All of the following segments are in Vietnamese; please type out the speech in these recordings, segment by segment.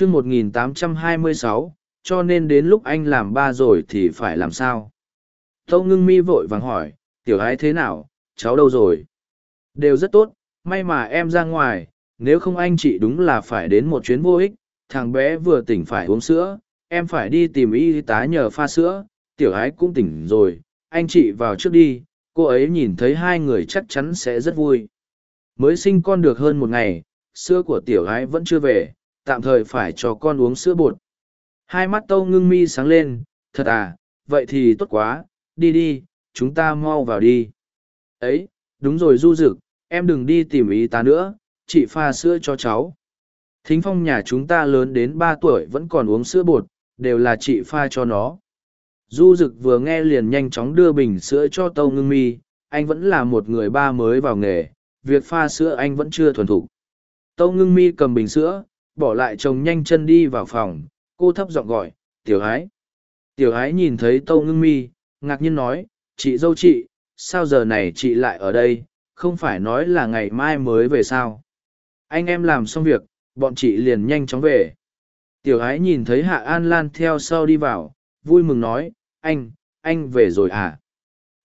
chương 1826, cho nên đến lúc anh làm ba rồi thì phải làm sao? Tâu ngưng mi vội vàng hỏi, tiểu ái thế nào, cháu đâu rồi? Đều rất tốt, may mà em ra ngoài, nếu không anh chị đúng là phải đến một chuyến vô ích, thằng bé vừa tỉnh phải uống sữa, em phải đi tìm y tá nhờ pha sữa, tiểu ái cũng tỉnh rồi, anh chị vào trước đi, cô ấy nhìn thấy hai người chắc chắn sẽ rất vui. Mới sinh con được hơn một ngày, sữa của tiểu ái vẫn chưa về, tạm thời phải cho con uống sữa bột. Hai mắt tâu ngưng mi sáng lên, thật à, vậy thì tốt quá, đi đi, chúng ta mau vào đi. Ấy, đúng rồi du dực, em đừng đi tìm y tá nữa, chị pha sữa cho cháu. Thính phong nhà chúng ta lớn đến ba tuổi vẫn còn uống sữa bột, đều là chị pha cho nó. Du dực vừa nghe liền nhanh chóng đưa bình sữa cho tâu ngưng mi, anh vẫn là một người ba mới vào nghề, việc pha sữa anh vẫn chưa thuần thục. Tâu ngưng mi cầm bình sữa, bỏ lại chồng nhanh chân đi vào phòng, cô thấp giọng gọi, tiểu ái. Tiểu ái nhìn thấy tâu ngưng mi, ngạc nhiên nói, chị dâu chị, sao giờ này chị lại ở đây, không phải nói là ngày mai mới về sao. Anh em làm xong việc, bọn chị liền nhanh chóng về. Tiểu ái nhìn thấy Hạ An Lan theo sau đi vào, vui mừng nói, anh, anh về rồi à?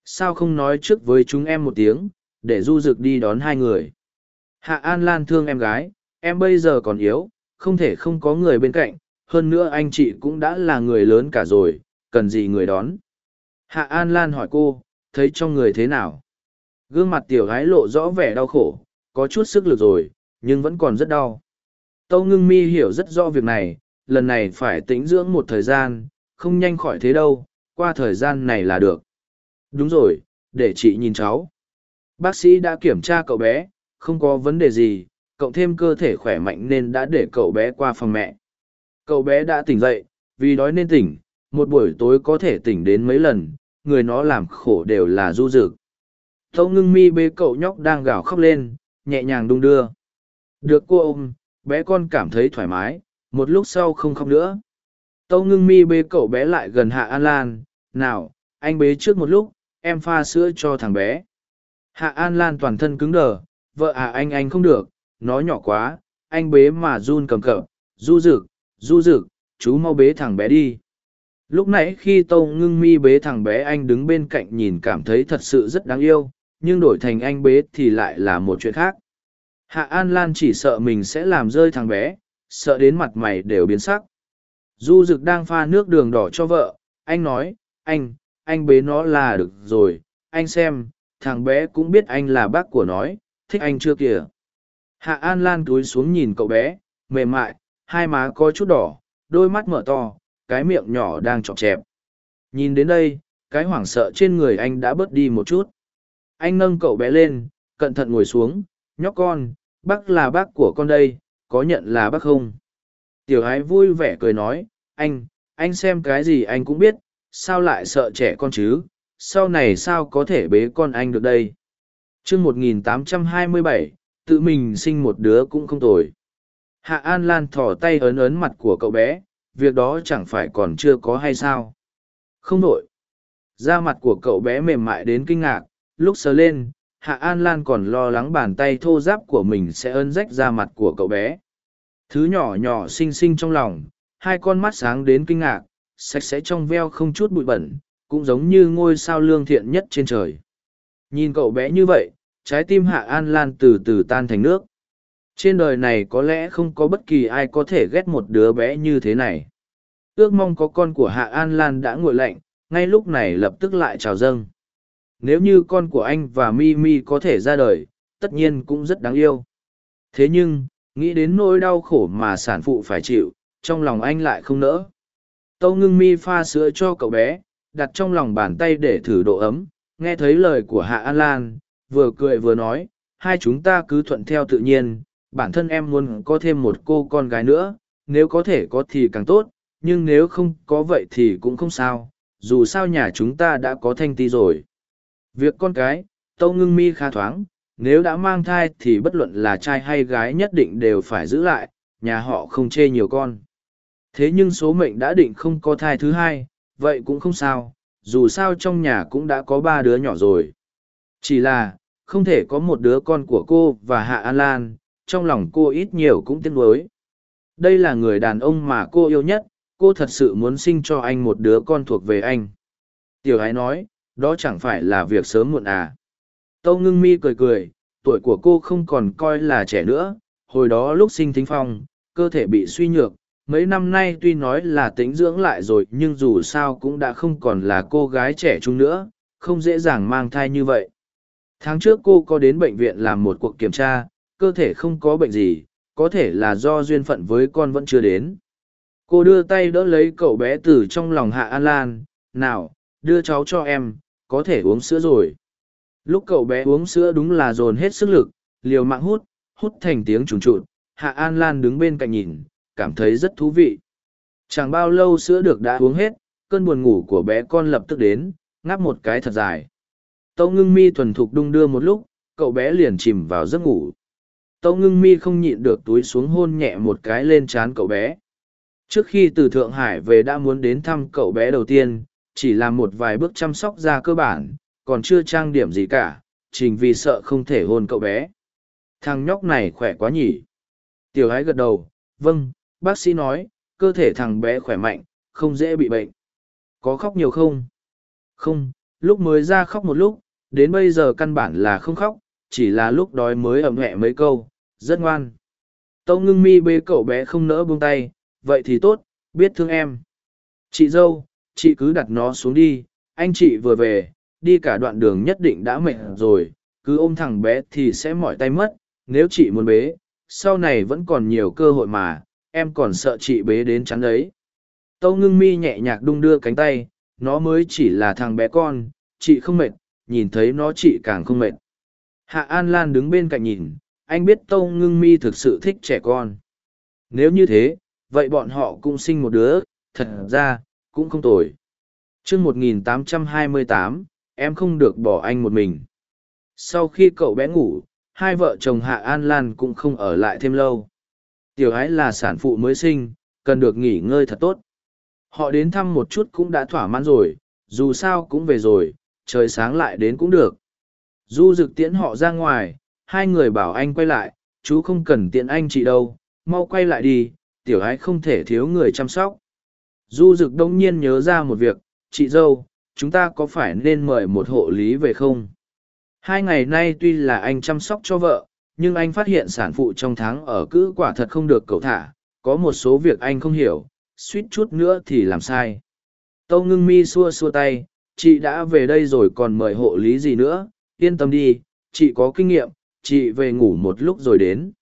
Sao không nói trước với chúng em một tiếng, để du dực đi đón hai người? Hạ An Lan thương em gái, em bây giờ còn yếu, không thể không có người bên cạnh, hơn nữa anh chị cũng đã là người lớn cả rồi, cần gì người đón? Hạ An Lan hỏi cô, thấy trong người thế nào? Gương mặt tiểu gái lộ rõ vẻ đau khổ, có chút sức lực rồi, nhưng vẫn còn rất đau. Tâu ngưng mi hiểu rất rõ việc này, lần này phải tĩnh dưỡng một thời gian, không nhanh khỏi thế đâu, qua thời gian này là được. Đúng rồi, để chị nhìn cháu. Bác sĩ đã kiểm tra cậu bé, không có vấn đề gì, cộng thêm cơ thể khỏe mạnh nên đã để cậu bé qua phòng mẹ. Cậu bé đã tỉnh dậy, vì đói nên tỉnh, một buổi tối có thể tỉnh đến mấy lần, người nó làm khổ đều là du dực. Tâu ngưng mi bê cậu nhóc đang gào khóc lên, nhẹ nhàng đung đưa. Được cô ôm, bé con cảm thấy thoải mái, một lúc sau không khóc nữa. Tâu ngưng mi bê cậu bé lại gần Hạ An Lan, nào, anh bế trước một lúc, em pha sữa cho thằng bé. Hạ An Lan toàn thân cứng đờ, vợ à anh anh không được, nó nhỏ quá, anh bế mà run cầm cập, du rực, du rực, chú mau bế thằng bé đi. Lúc nãy khi Tâu ngưng mi bế thằng bé anh đứng bên cạnh nhìn cảm thấy thật sự rất đáng yêu, nhưng đổi thành anh bế thì lại là một chuyện khác. Hạ An Lan chỉ sợ mình sẽ làm rơi thằng bé, sợ đến mặt mày đều biến sắc. Du Dực đang pha nước đường đỏ cho vợ, anh nói, anh, anh bế nó là được rồi, anh xem, thằng bé cũng biết anh là bác của nó, thích anh chưa kìa. Hạ An Lan túi xuống nhìn cậu bé, mềm mại, hai má có chút đỏ, đôi mắt mở to, cái miệng nhỏ đang chọc chẹp. Nhìn đến đây, cái hoảng sợ trên người anh đã bớt đi một chút. Anh nâng cậu bé lên, cẩn thận ngồi xuống, nhóc con, bác là bác của con đây, có nhận là bác không? Tiểu ái vui vẻ cười nói, anh, anh xem cái gì anh cũng biết, sao lại sợ trẻ con chứ, sau này sao có thể bế con anh được đây? chương 1827, tự mình sinh một đứa cũng không tồi. Hạ An Lan thỏ tay ấn ấn mặt của cậu bé, việc đó chẳng phải còn chưa có hay sao? Không nổi. Da mặt của cậu bé mềm mại đến kinh ngạc, lúc sờ lên, Hạ An Lan còn lo lắng bàn tay thô giáp của mình sẽ ơn rách da mặt của cậu bé. Thứ nhỏ nhỏ xinh xinh trong lòng, hai con mắt sáng đến kinh ngạc, sạch sẽ trong veo không chút bụi bẩn, cũng giống như ngôi sao lương thiện nhất trên trời. Nhìn cậu bé như vậy, trái tim Hạ An Lan từ từ tan thành nước. Trên đời này có lẽ không có bất kỳ ai có thể ghét một đứa bé như thế này. Ước mong có con của Hạ An Lan đã nguội lạnh, ngay lúc này lập tức lại trào dâng. Nếu như con của anh và Mi Mi có thể ra đời, tất nhiên cũng rất đáng yêu. Thế nhưng, nghĩ đến nỗi đau khổ mà sản phụ phải chịu, trong lòng anh lại không nỡ. Tâu ngưng mi pha sữa cho cậu bé, đặt trong lòng bàn tay để thử độ ấm, nghe thấy lời của Hạ An Lan, vừa cười vừa nói, hai chúng ta cứ thuận theo tự nhiên, bản thân em muốn có thêm một cô con gái nữa, nếu có thể có thì càng tốt, nhưng nếu không có vậy thì cũng không sao, dù sao nhà chúng ta đã có thanh ti rồi. Việc con cái, Tâu Ngưng Mi khá thoáng, nếu đã mang thai thì bất luận là trai hay gái nhất định đều phải giữ lại, nhà họ không chê nhiều con. Thế nhưng số mệnh đã định không có thai thứ hai, vậy cũng không sao, dù sao trong nhà cũng đã có ba đứa nhỏ rồi. Chỉ là, không thể có một đứa con của cô và Hạ An Lan, trong lòng cô ít nhiều cũng tiếc nuối. Đây là người đàn ông mà cô yêu nhất, cô thật sự muốn sinh cho anh một đứa con thuộc về anh. Tiểu ái nói, đó chẳng phải là việc sớm muộn à. Tâu ngưng mi cười cười, tuổi của cô không còn coi là trẻ nữa, hồi đó lúc sinh thính phong, cơ thể bị suy nhược, mấy năm nay tuy nói là tính dưỡng lại rồi nhưng dù sao cũng đã không còn là cô gái trẻ trung nữa, không dễ dàng mang thai như vậy. Tháng trước cô có đến bệnh viện làm một cuộc kiểm tra, cơ thể không có bệnh gì, có thể là do duyên phận với con vẫn chưa đến. Cô đưa tay đỡ lấy cậu bé từ trong lòng Hạ An Lan, nào, đưa cháu cho em, có thể uống sữa rồi. Lúc cậu bé uống sữa đúng là dồn hết sức lực, liều mạng hút, hút thành tiếng trùng trụt, Hạ An Lan đứng bên cạnh nhìn, cảm thấy rất thú vị. Chẳng bao lâu sữa được đã uống hết, cơn buồn ngủ của bé con lập tức đến, ngáp một cái thật dài. Tâu ngưng mi thuần thục đung đưa một lúc, cậu bé liền chìm vào giấc ngủ. Tâu ngưng mi không nhịn được túi xuống hôn nhẹ một cái lên trán cậu bé. Trước khi từ Thượng Hải về đã muốn đến thăm cậu bé đầu tiên, chỉ làm một vài bước chăm sóc ra cơ bản, còn chưa trang điểm gì cả, trình vì sợ không thể hôn cậu bé. Thằng nhóc này khỏe quá nhỉ. Tiểu ái gật đầu, vâng, bác sĩ nói, cơ thể thằng bé khỏe mạnh, không dễ bị bệnh. Có khóc nhiều không? Không, lúc mới ra khóc một lúc, đến bây giờ căn bản là không khóc, chỉ là lúc đói mới ẩm hẹ mấy câu, rất ngoan. Tâu ngưng mi bê cậu bé không nỡ buông tay, vậy thì tốt, biết thương em. Chị dâu, chị cứ đặt nó xuống đi, anh chị vừa về, đi cả đoạn đường nhất định đã mệt rồi, cứ ôm thằng bé thì sẽ mỏi tay mất, nếu chị muốn bế, sau này vẫn còn nhiều cơ hội mà, em còn sợ chị bế đến chắn đấy. Tâu ngưng mi nhẹ nhạc đung đưa cánh tay, nó mới chỉ là thằng bé con, chị không mệt, nhìn thấy nó chị càng không mệt. Hạ An Lan đứng bên cạnh nhìn, anh biết Tâu ngưng mi thực sự thích trẻ con. Nếu như thế, vậy bọn họ cũng sinh một đứa, thật ra, cũng không tồi. chương 1828, em không được bỏ anh một mình. Sau khi cậu bé ngủ, hai vợ chồng Hạ An Lan cũng không ở lại thêm lâu. Tiểu ái là sản phụ mới sinh, cần được nghỉ ngơi thật tốt. Họ đến thăm một chút cũng đã thỏa mãn rồi, dù sao cũng về rồi, trời sáng lại đến cũng được. Du dực tiễn họ ra ngoài, hai người bảo anh quay lại, chú không cần tiện anh chị đâu, mau quay lại đi, tiểu ái không thể thiếu người chăm sóc. Du dực đông nhiên nhớ ra một việc, chị dâu, chúng ta có phải nên mời một hộ lý về không? Hai ngày nay tuy là anh chăm sóc cho vợ, nhưng anh phát hiện sản phụ trong tháng ở cữ quả thật không được cậu thả, có một số việc anh không hiểu, suýt chút nữa thì làm sai. Tâu ngưng mi xua xua tay, chị đã về đây rồi còn mời hộ lý gì nữa, yên tâm đi, chị có kinh nghiệm, chị về ngủ một lúc rồi đến.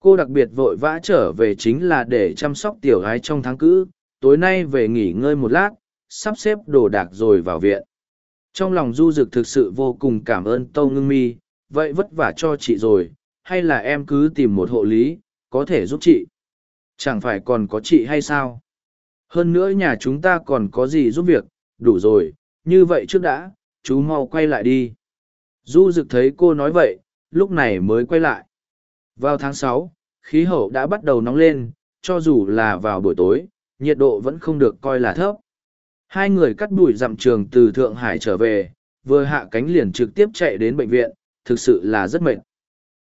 Cô đặc biệt vội vã trở về chính là để chăm sóc tiểu gái trong tháng cữ, tối nay về nghỉ ngơi một lát, sắp xếp đồ đạc rồi vào viện. Trong lòng du dực thực sự vô cùng cảm ơn Tâu Ngưng Mi, vậy vất vả cho chị rồi, hay là em cứ tìm một hộ lý, có thể giúp chị. Chẳng phải còn có chị hay sao? Hơn nữa nhà chúng ta còn có gì giúp việc, đủ rồi, như vậy trước đã, chú mau quay lại đi. Du dực thấy cô nói vậy, lúc này mới quay lại. Vào tháng sáu, khí hậu đã bắt đầu nóng lên, cho dù là vào buổi tối, nhiệt độ vẫn không được coi là thấp. Hai người cắt đuổi dặm trường từ Thượng Hải trở về, vừa hạ cánh liền trực tiếp chạy đến bệnh viện, thực sự là rất mệt.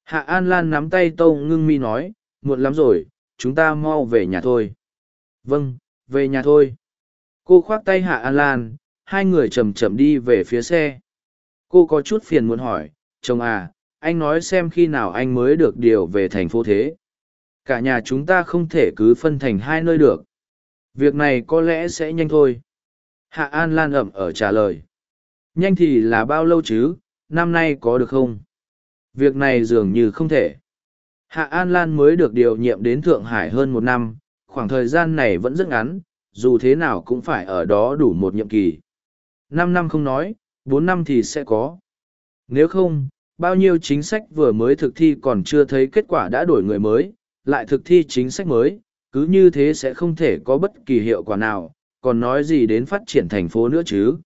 Hạ An Lan nắm tay Tâu Ngưng Mi nói, muộn lắm rồi, chúng ta mau về nhà thôi. Vâng, về nhà thôi. Cô khoác tay Hạ An Lan, hai người chậm chậm đi về phía xe. Cô có chút phiền muốn hỏi, chồng à, anh nói xem khi nào anh mới được điều về thành phố thế. Cả nhà chúng ta không thể cứ phân thành hai nơi được. Việc này có lẽ sẽ nhanh thôi. Hạ An Lan ẩm ở trả lời. Nhanh thì là bao lâu chứ, năm nay có được không? Việc này dường như không thể. Hạ An Lan mới được điều nhiệm đến Thượng Hải hơn một năm, khoảng thời gian này vẫn rất ngắn, dù thế nào cũng phải ở đó đủ một nhiệm kỳ. Năm năm không nói, bốn năm thì sẽ có. Nếu không, bao nhiêu chính sách vừa mới thực thi còn chưa thấy kết quả đã đổi người mới, lại thực thi chính sách mới, cứ như thế sẽ không thể có bất kỳ hiệu quả nào, còn nói gì đến phát triển thành phố nữa chứ.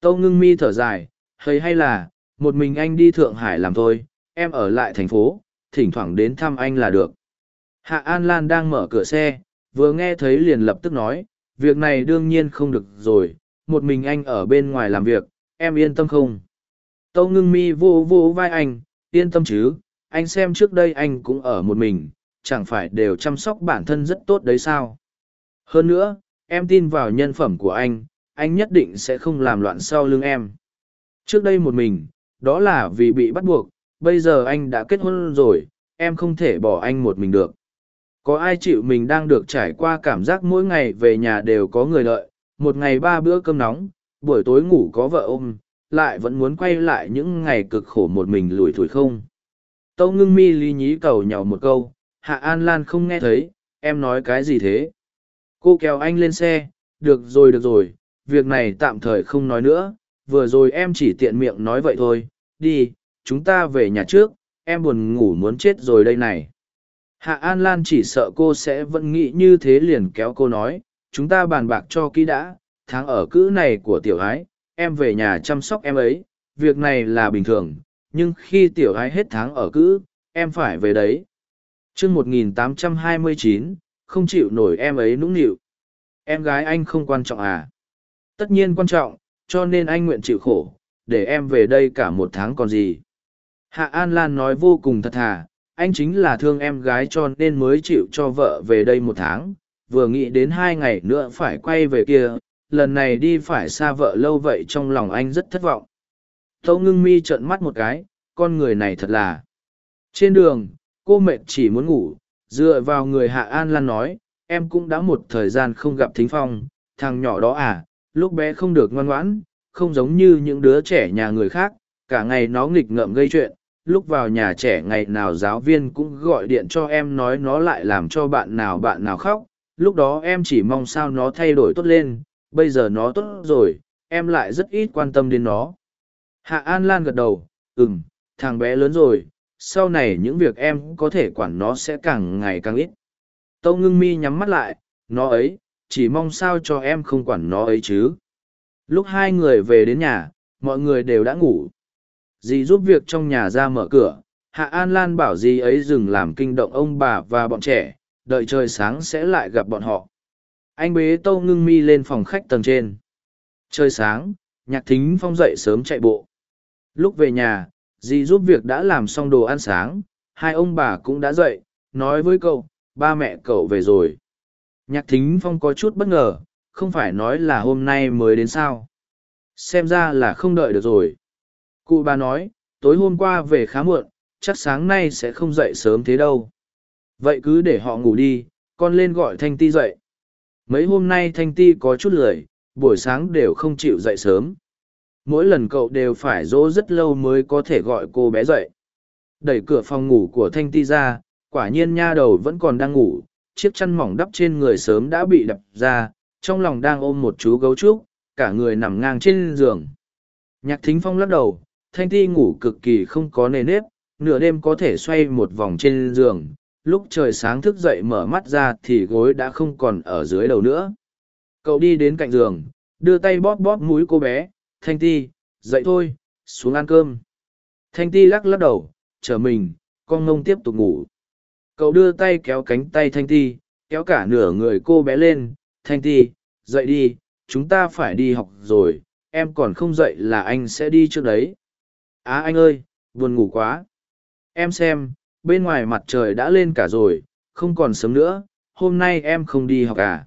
Tâu ngưng mi thở dài, hay hay là, một mình anh đi Thượng Hải làm thôi, em ở lại thành phố, thỉnh thoảng đến thăm anh là được. Hạ An Lan đang mở cửa xe, vừa nghe thấy liền lập tức nói, việc này đương nhiên không được rồi, một mình anh ở bên ngoài làm việc, em yên tâm không? Tâu ngưng mi vô vô vai anh, yên tâm chứ, anh xem trước đây anh cũng ở một mình, chẳng phải đều chăm sóc bản thân rất tốt đấy sao? Hơn nữa em tin vào nhân phẩm của anh anh nhất định sẽ không làm loạn sau lưng em. Trước đây một mình đó là vì bị bắt buộc bây giờ anh đã kết hôn rồi em không thể bỏ anh một mình được. Có ai chịu mình đang được trải qua cảm giác mỗi ngày về nhà đều có người lợi một ngày ba bữa cơm nóng, buổi tối ngủ có vợ ôm, lại vẫn muốn quay lại những ngày cực khổ một mình lủi thủi không. Tâu ngưng mi lý nhí cầu nhỏ một câu, hạ an lan không nghe thấy, em nói cái gì thế? Cô kéo anh lên xe, được rồi được rồi, việc này tạm thời không nói nữa, vừa rồi em chỉ tiện miệng nói vậy thôi, đi, chúng ta về nhà trước, em buồn ngủ muốn chết rồi đây này. Hạ an lan chỉ sợ cô sẽ vẫn nghĩ như thế liền kéo cô nói chúng ta bàn bạc cho kỹ đã, tháng ở cữ này của tiểu ái em về nhà chăm sóc em ấy, việc này là bình thường, nhưng khi tiểu ái hết tháng ở cữ em phải về đấy. Chương một nghìn tám trăm hai mươi chín, không chịu nổi em ấy nũng nịu. Em gái anh không quan trọng à? Tất nhiên quan trọng, cho nên anh nguyện chịu khổ, để em về đây cả một tháng còn gì. Hạ an lan nói vô cùng thật thà, anh chính là thương em gái cho nên mới chịu cho vợ về đây một tháng vừa nghĩ đến hai ngày nữa phải quay về kia, lần này đi phải xa vợ lâu vậy trong lòng anh rất thất vọng. Tâu ngưng mi trợn mắt một cái, con người này thật là. Trên đường, cô mệt chỉ muốn ngủ, dựa vào người hạ an lan nói, em cũng đã một thời gian không gặp thính phong, thằng nhỏ đó à lúc bé không được ngoan ngoãn, không giống như những đứa trẻ nhà người khác, cả ngày nó nghịch ngợm gây chuyện, lúc vào nhà trẻ ngày nào giáo viên cũng gọi điện cho em nói nó lại làm cho bạn nào bạn nào khóc lúc đó em chỉ mong sao nó thay đổi tốt lên, bây giờ nó tốt rồi, em lại rất ít quan tâm đến nó. Hạ an lan gật đầu ừ m thằng bé lớn rồi, sau này những việc em có thể quản nó sẽ càng ngày càng ít. Tâu ngưng mi nhắm mắt lại, nó ấy, chỉ mong sao cho em không quản nó ấy chứ? Lúc hai người về đến nhà, mọi người đều đã ngủ. Dì giúp việc trong nhà ra mở cửa, hạ an lan bảo dì ấy dừng làm kinh động ông bà và bọn trẻ đợi trời sáng sẽ lại gặp bọn họ. Anh bế tâu ngưng mi lên phòng khách tầng trên. Trời sáng, nhạc thính phong dậy sớm chạy bộ. Lúc về nhà, dì giúp việc đã làm xong đồ ăn sáng, hai ông bà cũng đã dậy, nói với cậu, ba mẹ cậu về rồi. Nhạc thính phong có chút bất ngờ, không phải nói là hôm nay mới đến sao? Xem ra là không đợi được rồi. Cụ bà nói, tối hôm qua về khá muộn, chắc sáng nay sẽ không dậy sớm thế đâu vậy cứ để họ ngủ đi, con lên gọi thanh ti dậy. Mấy hôm nay thanh ti có chút lười, buổi sáng đều không chịu dậy sớm. Mỗi lần cậu đều phải dỗ rất lâu mới có thể gọi cô bé dậy. Đẩy cửa phòng ngủ của thanh ti ra, quả nhiên nha đầu vẫn còn đang ngủ, chiếc chăn mỏng đắp trên người sớm đã bị đập ra, trong lòng đang ôm một chú gấu trúc, cả người nằm ngang trên giường. Nhạc thính phong lắc đầu, thanh ti ngủ cực kỳ không có nề nếp, nửa đêm có thể xoay một vòng trên giường lúc trời sáng thức dậy mở mắt ra thì gối đã không còn ở dưới đầu nữa. Cậu đi đến cạnh giường, đưa tay bóp bóp múi cô bé. Thanh ti, dậy thôi, xuống ăn cơm. Thanh ti lắc lắc đầu, chờ mình, con ngông tiếp tục ngủ. Cậu đưa tay kéo cánh tay thanh ti, kéo cả nửa người cô bé lên. Thanh ti, dậy đi, chúng ta phải đi học rồi, em còn không dậy là anh sẽ đi trước đấy. Á, anh ơi, buồn ngủ quá. Em xem bên ngoài mặt trời đã lên cả rồi, không còn sớm nữa, hôm nay em không đi học à?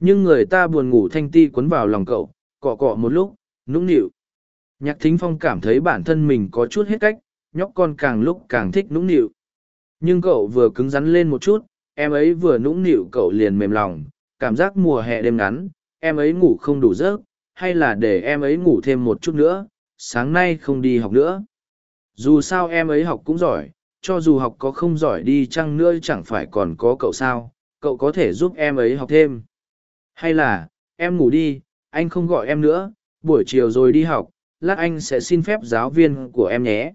Nhưng người ta buồn ngủ thanh ti quấn vào lòng cậu, cọ cọ một lúc, nũng nịu. Nhạc thính phong cảm thấy bản thân mình có chút hết cách, nhóc con càng lúc càng thích nũng nịu. Nhưng cậu vừa cứng rắn lên một chút, em ấy vừa nũng nịu cậu liền mềm lòng, cảm giác mùa hè đêm ngắn, em ấy ngủ không đủ giấc, hay là để em ấy ngủ thêm một chút nữa, sáng nay không đi học nữa. Dù sao em ấy học cũng giỏi cho dù học có không giỏi đi chăng nữa chẳng phải còn có cậu sao, cậu có thể giúp em ấy học thêm. Hay là, em ngủ đi, anh không gọi em nữa, buổi chiều rồi đi học, lát anh sẽ xin phép giáo viên của em nhé.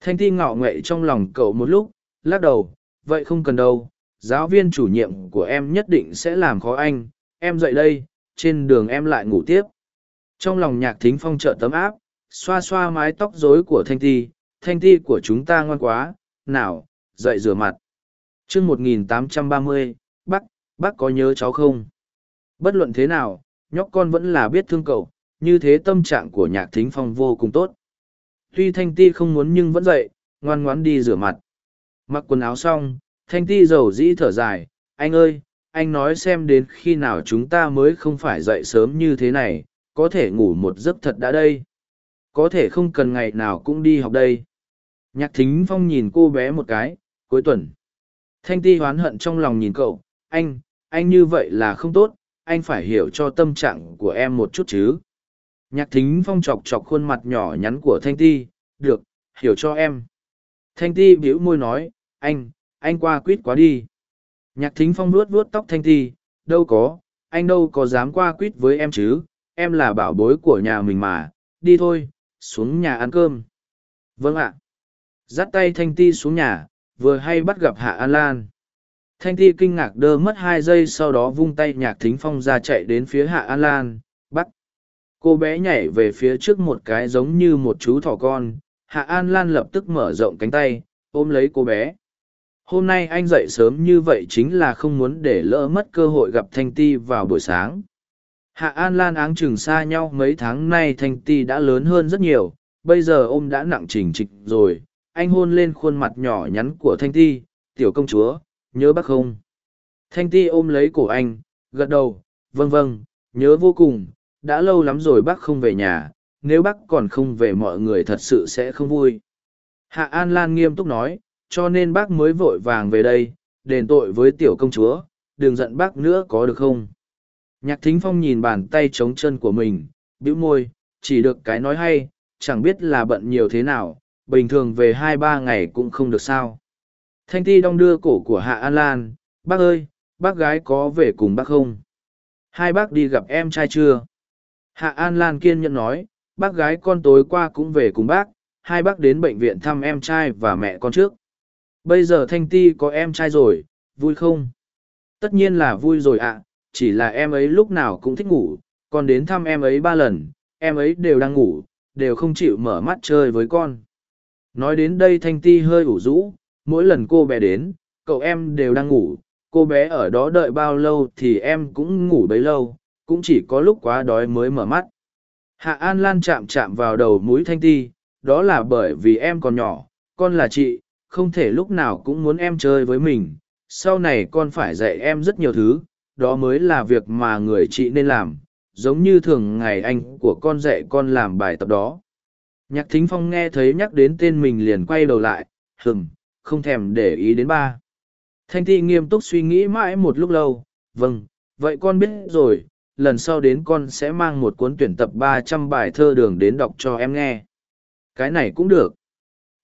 Thanh ti ngạo nghệ trong lòng cậu một lúc, lắc đầu, vậy không cần đâu, giáo viên chủ nhiệm của em nhất định sẽ làm khó anh, em dậy đây, trên đường em lại ngủ tiếp. Trong lòng nhạc thính phong trợ tấm áp, xoa xoa mái tóc rối của thanh ti thanh ti của chúng ta ngoan quá nào dậy rửa mặt chương một nghìn tám trăm ba mươi bác bác có nhớ cháu không bất luận thế nào nhóc con vẫn là biết thương cậu như thế tâm trạng của nhạc thính phong vô cùng tốt tuy thanh ti không muốn nhưng vẫn dậy ngoan ngoãn đi rửa mặt mặc quần áo xong Thanh ti dầu dĩ thở dài, anh ơi, anh nói xem đến khi nào chúng ta mới không phải dậy sớm như thế này, có thể ngủ một giấc thật đã đây. Có thể không cần ngày nào cũng đi học đây. Nhạc thính phong nhìn cô bé một cái, cuối tuần. Thanh ti hoán hận trong lòng nhìn cậu, anh, anh như vậy là không tốt, anh phải hiểu cho tâm trạng của em một chút chứ. Nhạc thính phong chọc chọc khuôn mặt nhỏ nhắn của Thanh ti, được, hiểu cho em. Thanh ti bĩu môi nói, anh, anh qua quýt quá đi. Nhạc thính phong vuốt vuốt tóc Thanh ti, đâu có, anh đâu có dám qua quýt với em chứ, em là bảo bối của nhà mình mà, đi thôi, xuống nhà ăn cơm. Vâng ạ. Dắt tay Thanh ti xuống nhà, vừa hay bắt gặp Hạ An Lan. Thanh ti kinh ngạc đơ mất hai giây sau đó vung tay nhạc thính phong ra chạy đến phía Hạ An Lan, bắt. Cô bé nhảy về phía trước một cái giống như một chú thỏ con, Hạ An Lan lập tức mở rộng cánh tay, ôm lấy cô bé. Hôm nay anh dậy sớm như vậy chính là không muốn để lỡ mất cơ hội gặp Thanh Ti vào buổi sáng. Hạ An Lan áng chừng xa nhau mấy tháng nay Thanh Ti đã lớn hơn rất nhiều, bây giờ ôm đã nặng trình trịch rồi. Anh hôn lên khuôn mặt nhỏ nhắn của Thanh Ti, tiểu công chúa, nhớ bác không? Thanh Ti ôm lấy cổ anh, gật đầu, vâng vâng, nhớ vô cùng, đã lâu lắm rồi bác không về nhà, nếu bác còn không về mọi người thật sự sẽ không vui. Hạ An Lan nghiêm túc nói, cho nên bác mới vội vàng về đây, đền tội với tiểu công chúa, đừng giận bác nữa có được không? Nhạc thính phong nhìn bàn tay trống chân của mình, bĩu môi, chỉ được cái nói hay, chẳng biết là bận nhiều thế nào, bình thường về hai ba ngày cũng không được sao. Thanh ti đong đưa cổ của Hạ An Lan, bác ơi, bác gái có về cùng bác không? Hai bác đi gặp em trai chưa? Hạ An Lan kiên nhẫn nói, bác gái con tối qua cũng về cùng bác, hai bác đến bệnh viện thăm em trai và mẹ con trước. Bây giờ Thanh Ti có em trai rồi, vui không? Tất nhiên là vui rồi ạ, chỉ là em ấy lúc nào cũng thích ngủ, con đến thăm em ấy ba lần, em ấy đều đang ngủ, đều không chịu mở mắt chơi với con. Nói đến đây Thanh Ti hơi ủ rũ, mỗi lần cô bé đến, cậu em đều đang ngủ, cô bé ở đó đợi bao lâu thì em cũng ngủ bấy lâu, cũng chỉ có lúc quá đói mới mở mắt. Hạ An Lan chạm chạm vào đầu mũi Thanh Ti, đó là bởi vì em còn nhỏ, con là chị, không thể lúc nào cũng muốn em chơi với mình. Sau này con phải dạy em rất nhiều thứ, đó mới là việc mà người chị nên làm, giống như thường ngày anh của con dạy con làm bài tập đó. Nhạc thính phong nghe thấy nhắc đến tên mình liền quay đầu lại, hừng, không thèm để ý đến ba. Thanh Ti nghiêm túc suy nghĩ mãi một lúc lâu, vâng, vậy con biết rồi, lần sau đến con sẽ mang một cuốn tuyển tập ba trăm bài thơ đường đến đọc cho em nghe. Cái này cũng được.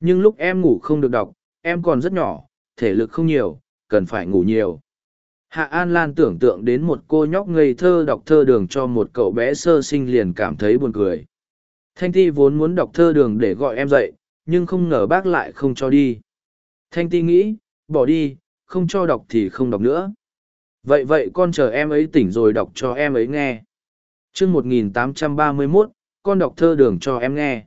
Nhưng lúc em ngủ không được đọc, em còn rất nhỏ, thể lực không nhiều, cần phải ngủ nhiều. Hạ An Lan tưởng tượng đến một cô nhóc ngây thơ đọc thơ đường cho một cậu bé sơ sinh liền cảm thấy buồn cười. Thanh Ti vốn muốn đọc thơ đường để gọi em dậy, nhưng không ngờ bác lại không cho đi. Thanh Ti nghĩ, bỏ đi, không cho đọc thì không đọc nữa. Vậy vậy con chờ em ấy tỉnh rồi đọc cho em ấy nghe. Trước 1831, con đọc thơ đường cho em nghe.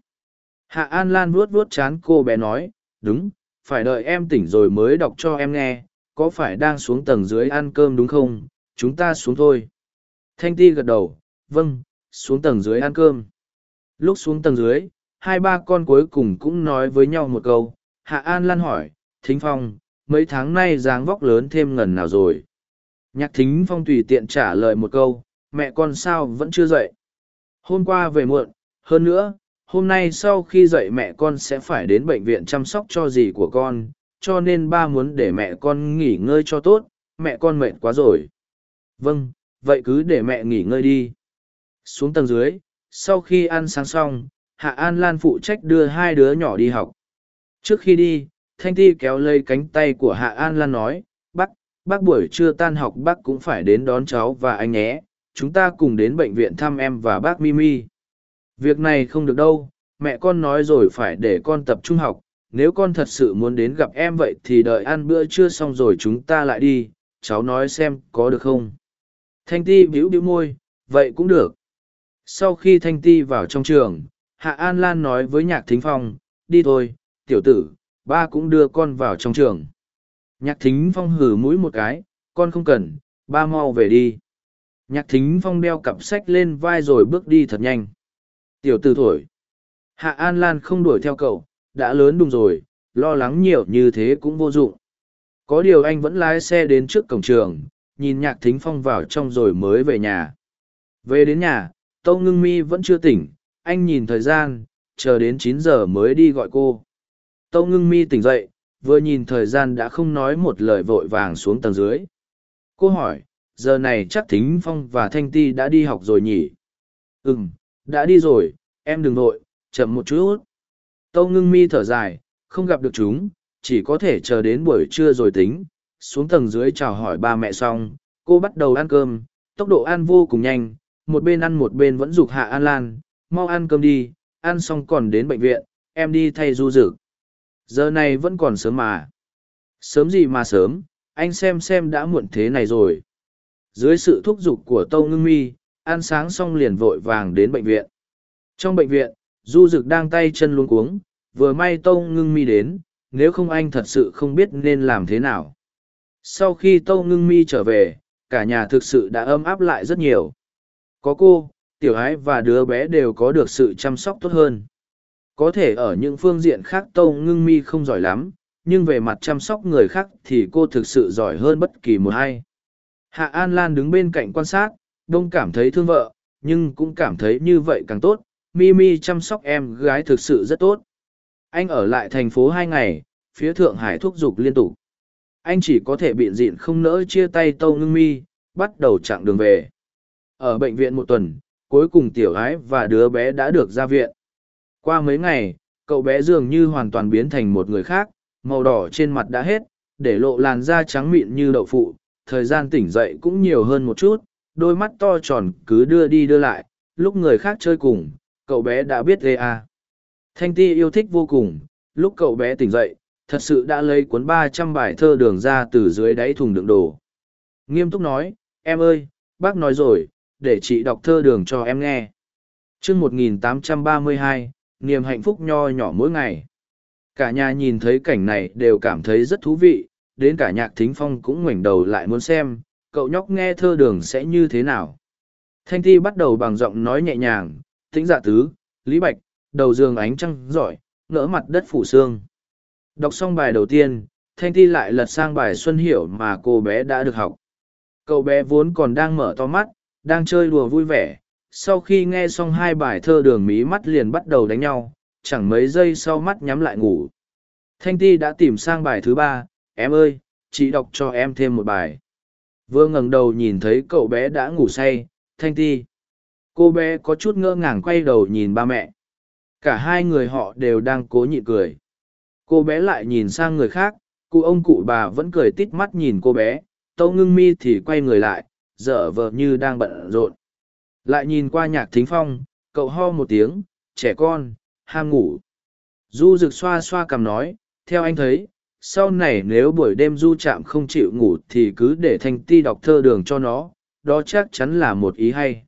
Hạ An Lan vuốt vuốt chán cô bé nói, đúng, phải đợi em tỉnh rồi mới đọc cho em nghe, có phải đang xuống tầng dưới ăn cơm đúng không, chúng ta xuống thôi. Thanh Ti gật đầu, vâng, xuống tầng dưới ăn cơm. Lúc xuống tầng dưới, hai ba con cuối cùng cũng nói với nhau một câu, Hạ An Lan hỏi, Thính Phong, mấy tháng nay dáng vóc lớn thêm ngần nào rồi. Nhạc Thính Phong tùy tiện trả lời một câu, mẹ con sao vẫn chưa dậy. Hôm qua về muộn, hơn nữa, hôm nay sau khi dậy mẹ con sẽ phải đến bệnh viện chăm sóc cho dì của con cho nên ba muốn để mẹ con nghỉ ngơi cho tốt mẹ con mệt quá rồi vâng vậy cứ để mẹ nghỉ ngơi đi xuống tầng dưới sau khi ăn sáng xong hạ an lan phụ trách đưa hai đứa nhỏ đi học. Trước khi đi thanh ti kéo lấy cánh tay của hạ an lan nói bác bác buổi trưa tan học bác cũng phải đến đón cháu và anh nhé. Chúng ta cùng đến bệnh viện thăm em và bác mimi. Việc này không được đâu, mẹ con nói rồi phải để con tập trung học, nếu con thật sự muốn đến gặp em vậy thì đợi ăn bữa trưa xong rồi chúng ta lại đi, cháu nói xem có được không. Thanh Ti bĩu bĩu môi, vậy cũng được. Sau khi Thanh Ti vào trong trường, Hạ An Lan nói với Nhạc Thính Phong, đi thôi, tiểu tử, ba cũng đưa con vào trong trường. Nhạc Thính Phong hử mũi một cái, con không cần, ba mau về đi. Nhạc Thính Phong đeo cặp sách lên vai rồi bước đi thật nhanh. Tiểu tử thổi. Hạ An Lan không đuổi theo cậu, đã lớn đùng rồi, lo lắng nhiều như thế cũng vô dụng. Có điều anh vẫn lái xe đến trước cổng trường, nhìn nhạc thính phong vào trong rồi mới về nhà. Về đến nhà, Tâu Ngưng Mi vẫn chưa tỉnh, anh nhìn thời gian, chờ đến chín giờ mới đi gọi cô. Tâu Ngưng Mi tỉnh dậy, vừa nhìn thời gian đã không nói một lời vội vàng xuống tầng dưới. Cô hỏi, giờ này chắc Thính Phong và Thanh Ti đã đi học rồi nhỉ? Ừm, đã đi rồi, em đừng vội, chậm một chút. Tâu ngưng mi thở dài, không gặp được chúng, chỉ có thể chờ đến buổi trưa rồi tính. Xuống tầng dưới chào hỏi ba mẹ xong, cô bắt đầu ăn cơm, tốc độ ăn vô cùng nhanh, một bên ăn một bên vẫn giục hạ An Lan, mau ăn cơm đi, ăn xong còn đến bệnh viện, em đi thay du dực. Giờ này vẫn còn sớm mà. Sớm gì mà sớm, anh xem xem đã muộn thế này rồi. Dưới sự thúc giục của Tâu Ngưng Mi, ăn sáng xong liền vội vàng đến bệnh viện. Trong bệnh viện, Du Dực đang tay chân luống cuống, vừa may Tâu Ngưng Mi đến, nếu không anh thật sự không biết nên làm thế nào. Sau khi Tâu Ngưng Mi trở về, cả nhà thực sự đã ấm áp lại rất nhiều. Có cô, tiểu ái và đứa bé đều có được sự chăm sóc tốt hơn. Có thể ở những phương diện khác Tâu Ngưng Mi không giỏi lắm, nhưng về mặt chăm sóc người khác thì cô thực sự giỏi hơn bất kỳ một ai. Hạ An Lan đứng bên cạnh quan sát, đông cảm thấy thương vợ, nhưng cũng cảm thấy như vậy càng tốt. Mimi chăm sóc em gái thực sự rất tốt. Anh ở lại thành phố hai ngày, phía Thượng Hải thúc giục liên tục. Anh chỉ có thể biện dịn không nỡ chia tay Tâu Ngưng Mi, bắt đầu chặng đường về. Ở bệnh viện một tuần, cuối cùng tiểu gái và đứa bé đã được ra viện. Qua mấy ngày, cậu bé dường như hoàn toàn biến thành một người khác, màu đỏ trên mặt đã hết, để lộ làn da trắng mịn như đậu phụ, thời gian tỉnh dậy cũng nhiều hơn một chút, đôi mắt to tròn cứ đưa đi đưa lại, lúc người khác chơi cùng, cậu bé đã biết ghê à. Thanh ti yêu thích vô cùng, lúc cậu bé tỉnh dậy, thật sự đã lấy cuốn ba trăm bài thơ đường ra từ dưới đáy thùng đựng đồ. Nghiêm túc nói, em ơi, bác nói rồi, để chị đọc thơ đường cho em nghe. chương 1832, niềm hạnh phúc nho nhỏ mỗi ngày. Cả nhà nhìn thấy cảnh này đều cảm thấy rất thú vị, đến cả nhạc thính phong cũng ngoảnh đầu lại muốn xem, cậu nhóc nghe thơ đường sẽ như thế nào. Thanh Thi bắt đầu bằng giọng nói nhẹ nhàng, tĩnh dạ tứ, lý bạch, đầu giường ánh trăng giỏi, ngỡ mặt đất phủ xương. Đọc xong bài đầu tiên, Thanh Thi lại lật sang bài Xuân Hiểu mà cô bé đã được học. Cậu bé vốn còn đang mở to mắt, đang chơi đùa vui vẻ. Sau khi nghe xong hai bài thơ đường mí mắt liền bắt đầu đánh nhau, chẳng mấy giây sau mắt nhắm lại ngủ. Thanh Ti đã tìm sang bài thứ ba, em ơi, chị đọc cho em thêm một bài. Vừa ngẩng đầu nhìn thấy cậu bé đã ngủ say, Thanh Ti. Cô bé có chút ngơ ngàng quay đầu nhìn ba mẹ. Cả hai người họ đều đang cố nhịn cười. Cô bé lại nhìn sang người khác, cụ ông cụ bà vẫn cười tít mắt nhìn cô bé, tâu ngưng mi thì quay người lại, dở vờ như đang bận rộn. Lại nhìn qua nhạc thính phong, cậu ho một tiếng, trẻ con, ham ngủ. Du rực xoa xoa cằm nói, theo anh thấy, sau này nếu buổi đêm du chạm không chịu ngủ thì cứ để thanh ti đọc thơ đường cho nó, đó chắc chắn là một ý hay.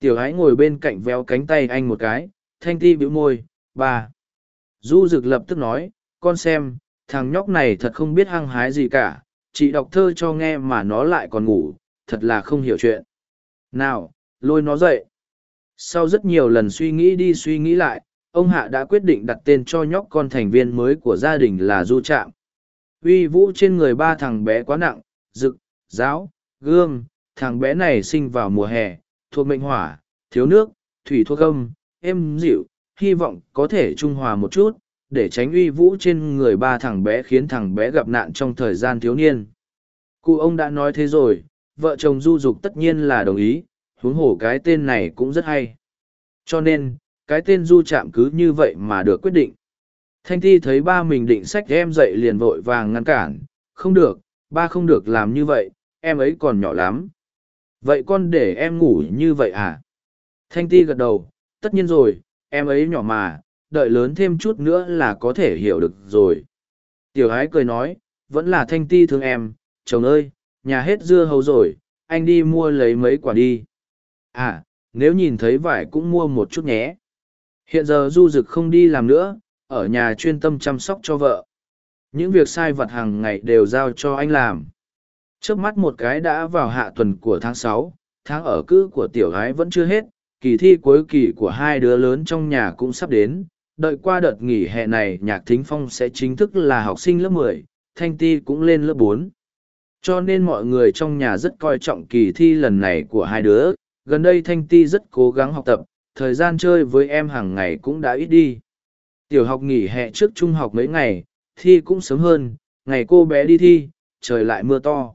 Tiểu ái ngồi bên cạnh véo cánh tay anh một cái, thanh ti bĩu môi, bà. Du rực lập tức nói, con xem, thằng nhóc này thật không biết hăng hái gì cả, chị đọc thơ cho nghe mà nó lại còn ngủ, thật là không hiểu chuyện. Nào, lôi nó dậy. Sau rất nhiều lần suy nghĩ đi suy nghĩ lại, ông hạ đã quyết định đặt tên cho nhóc con thành viên mới của gia đình là du trạm uy vũ trên người ba thằng bé quá nặng rực giáo gương thằng bé này sinh vào mùa hè thuộc mệnh hỏa thiếu nước thủy thuộc âm êm dịu hy vọng có thể trung hòa một chút để tránh uy vũ trên người ba thằng bé khiến thằng bé gặp nạn trong thời gian thiếu niên cụ ông đã nói thế rồi vợ chồng du dục tất nhiên là đồng ý huống hồ cái tên này cũng rất hay cho nên cái tên du chạm cứ như vậy mà được quyết định. Thanh Thi thấy ba mình định sách em dậy liền vội vàng ngăn cản, không được, ba không được làm như vậy, em ấy còn nhỏ lắm. Vậy con để em ngủ như vậy à? Thanh Ti gật đầu, tất nhiên rồi, em ấy nhỏ mà, đợi lớn thêm chút nữa là có thể hiểu được rồi. Tiểu ái cười nói, vẫn là Thanh Ti thương em, chồng ơi, nhà hết dưa hấu rồi, anh đi mua lấy mấy quả đi. À, nếu nhìn thấy vải cũng mua một chút nhé. Hiện giờ du dực không đi làm nữa, ở nhà chuyên tâm chăm sóc cho vợ. Những việc sai vặt hàng ngày đều giao cho anh làm. Trước mắt một cái đã vào hạ tuần của tháng sáu, tháng ở cữ của tiểu gái vẫn chưa hết, kỳ thi cuối kỳ của hai đứa lớn trong nhà cũng sắp đến. Đợi qua đợt nghỉ hè này Nhạc Thính Phong sẽ chính thức là học sinh lớp mười, Thanh Ti cũng lên lớp bốn. Cho nên mọi người trong nhà rất coi trọng kỳ thi lần này của hai đứa. Gần đây Thanh Ti rất cố gắng học tập, thời gian chơi với em hàng ngày cũng đã ít đi. Tiểu học nghỉ hè trước trung học mấy ngày, thi cũng sớm hơn, ngày cô bé đi thi, trời lại mưa to.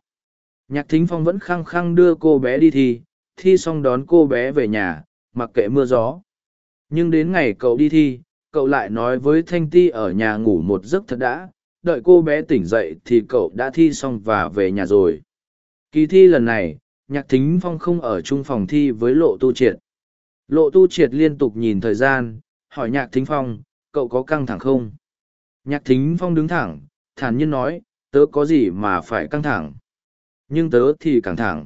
Nhạc Thính Phong vẫn khăng khăng đưa cô bé đi thi, thi xong đón cô bé về nhà, mặc kệ mưa gió. Nhưng đến ngày cậu đi thi, cậu lại nói với Thanh Ti ở nhà ngủ một giấc thật đã, đợi cô bé tỉnh dậy thì cậu đã thi xong và về nhà rồi. Kỳ thi lần này, Nhạc Thính Phong không ở chung phòng thi với Lộ Tu Triệt. Lộ Tu Triệt liên tục nhìn thời gian, hỏi Nhạc Thính Phong, cậu có căng thẳng không? Nhạc Thính Phong đứng thẳng, thản nhiên nói, tớ có gì mà phải căng thẳng. Nhưng tớ thì căng thẳng.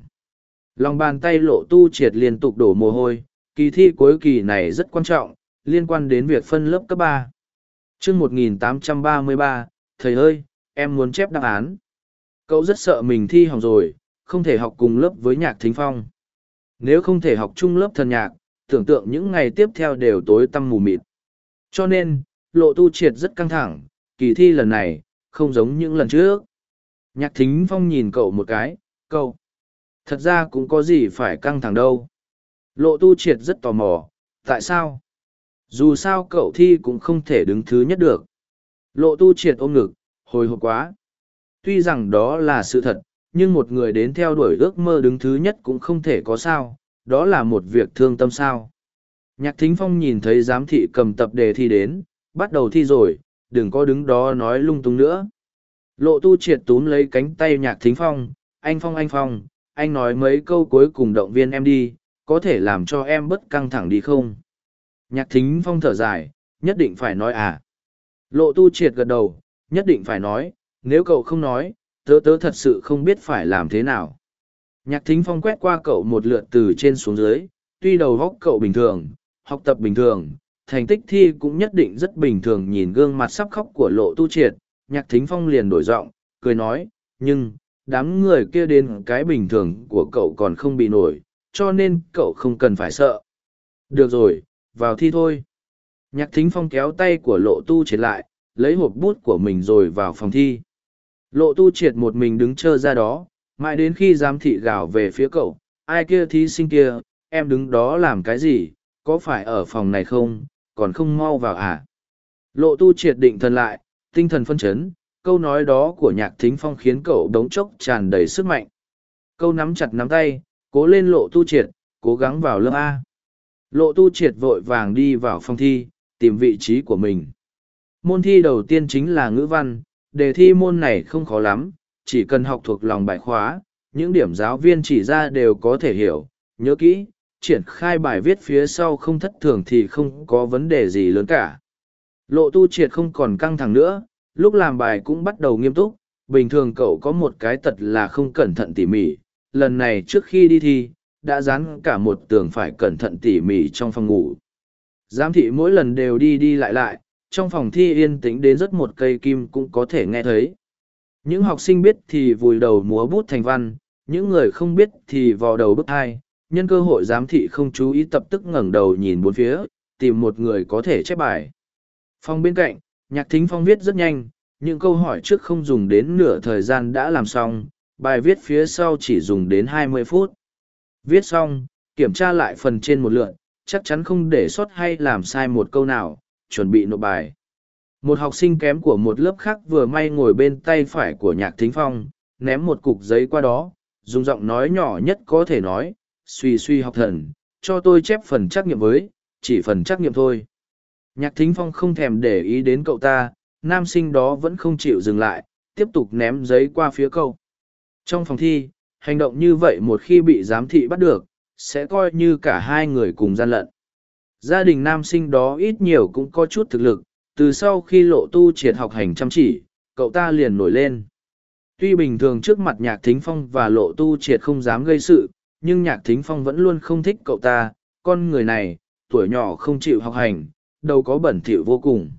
Lòng bàn tay lộ tu triệt liên tục đổ mồ hôi, kỳ thi cuối kỳ này rất quan trọng, liên quan đến việc phân lớp cấp ba. chương 1833, thầy ơi, em muốn chép đáp án. Cậu rất sợ mình thi hỏng rồi, không thể học cùng lớp với nhạc thính phong. Nếu không thể học chung lớp thần nhạc, tưởng tượng những ngày tiếp theo đều tối tăm mù mịt. Cho nên, lộ tu triệt rất căng thẳng, kỳ thi lần này, không giống những lần trước. Nhạc thính phong nhìn cậu một cái, cậu. Thật ra cũng có gì phải căng thẳng đâu. Lộ tu triệt rất tò mò, tại sao? Dù sao cậu thi cũng không thể đứng thứ nhất được. Lộ tu triệt ôm ngực, hồi hộp quá. Tuy rằng đó là sự thật, nhưng một người đến theo đuổi ước mơ đứng thứ nhất cũng không thể có sao, đó là một việc thương tâm sao. Nhạc thính phong nhìn thấy giám thị cầm tập đề thi đến, bắt đầu thi rồi, đừng có đứng đó nói lung tung nữa. Lộ tu triệt túm lấy cánh tay nhạc thính phong, anh phong anh phong, anh nói mấy câu cuối cùng động viên em đi, có thể làm cho em bất căng thẳng đi không? Nhạc thính phong thở dài, nhất định phải nói à. Lộ tu triệt gật đầu, nhất định phải nói, nếu cậu không nói, tớ tớ thật sự không biết phải làm thế nào. Nhạc thính phong quét qua cậu một lượt từ trên xuống dưới, tuy đầu góc cậu bình thường, học tập bình thường, thành tích thi cũng nhất định rất bình thường nhìn gương mặt sắp khóc của lộ tu triệt, nhạc thính phong liền đổi giọng, cười nói, nhưng, đám người kia đến cái bình thường của cậu còn không bị nổi, cho nên cậu không cần phải sợ. Được rồi, vào thi thôi. Nhạc thính phong kéo tay của lộ tu triệt lại, lấy hộp bút của mình rồi vào phòng thi. Lộ tu triệt một mình đứng chờ ra đó, mãi đến khi giám thị gào về phía cậu, ai kia thí sinh kia, em đứng đó làm cái gì, có phải ở phòng này không, còn không mau vào à? Lộ tu triệt định thần lại, tinh thần phân chấn, câu nói đó của nhạc thính phong khiến cậu đống chốc tràn đầy sức mạnh. Câu nắm chặt nắm tay, cố lên lộ tu triệt, cố gắng vào lớp A. Lộ tu triệt vội vàng đi vào phòng thi, tìm vị trí của mình. Môn thi đầu tiên chính là ngữ văn, đề thi môn này không khó lắm, chỉ cần học thuộc lòng bài khóa, những điểm giáo viên chỉ ra đều có thể hiểu, nhớ kỹ, triển khai bài viết phía sau không thất thường thì không có vấn đề gì lớn cả. Lộ tu triệt không còn căng thẳng nữa, lúc làm bài cũng bắt đầu nghiêm túc, bình thường cậu có một cái tật là không cẩn thận tỉ mỉ, lần này trước khi đi thi, đã dán cả một tường phải cẩn thận tỉ mỉ trong phòng ngủ. Giám thị mỗi lần đều đi đi lại lại, trong phòng thi yên tĩnh đến rất một cây kim cũng có thể nghe thấy. Những học sinh biết thì vùi đầu múa bút thành văn, những người không biết thì vò đầu bức hai, nhân cơ hội giám thị không chú ý tập tức ngẩng đầu nhìn bốn phía, tìm một người có thể chép bài. Phong bên cạnh, nhạc thính phong viết rất nhanh, những câu hỏi trước không dùng đến nửa thời gian đã làm xong, bài viết phía sau chỉ dùng đến hai mươi phút. Viết xong, kiểm tra lại phần trên một lượt, chắc chắn không để sót hay làm sai một câu nào, chuẩn bị nộp bài. Một học sinh kém của một lớp khác vừa may ngồi bên tay phải của nhạc thính phong, ném một cục giấy qua đó, dùng giọng nói nhỏ nhất có thể nói, suy suy học thần, cho tôi chép phần trắc nghiệm với, chỉ phần trắc nghiệm thôi. Nhạc thính phong không thèm để ý đến cậu ta, nam sinh đó vẫn không chịu dừng lại, tiếp tục ném giấy qua phía cậu. Trong phòng thi, hành động như vậy một khi bị giám thị bắt được, sẽ coi như cả hai người cùng gian lận. Gia đình nam sinh đó ít nhiều cũng có chút thực lực, từ sau khi lộ tu triệt học hành chăm chỉ, cậu ta liền nổi lên. Tuy bình thường trước mặt nhạc thính phong và lộ tu triệt không dám gây sự, nhưng nhạc thính phong vẫn luôn không thích cậu ta, con người này, tuổi nhỏ không chịu học hành, đầu có bẩn thỉu vô cùng.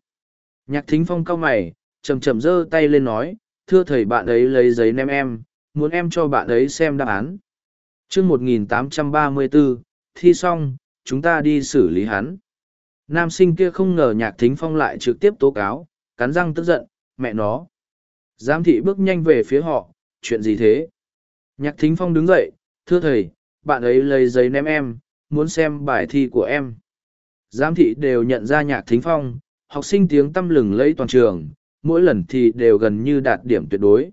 Nhạc thính phong cao mày, chầm chầm giơ tay lên nói, thưa thầy bạn ấy lấy giấy ném em, muốn em cho bạn ấy xem đáp án chương 1834, thi xong, chúng ta đi xử lý hắn. Nam sinh kia không ngờ nhạc thính phong lại trực tiếp tố cáo, cắn răng tức giận, mẹ nó. Giám thị bước nhanh về phía họ, chuyện gì thế? Nhạc thính phong đứng dậy, thưa thầy, bạn ấy lấy giấy ném em, muốn xem bài thi của em. Giám thị đều nhận ra nhạc thính phong, học sinh tiếng tăm lừng lấy toàn trường, mỗi lần thì đều gần như đạt điểm tuyệt đối.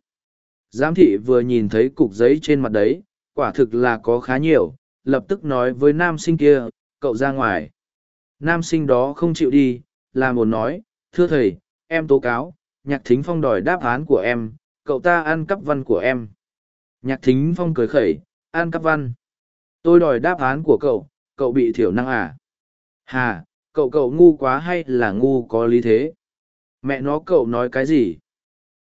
Giám thị vừa nhìn thấy cục giấy trên mặt đấy, quả thực là có khá nhiều, lập tức nói với nam sinh kia, cậu ra ngoài. Nam sinh đó không chịu đi, là một nói, thưa thầy, em tố cáo, nhạc thính phong đòi đáp án của em, cậu ta ăn cắp văn của em. Nhạc thính phong cười khẩy, ăn cắp văn. Tôi đòi đáp án của cậu, cậu bị thiểu năng à? Hà, cậu cậu ngu quá hay là ngu có lý thế? Mẹ nó cậu nói cái gì?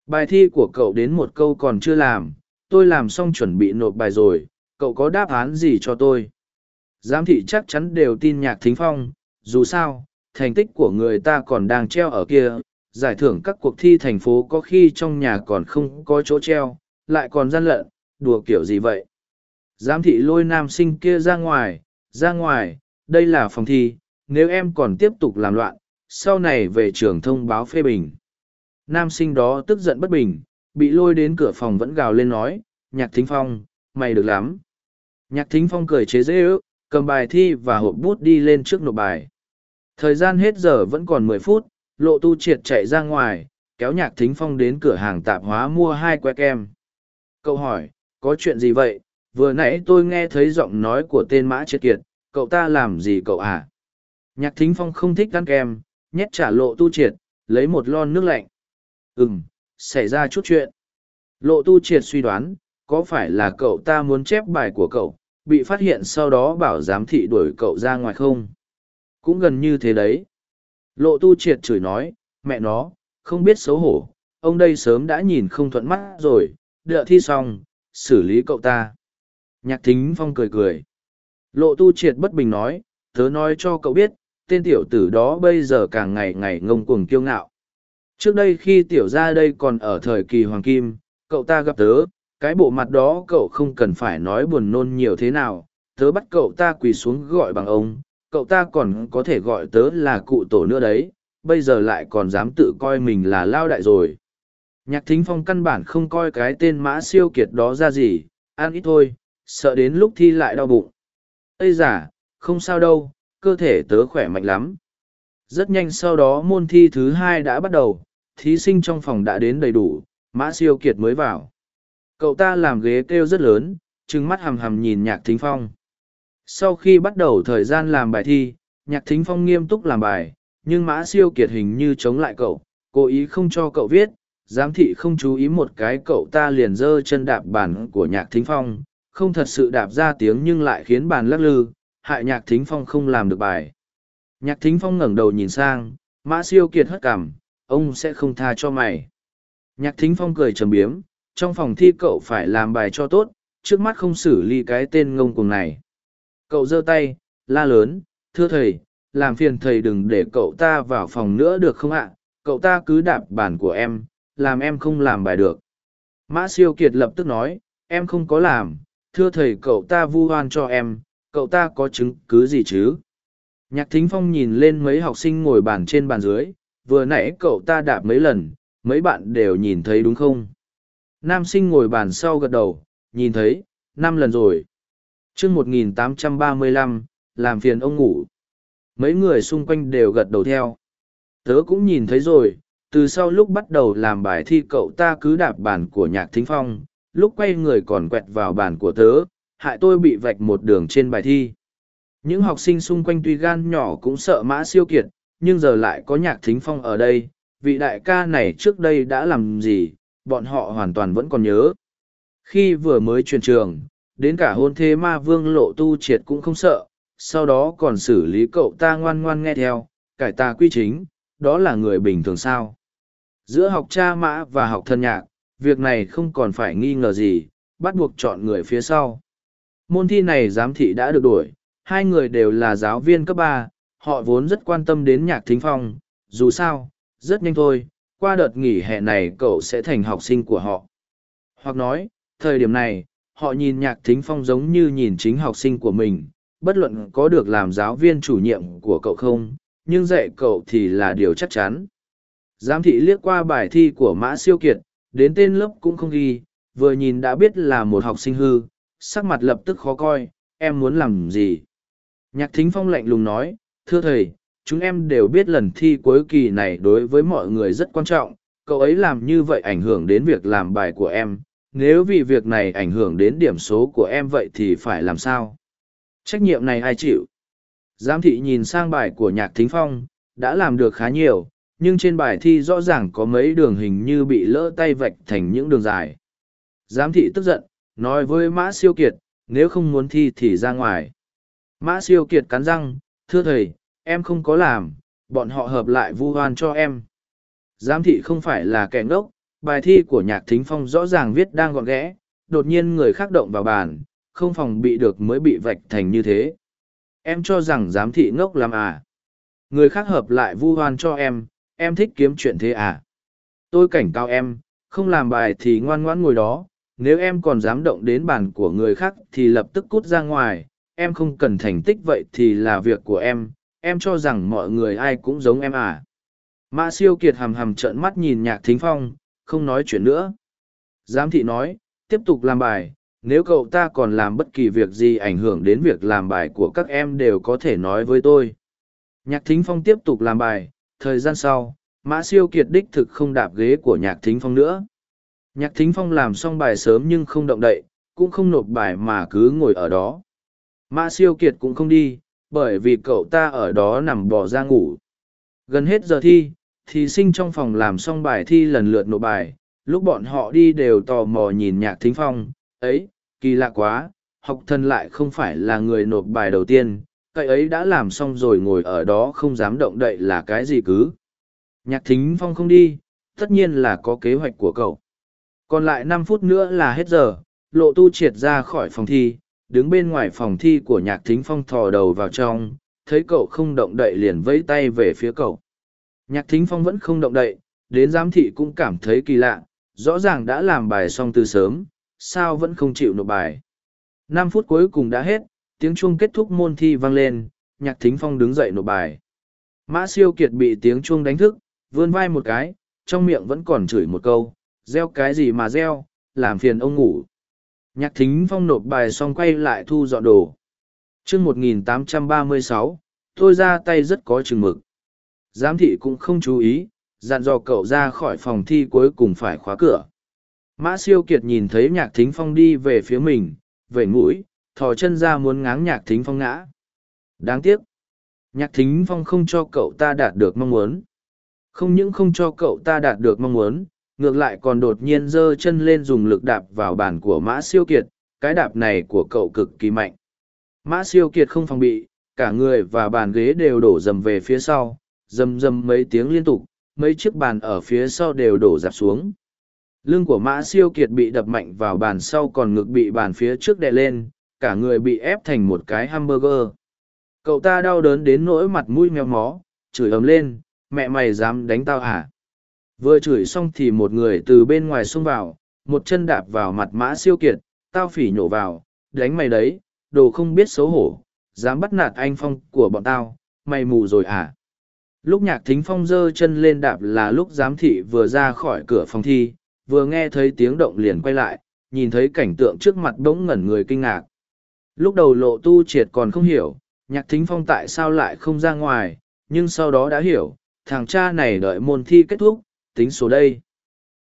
Bài thi của cậu đến một câu còn chưa làm, tôi làm xong chuẩn bị nộp bài rồi, cậu có đáp án gì cho tôi? Giám thị chắc chắn đều tin nhạc thính phong, dù sao, thành tích của người ta còn đang treo ở kia, giải thưởng các cuộc thi thành phố có khi trong nhà còn không có chỗ treo, lại còn gian lận, đùa kiểu gì vậy? Giám thị lôi nam sinh kia ra ngoài, ra ngoài, đây là phòng thi, nếu em còn tiếp tục làm loạn, sau này về trường thông báo phê bình. Nam sinh đó tức giận bất bình, bị lôi đến cửa phòng vẫn gào lên nói, nhạc thính phong, mày được lắm. Nhạc thính phong cười chế dễ ước, cầm bài thi và hộp bút đi lên trước nộp bài. Thời gian hết giờ vẫn còn mười phút, lộ tu triệt chạy ra ngoài, kéo nhạc thính phong đến cửa hàng tạp hóa mua hai que kem. Cậu hỏi, có chuyện gì vậy? Vừa nãy tôi nghe thấy giọng nói của tên mã triệt kiệt, cậu ta làm gì cậu à? Nhạc thính phong không thích ăn kem, nhét trả lộ tu triệt, lấy một lon nước lạnh. Ừm, xảy ra chút chuyện. Lộ tu triệt suy đoán, có phải là cậu ta muốn chép bài của cậu, bị phát hiện sau đó bảo giám thị đuổi cậu ra ngoài không? Cũng gần như thế đấy. Lộ tu triệt chửi nói, mẹ nó, không biết xấu hổ, ông đây sớm đã nhìn không thuận mắt rồi, đợi thi xong, xử lý cậu ta. Nhạc thính phong cười cười. Lộ tu triệt bất bình nói, tớ nói cho cậu biết, tên tiểu tử đó bây giờ càng ngày ngày ngông cuồng kiêu ngạo. Trước đây khi tiểu ra đây còn ở thời kỳ hoàng kim, cậu ta gặp tớ, cái bộ mặt đó cậu không cần phải nói buồn nôn nhiều thế nào, tớ bắt cậu ta quỳ xuống gọi bằng ông, cậu ta còn có thể gọi tớ là cụ tổ nữa đấy, bây giờ lại còn dám tự coi mình là lao đại rồi. Nhạc thính phong căn bản không coi cái tên mã siêu kiệt đó ra gì, ăn ít thôi, sợ đến lúc thi lại đau bụng. Ây giả, không sao đâu, cơ thể tớ khỏe mạnh lắm. Rất nhanh sau đó môn thi thứ hai đã bắt đầu, thí sinh trong phòng đã đến đầy đủ, mã siêu kiệt mới vào. Cậu ta làm ghế kêu rất lớn, trừng mắt hầm hầm nhìn nhạc thính phong. Sau khi bắt đầu thời gian làm bài thi, nhạc thính phong nghiêm túc làm bài, nhưng mã siêu kiệt hình như chống lại cậu, cố ý không cho cậu viết, giám thị không chú ý một cái cậu ta liền giơ chân đạp bàn của nhạc thính phong, không thật sự đạp ra tiếng nhưng lại khiến bàn lắc lư, hại nhạc thính phong không làm được bài. Nhạc thính phong ngẩng đầu nhìn sang, mã siêu kiệt hất cảm, ông sẽ không tha cho mày. Nhạc thính phong cười trầm biếm, trong phòng thi cậu phải làm bài cho tốt, trước mắt không xử lý cái tên ngông cuồng này. Cậu giơ tay, la lớn, thưa thầy, làm phiền thầy đừng để cậu ta vào phòng nữa được không ạ? Cậu ta cứ đạp bàn của em, làm em không làm bài được. Mã siêu kiệt lập tức nói, em không có làm, thưa thầy cậu ta vu oan cho em, cậu ta có chứng cứ gì chứ? Nhạc thính phong nhìn lên mấy học sinh ngồi bàn trên bàn dưới, vừa nãy cậu ta đạp mấy lần, mấy bạn đều nhìn thấy đúng không? Nam sinh ngồi bàn sau gật đầu, nhìn thấy, năm lần rồi. chương 1835, làm phiền ông ngủ. Mấy người xung quanh đều gật đầu theo. Tớ cũng nhìn thấy rồi, từ sau lúc bắt đầu làm bài thi cậu ta cứ đạp bàn của nhạc thính phong, lúc quay người còn quẹt vào bàn của tớ, hại tôi bị vạch một đường trên bài thi. Những học sinh xung quanh tuy gan nhỏ cũng sợ mã siêu kiệt, nhưng giờ lại có nhạc thính phong ở đây, vị đại ca này trước đây đã làm gì, bọn họ hoàn toàn vẫn còn nhớ. Khi vừa mới truyền trường, đến cả hôn thế ma vương lộ tu triệt cũng không sợ, sau đó còn xử lý cậu ta ngoan ngoan nghe theo, cải tà quy chính, đó là người bình thường sao. Giữa học cha mã và học thân nhạc, việc này không còn phải nghi ngờ gì, bắt buộc chọn người phía sau. Môn thi này giám thị đã được đổi, hai người đều là giáo viên cấp ba, họ vốn rất quan tâm đến nhạc thính phong, dù sao, rất nhanh thôi, qua đợt nghỉ hè này cậu sẽ thành học sinh của họ. Hoặc nói, thời điểm này, họ nhìn nhạc thính phong giống như nhìn chính học sinh của mình, bất luận có được làm giáo viên chủ nhiệm của cậu không, nhưng dạy cậu thì là điều chắc chắn. Giám thị liếc qua bài thi của Mã Siêu Kiệt, đến tên lớp cũng không ghi, vừa nhìn đã biết là một học sinh hư, sắc mặt lập tức khó coi, em muốn làm gì? Nhạc thính phong lạnh lùng nói, thưa thầy, chúng em đều biết lần thi cuối kỳ này đối với mọi người rất quan trọng, cậu ấy làm như vậy ảnh hưởng đến việc làm bài của em, nếu vì việc này ảnh hưởng đến điểm số của em vậy thì phải làm sao? Trách nhiệm này ai chịu? Giám thị nhìn sang bài của nhạc thính phong, đã làm được khá nhiều, nhưng trên bài thi rõ ràng có mấy đường hình như bị lỡ tay vạch thành những đường dài. Giám thị tức giận, nói với Mã Siêu Kiệt, nếu không muốn thi thì ra ngoài. Mã Siêu Kiệt cắn răng, thưa thầy, em không có làm, bọn họ hợp lại vu oan cho em. Giám thị không phải là kẻ ngốc, bài thi của nhạc thính phong rõ ràng viết đang gọn ghẽ, đột nhiên người khác động vào bàn, không phòng bị được mới bị vạch thành như thế. Em cho rằng giám thị ngốc làm à. Người khác hợp lại vu oan cho em, em thích kiếm chuyện thế à. Tôi cảnh cáo em, không làm bài thì ngoan ngoãn ngồi đó, nếu em còn dám động đến bàn của người khác thì lập tức cút ra ngoài, em không cần thành tích vậy thì là việc của em, em cho rằng mọi người ai cũng giống em à. Mã siêu kiệt hầm hầm trợn mắt nhìn nhạc thính phong, không nói chuyện nữa. Giám thị nói, tiếp tục làm bài, nếu cậu ta còn làm bất kỳ việc gì ảnh hưởng đến việc làm bài của các em đều có thể nói với tôi. Nhạc thính phong tiếp tục làm bài, thời gian sau, mã siêu kiệt đích thực không đạp ghế của nhạc thính phong nữa. Nhạc thính phong làm xong bài sớm nhưng không động đậy, cũng không nộp bài mà cứ ngồi ở đó. Mã siêu kiệt cũng không đi, bởi vì cậu ta ở đó nằm bò ra ngủ. Gần hết giờ thi, thí sinh trong phòng làm xong bài thi lần lượt nộp bài, lúc bọn họ đi đều tò mò nhìn nhạc thính phong, ấy, kỳ lạ quá, học thần lại không phải là người nộp bài đầu tiên, cậy ấy đã làm xong rồi ngồi ở đó không dám động đậy là cái gì cứ. Nhạc thính phong không đi, tất nhiên là có kế hoạch của cậu. Còn lại năm phút nữa là hết giờ, lộ tu triệt ra khỏi phòng thi, đứng bên ngoài phòng thi của nhạc thính phong thò đầu vào trong, thấy cậu không động đậy liền vẫy tay về phía cậu. Nhạc thính phong vẫn không động đậy, đến giám thị cũng cảm thấy kỳ lạ, rõ ràng đã làm bài xong từ sớm, sao vẫn không chịu nộp bài. Năm phút cuối cùng đã hết, tiếng chuông kết thúc môn thi vang lên, nhạc thính phong đứng dậy nộp bài. Mã siêu kiệt bị tiếng chuông đánh thức, vươn vai một cái, trong miệng vẫn còn chửi một câu, gieo cái gì mà gieo, làm phiền ông ngủ. Nhạc thính phong nộp bài xong quay lại thu dọn đồ. chương 1836, tôi ra tay rất có chừng mực. Giám thị cũng không chú ý, dặn dò cậu ra khỏi phòng thi cuối cùng phải khóa cửa. Mã siêu kiệt nhìn thấy nhạc thính phong đi về phía mình, vẩy mũi, thò chân ra muốn ngáng nhạc thính phong ngã. Đáng tiếc. Nhạc thính phong không cho cậu ta đạt được mong muốn. Không những không cho cậu ta đạt được mong muốn, ngược lại còn đột nhiên giơ chân lên dùng lực đạp vào bàn của mã siêu kiệt, cái đạp này của cậu cực kỳ mạnh. Mã siêu kiệt không phòng bị, cả người và bàn ghế đều đổ dầm về phía sau, dầm dầm mấy tiếng liên tục, mấy chiếc bàn ở phía sau đều đổ dạp xuống. Lưng của mã siêu kiệt bị đập mạnh vào bàn sau còn ngực bị bàn phía trước đè lên, cả người bị ép thành một cái hamburger. Cậu ta đau đớn đến nỗi mặt mũi meo mó, chửi ấm lên, mẹ mày dám đánh tao hả? Vừa chửi xong thì một người từ bên ngoài xông vào, một chân đạp vào mặt mã siêu kiệt, tao phỉ nhổ vào, đánh mày đấy, đồ không biết xấu hổ, dám bắt nạt anh phong của bọn tao, mày mù rồi à? Lúc nhạc thính phong giơ chân lên đạp là lúc giám thị vừa ra khỏi cửa phòng thi, vừa nghe thấy tiếng động liền quay lại, nhìn thấy cảnh tượng trước mặt bỗng ngẩn người kinh ngạc. Lúc đầu lộ tu triệt còn không hiểu, nhạc thính phong tại sao lại không ra ngoài, nhưng sau đó đã hiểu, thằng cha này đợi môn thi kết thúc, tính số đây.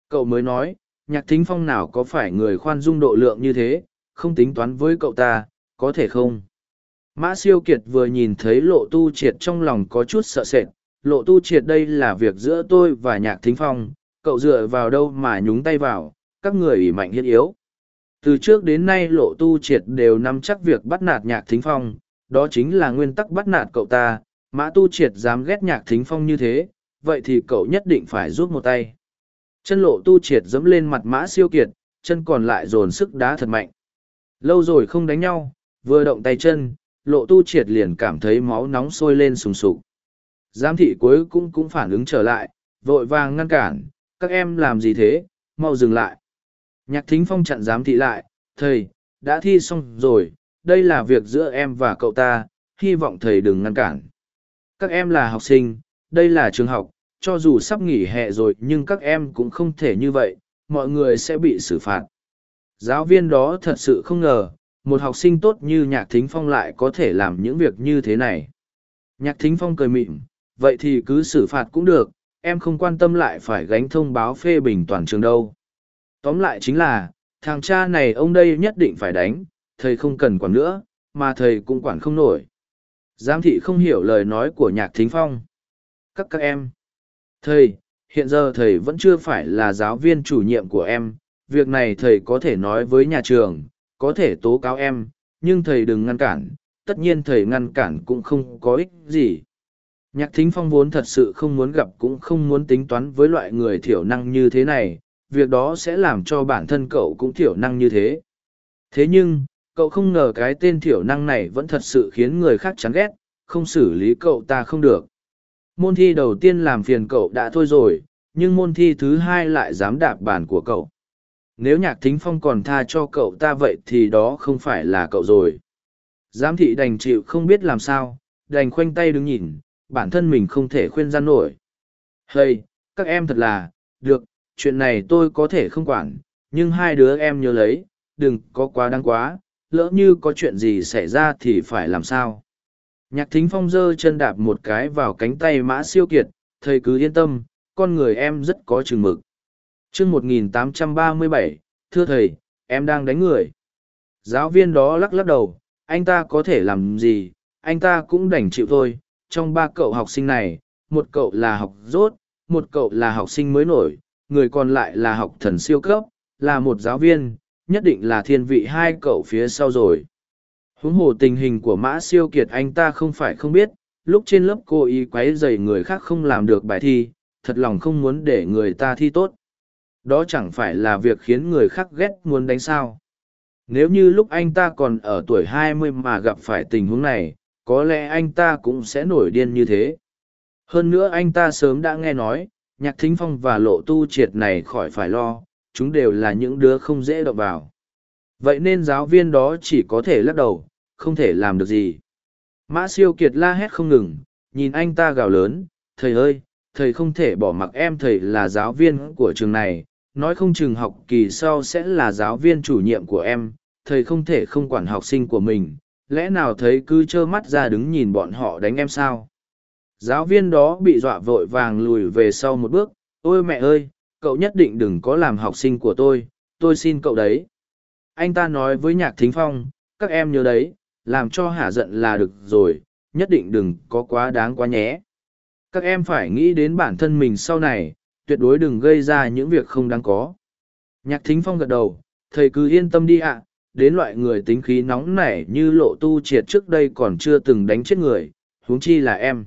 Cậu mới nói, nhạc thính phong nào có phải người khoan dung độ lượng như thế, không tính toán với cậu ta, có thể không? Mã siêu kiệt vừa nhìn thấy lộ tu triệt trong lòng có chút sợ sệt, lộ tu triệt đây là việc giữa tôi và nhạc thính phong, cậu dựa vào đâu mà nhúng tay vào, các người ủy mạnh hiết yếu. Từ trước đến nay lộ tu triệt đều nắm chắc việc bắt nạt nhạc thính phong, đó chính là nguyên tắc bắt nạt cậu ta, mã tu triệt dám ghét nhạc thính phong như thế, vậy thì cậu nhất định phải rút một tay. Chân lộ tu triệt dẫm lên mặt mã siêu kiệt, chân còn lại dồn sức đá thật mạnh. Lâu rồi không đánh nhau, vừa động tay chân, lộ tu triệt liền cảm thấy máu nóng sôi lên sùng sục. Giám thị cuối cũng cũng phản ứng trở lại, vội vàng ngăn cản, các em làm gì thế, mau dừng lại. Nhạc thính phong chặn giám thị lại, thầy, đã thi xong rồi, đây là việc giữa em và cậu ta, hy vọng thầy đừng ngăn cản. Các em là học sinh, đây là trường học, cho dù sắp nghỉ hè rồi nhưng các em cũng không thể như vậy, mọi người sẽ bị xử phạt. Giáo viên đó thật sự không ngờ, một học sinh tốt như Nhạc Thính Phong lại có thể làm những việc như thế này. Nhạc Thính Phong cười mịn, vậy thì cứ xử phạt cũng được, em không quan tâm lại phải gánh thông báo phê bình toàn trường đâu. Tóm lại chính là, thằng cha này ông đây nhất định phải đánh, thầy không cần quản nữa, mà thầy cũng quản không nổi. Giám thị không hiểu lời nói của Nhạc Thính Phong. Các các em. Thầy, hiện giờ thầy vẫn chưa phải là giáo viên chủ nhiệm của em, việc này thầy có thể nói với nhà trường, có thể tố cáo em, nhưng thầy đừng ngăn cản, tất nhiên thầy ngăn cản cũng không có ích gì. Nhạc thính phong vốn thật sự không muốn gặp cũng không muốn tính toán với loại người thiểu năng như thế này, việc đó sẽ làm cho bản thân cậu cũng thiểu năng như thế. Thế nhưng, cậu không ngờ cái tên thiểu năng này vẫn thật sự khiến người khác chán ghét, không xử lý cậu ta không được. Môn thi đầu tiên làm phiền cậu đã thôi rồi, nhưng môn thi thứ hai lại dám đạp bàn của cậu. Nếu nhạc thính phong còn tha cho cậu ta vậy thì đó không phải là cậu rồi. Giám thị đành chịu không biết làm sao, đành khoanh tay đứng nhìn, bản thân mình không thể khuyên gian nổi. Hây, các em thật là, được, chuyện này tôi có thể không quản, nhưng hai đứa em nhớ lấy, đừng có quá đáng quá, lỡ như có chuyện gì xảy ra thì phải làm sao. Nhạc thính phong giơ chân đạp một cái vào cánh tay mã siêu kiệt, thầy cứ yên tâm, con người em rất có chừng mực. chương 1837, thưa thầy, em đang đánh người. Giáo viên đó lắc lắc đầu, anh ta có thể làm gì, anh ta cũng đành chịu thôi. Trong ba cậu học sinh này, một cậu là học rốt, một cậu là học sinh mới nổi, người còn lại là học thần siêu cấp, là một giáo viên, nhất định là thiên vị hai cậu phía sau rồi. Huống hồ tình hình của mã siêu kiệt anh ta không phải không biết, lúc trên lớp cô ý quấy dày người khác không làm được bài thi, thật lòng không muốn để người ta thi tốt. Đó chẳng phải là việc khiến người khác ghét muốn đánh sao. Nếu như lúc anh ta còn ở tuổi hai mươi mà gặp phải tình huống này, có lẽ anh ta cũng sẽ nổi điên như thế. Hơn nữa anh ta sớm đã nghe nói, nhạc thính phong và lộ tu triệt này khỏi phải lo, chúng đều là những đứa không dễ động vào. Vậy nên giáo viên đó chỉ có thể lắc đầu, không thể làm được gì. Mã siêu kiệt la hét không ngừng, nhìn anh ta gào lớn, thầy ơi, thầy không thể bỏ mặc em thầy là giáo viên của trường này, nói không chừng học kỳ sau sẽ là giáo viên chủ nhiệm của em, thầy không thể không quản học sinh của mình, lẽ nào thầy cứ trơ mắt ra đứng nhìn bọn họ đánh em sao? Giáo viên đó bị dọa vội vàng lùi về sau một bước, ôi mẹ ơi, cậu nhất định đừng có làm học sinh của tôi, tôi xin cậu đấy. Anh ta nói với nhạc thính phong, các em nhớ đấy, làm cho hả giận là được rồi, nhất định đừng có quá đáng quá nhé. Các em phải nghĩ đến bản thân mình sau này, tuyệt đối đừng gây ra những việc không đáng có. Nhạc thính phong gật đầu, thầy cứ yên tâm đi ạ, đến loại người tính khí nóng nảy như lộ tu triệt trước đây còn chưa từng đánh chết người, huống chi là em.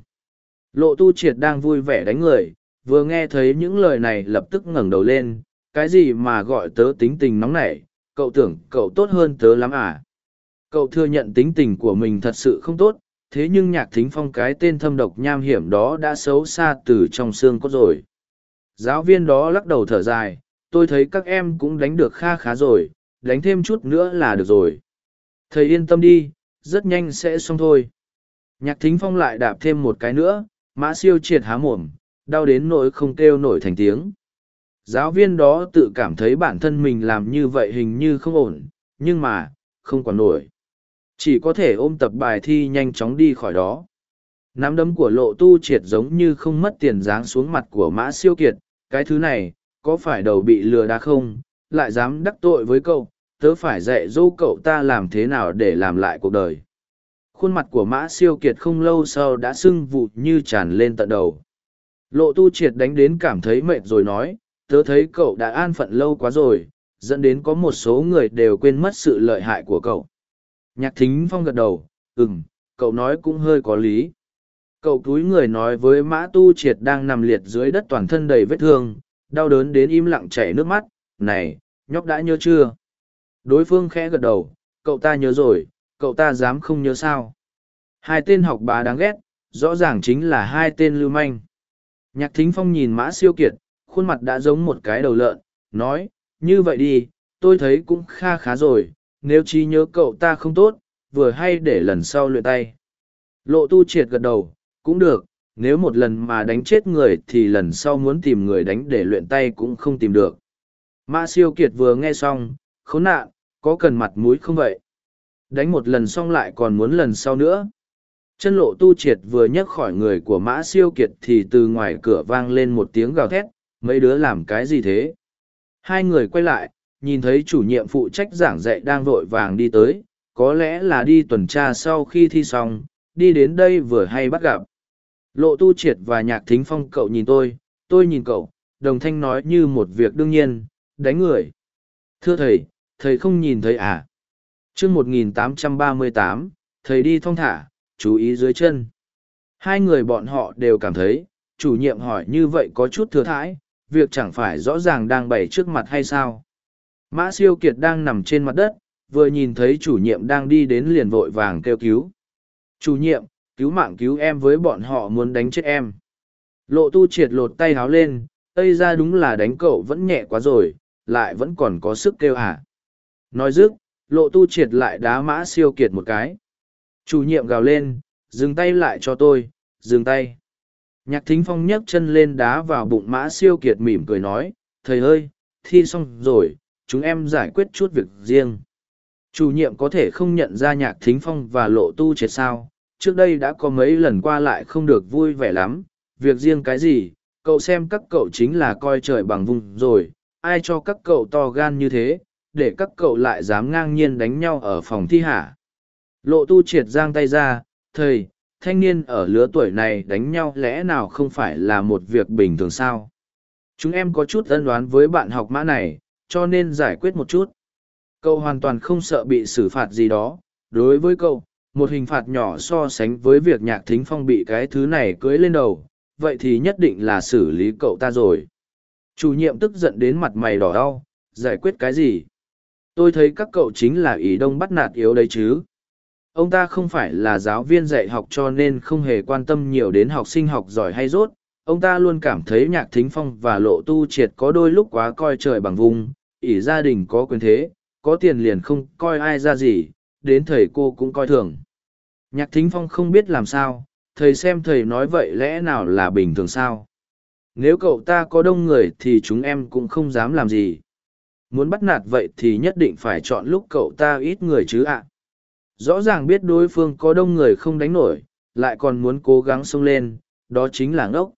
Lộ tu triệt đang vui vẻ đánh người, vừa nghe thấy những lời này lập tức ngẩng đầu lên, cái gì mà gọi tớ tính tình nóng nảy, cậu tưởng cậu tốt hơn tớ lắm à? Cậu thừa nhận tính tình của mình thật sự không tốt, thế nhưng nhạc thính phong cái tên thâm độc nham hiểm đó đã xấu xa từ trong xương cốt rồi. Giáo viên đó lắc đầu thở dài, tôi thấy các em cũng đánh được kha khá rồi, đánh thêm chút nữa là được rồi. Thầy yên tâm đi, rất nhanh sẽ xong thôi. Nhạc thính phong lại đạp thêm một cái nữa, mã siêu triệt há mồm, đau đến nỗi không kêu nổi thành tiếng. Giáo viên đó tự cảm thấy bản thân mình làm như vậy hình như không ổn, nhưng mà, không còn nổi. Chỉ có thể ôm tập bài thi nhanh chóng đi khỏi đó. Nắm đấm của lộ tu triệt giống như không mất tiền dáng xuống mặt của mã siêu kiệt, cái thứ này, có phải đầu bị lừa đá không, lại dám đắc tội với cậu, tớ phải dạy dỗ cậu ta làm thế nào để làm lại cuộc đời. Khuôn mặt của mã siêu kiệt không lâu sau đã sưng vụt như tràn lên tận đầu. Lộ tu triệt đánh đến cảm thấy mệt rồi nói, tớ thấy cậu đã an phận lâu quá rồi, dẫn đến có một số người đều quên mất sự lợi hại của cậu. Nhạc thính phong gật đầu, ừm, cậu nói cũng hơi có lý. Cậu túi người nói với mã tu triệt đang nằm liệt dưới đất toàn thân đầy vết thương, đau đớn đến im lặng chảy nước mắt, này, nhóc đã nhớ chưa? Đối phương khẽ gật đầu, cậu ta nhớ rồi, cậu ta dám không nhớ sao? Hai tên học bá đáng ghét, rõ ràng chính là hai tên lưu manh. Nhạc thính phong nhìn mã siêu kiệt, khuôn mặt đã giống một cái đầu lợn, nói, như vậy đi, tôi thấy cũng kha khá rồi, nếu trí nhớ cậu ta không tốt, vừa hay để lần sau luyện tay. Lộ tu triệt gật đầu, cũng được, nếu một lần mà đánh chết người thì lần sau muốn tìm người đánh để luyện tay cũng không tìm được. Mã siêu kiệt vừa nghe xong, khốn nạn, có cần mặt mũi không vậy? Đánh một lần xong lại còn muốn lần sau nữa. Chân lộ tu triệt vừa nhấc khỏi người của mã siêu kiệt thì từ ngoài cửa vang lên một tiếng gào thét, mấy đứa làm cái gì thế? Hai người quay lại, nhìn thấy chủ nhiệm phụ trách giảng dạy đang vội vàng đi tới, có lẽ là đi tuần tra sau khi thi xong, đi đến đây vừa hay bắt gặp. Lộ tu triệt và nhạc thính phong cậu nhìn tôi, tôi nhìn cậu, đồng thanh nói như một việc đương nhiên, đánh người. Thưa thầy, thầy không nhìn thấy à? chương 1838, thầy đi thong thả, chú ý dưới chân. Hai người bọn họ đều cảm thấy, chủ nhiệm hỏi như vậy có chút thừa thãi, việc chẳng phải rõ ràng đang bày trước mặt hay sao. Mã siêu kiệt đang nằm trên mặt đất, vừa nhìn thấy chủ nhiệm đang đi đến liền vội vàng kêu cứu. Chủ nhiệm, cứu mạng cứu em với bọn họ muốn đánh chết em. Lộ tu triệt lột tay háo lên, tây ra đúng là đánh cậu vẫn nhẹ quá rồi, lại vẫn còn có sức kêu hả. Nói dứt, lộ tu triệt lại đá mã siêu kiệt một cái. Chủ nhiệm gào lên, dừng tay lại cho tôi, dừng tay. Nhạc thính phong nhấc chân lên đá vào bụng mã siêu kiệt mỉm cười nói, thầy ơi, thi xong rồi, chúng em giải quyết chút việc riêng. Chủ nhiệm có thể không nhận ra nhạc thính phong và lộ tu triệt sao, trước đây đã có mấy lần qua lại không được vui vẻ lắm, việc riêng cái gì, cậu xem các cậu chính là coi trời bằng vùng rồi, ai cho các cậu to gan như thế, để các cậu lại dám ngang nhiên đánh nhau ở phòng thi hả. Lộ tu triệt giang tay ra, thầy, thanh niên ở lứa tuổi này đánh nhau lẽ nào không phải là một việc bình thường sao? Chúng em có chút ân đoán với bạn học mã này, cho nên giải quyết một chút. Cậu hoàn toàn không sợ bị xử phạt gì đó. Đối với cậu, một hình phạt nhỏ so sánh với việc nhạc thính phong bị cái thứ này cưới lên đầu, vậy thì nhất định là xử lý cậu ta rồi. Chủ nhiệm tức giận đến mặt mày đỏ đau, giải quyết cái gì? Tôi thấy các cậu chính là ý đông bắt nạt yếu đấy chứ. Ông ta không phải là giáo viên dạy học cho nên không hề quan tâm nhiều đến học sinh học giỏi hay rốt. Ông ta luôn cảm thấy nhạc thính phong và lộ tu triệt có đôi lúc quá coi trời bằng vùng, ỷ gia đình có quyền thế, có tiền liền không coi ai ra gì, đến thầy cô cũng coi thường. Nhạc thính phong không biết làm sao, thầy xem thầy nói vậy lẽ nào là bình thường sao? Nếu cậu ta có đông người thì chúng em cũng không dám làm gì. Muốn bắt nạt vậy thì nhất định phải chọn lúc cậu ta ít người chứ ạ. Rõ ràng biết đối phương có đông người không đánh nổi, lại còn muốn cố gắng xông lên, đó chính là ngốc.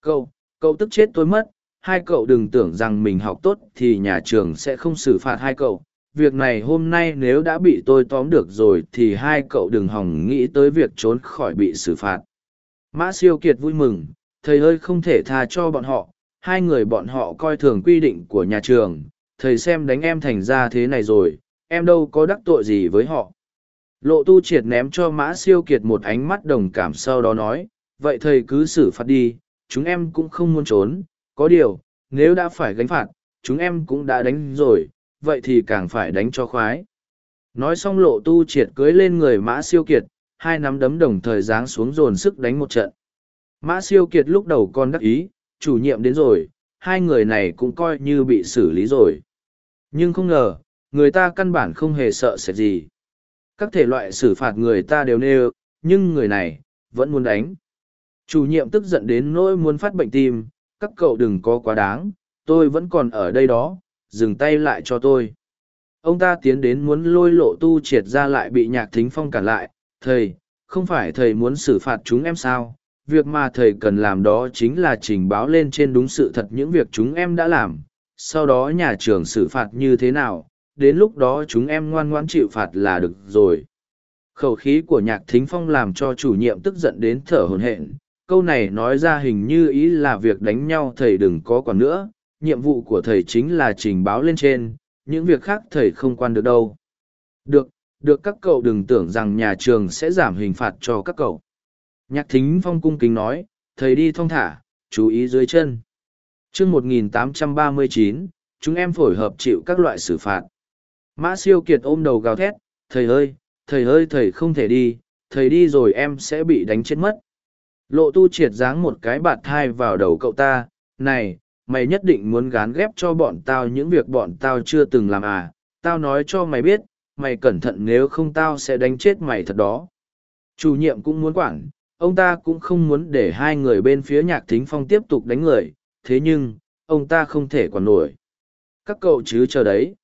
Cậu, cậu tức chết tôi mất, hai cậu đừng tưởng rằng mình học tốt thì nhà trường sẽ không xử phạt hai cậu. Việc này hôm nay nếu đã bị tôi tóm được rồi thì hai cậu đừng hòng nghĩ tới việc trốn khỏi bị xử phạt. Mã siêu kiệt vui mừng, thầy ơi không thể tha cho bọn họ, hai người bọn họ coi thường quy định của nhà trường, thầy xem đánh em thành ra thế này rồi, em đâu có đắc tội gì với họ. Lộ tu triệt ném cho mã siêu kiệt một ánh mắt đồng cảm sau đó nói, vậy thầy cứ xử phạt đi, chúng em cũng không muốn trốn, có điều, nếu đã phải gánh phạt, chúng em cũng đã đánh rồi, vậy thì càng phải đánh cho khoái. Nói xong lộ tu triệt cưới lên người mã siêu kiệt, hai nắm đấm đồng thời giáng xuống dồn sức đánh một trận. Mã siêu kiệt lúc đầu còn đắc ý, chủ nhiệm đến rồi, hai người này cũng coi như bị xử lý rồi. Nhưng không ngờ, người ta căn bản không hề sợ sệt gì. Các thể loại xử phạt người ta đều nêu, nhưng người này, vẫn muốn đánh. Chủ nhiệm tức giận đến nỗi muốn phát bệnh tim, các cậu đừng có quá đáng, tôi vẫn còn ở đây đó, dừng tay lại cho tôi. Ông ta tiến đến muốn lôi lộ tu triệt ra lại bị nhạc thính phong cản lại, thầy, không phải thầy muốn xử phạt chúng em sao? Việc mà thầy cần làm đó chính là trình báo lên trên đúng sự thật những việc chúng em đã làm, sau đó nhà trường xử phạt như thế nào, đến lúc đó chúng em ngoan ngoãn chịu phạt là được rồi. Khẩu khí của nhạc thính phong làm cho chủ nhiệm tức giận đến thở hồn hển. Câu này nói ra hình như ý là việc đánh nhau thầy đừng có còn nữa, nhiệm vụ của thầy chính là trình báo lên trên, những việc khác thầy không quan được đâu. Được, được các cậu đừng tưởng rằng nhà trường sẽ giảm hình phạt cho các cậu. Nhạc thính phong cung kính nói, thầy đi thong thả, chú ý dưới chân. chương 1839, chúng em phối hợp chịu các loại xử phạt. Mã siêu kiệt ôm đầu gào thét, thầy ơi, thầy ơi thầy không thể đi, thầy đi rồi em sẽ bị đánh chết mất. Lộ tu triệt dáng một cái bạt thai vào đầu cậu ta, này, mày nhất định muốn gán ghép cho bọn tao những việc bọn tao chưa từng làm à, tao nói cho mày biết, mày cẩn thận nếu không tao sẽ đánh chết mày thật đó. Chủ nhiệm cũng muốn quản, ông ta cũng không muốn để hai người bên phía nhạc thính phong tiếp tục đánh người, thế nhưng, ông ta không thể quản nổi. Các cậu chứ chờ đấy.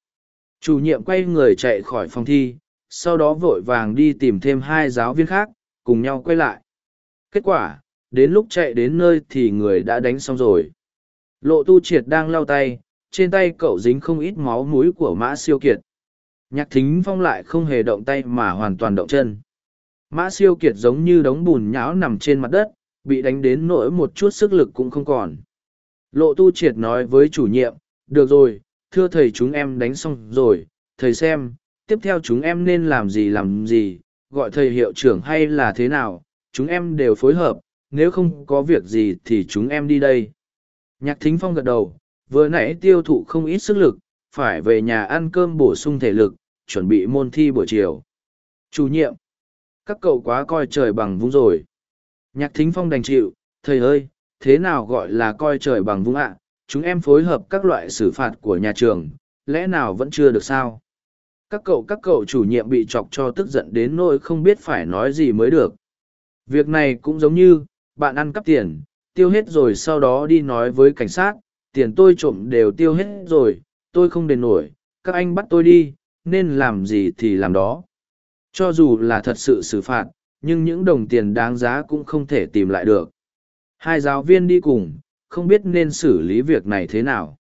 Chủ nhiệm quay người chạy khỏi phòng thi sau đó vội vàng đi tìm thêm hai giáo viên khác cùng nhau quay lại kết quả, đến lúc chạy đến nơi thì người đã đánh xong rồi. Lộ tu triệt đang lau tay, trên tay cậu dính không ít máu múi của mã siêu kiệt. Nhạc thính phong lại không hề động tay mà hoàn toàn động chân. Mã siêu kiệt giống như đống bùn nhão nằm trên mặt đất, bị đánh đến nỗi một chút sức lực cũng không còn. Lộ tu triệt nói với chủ nhiệm, được rồi, thưa thầy chúng em đánh xong rồi. Thầy xem, tiếp theo chúng em nên làm gì làm gì? Gọi thầy hiệu trưởng hay là thế nào? Chúng em đều phối hợp, nếu không có việc gì thì chúng em đi đây. Nhạc thính phong gật đầu, vừa nãy tiêu thụ không ít sức lực, phải về nhà ăn cơm bổ sung thể lực, chuẩn bị môn thi buổi chiều. Chủ nhiệm, các cậu quá coi trời bằng vung rồi. Nhạc thính phong đành chịu, thầy ơi, thế nào gọi là coi trời bằng vung ạ? Chúng em phối hợp các loại xử phạt của nhà trường, lẽ nào vẫn chưa được sao? Các cậu các cậu chủ nhiệm bị chọc cho tức giận đến nỗi không biết phải nói gì mới được việc này cũng giống như, bạn ăn cắp tiền, tiêu hết rồi sau đó đi nói với cảnh sát, tiền tôi trộm đều tiêu hết rồi, tôi không đền nổi, các anh bắt tôi đi, nên làm gì thì làm đó. Cho dù là thật sự xử phạt, nhưng những đồng tiền đáng giá cũng không thể tìm lại được. Hai giáo viên đi cùng, không biết nên xử lý việc này thế nào.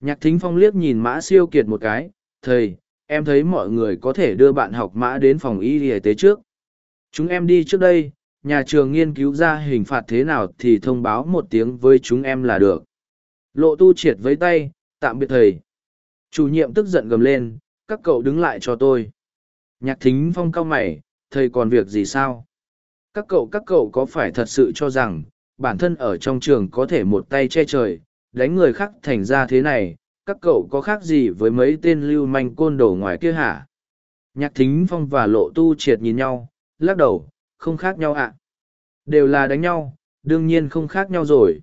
Nhạc thính phong liếc nhìn mã siêu kiệt một cái, thầy, em thấy mọi người có thể đưa bạn học mã đến phòng y y tế trước. Chúng em đi trước đây nhà trường nghiên cứu ra hình phạt thế nào thì thông báo một tiếng với chúng em là được. Lộ tu triệt với tay, tạm biệt thầy. Chủ nhiệm tức giận gầm lên, các cậu đứng lại cho tôi. Nhạc thính phong cao mày, thầy còn việc gì sao? Các cậu các cậu có phải thật sự cho rằng bản thân ở trong trường có thể một tay che trời, đánh người khác thành ra thế này? Các cậu có khác gì với mấy tên lưu manh côn đồ ngoài kia hả? Nhạc thính phong và lộ tu triệt nhìn nhau, lắc đầu không khác nhau ạ. Đều là đánh nhau, đương nhiên không khác nhau rồi.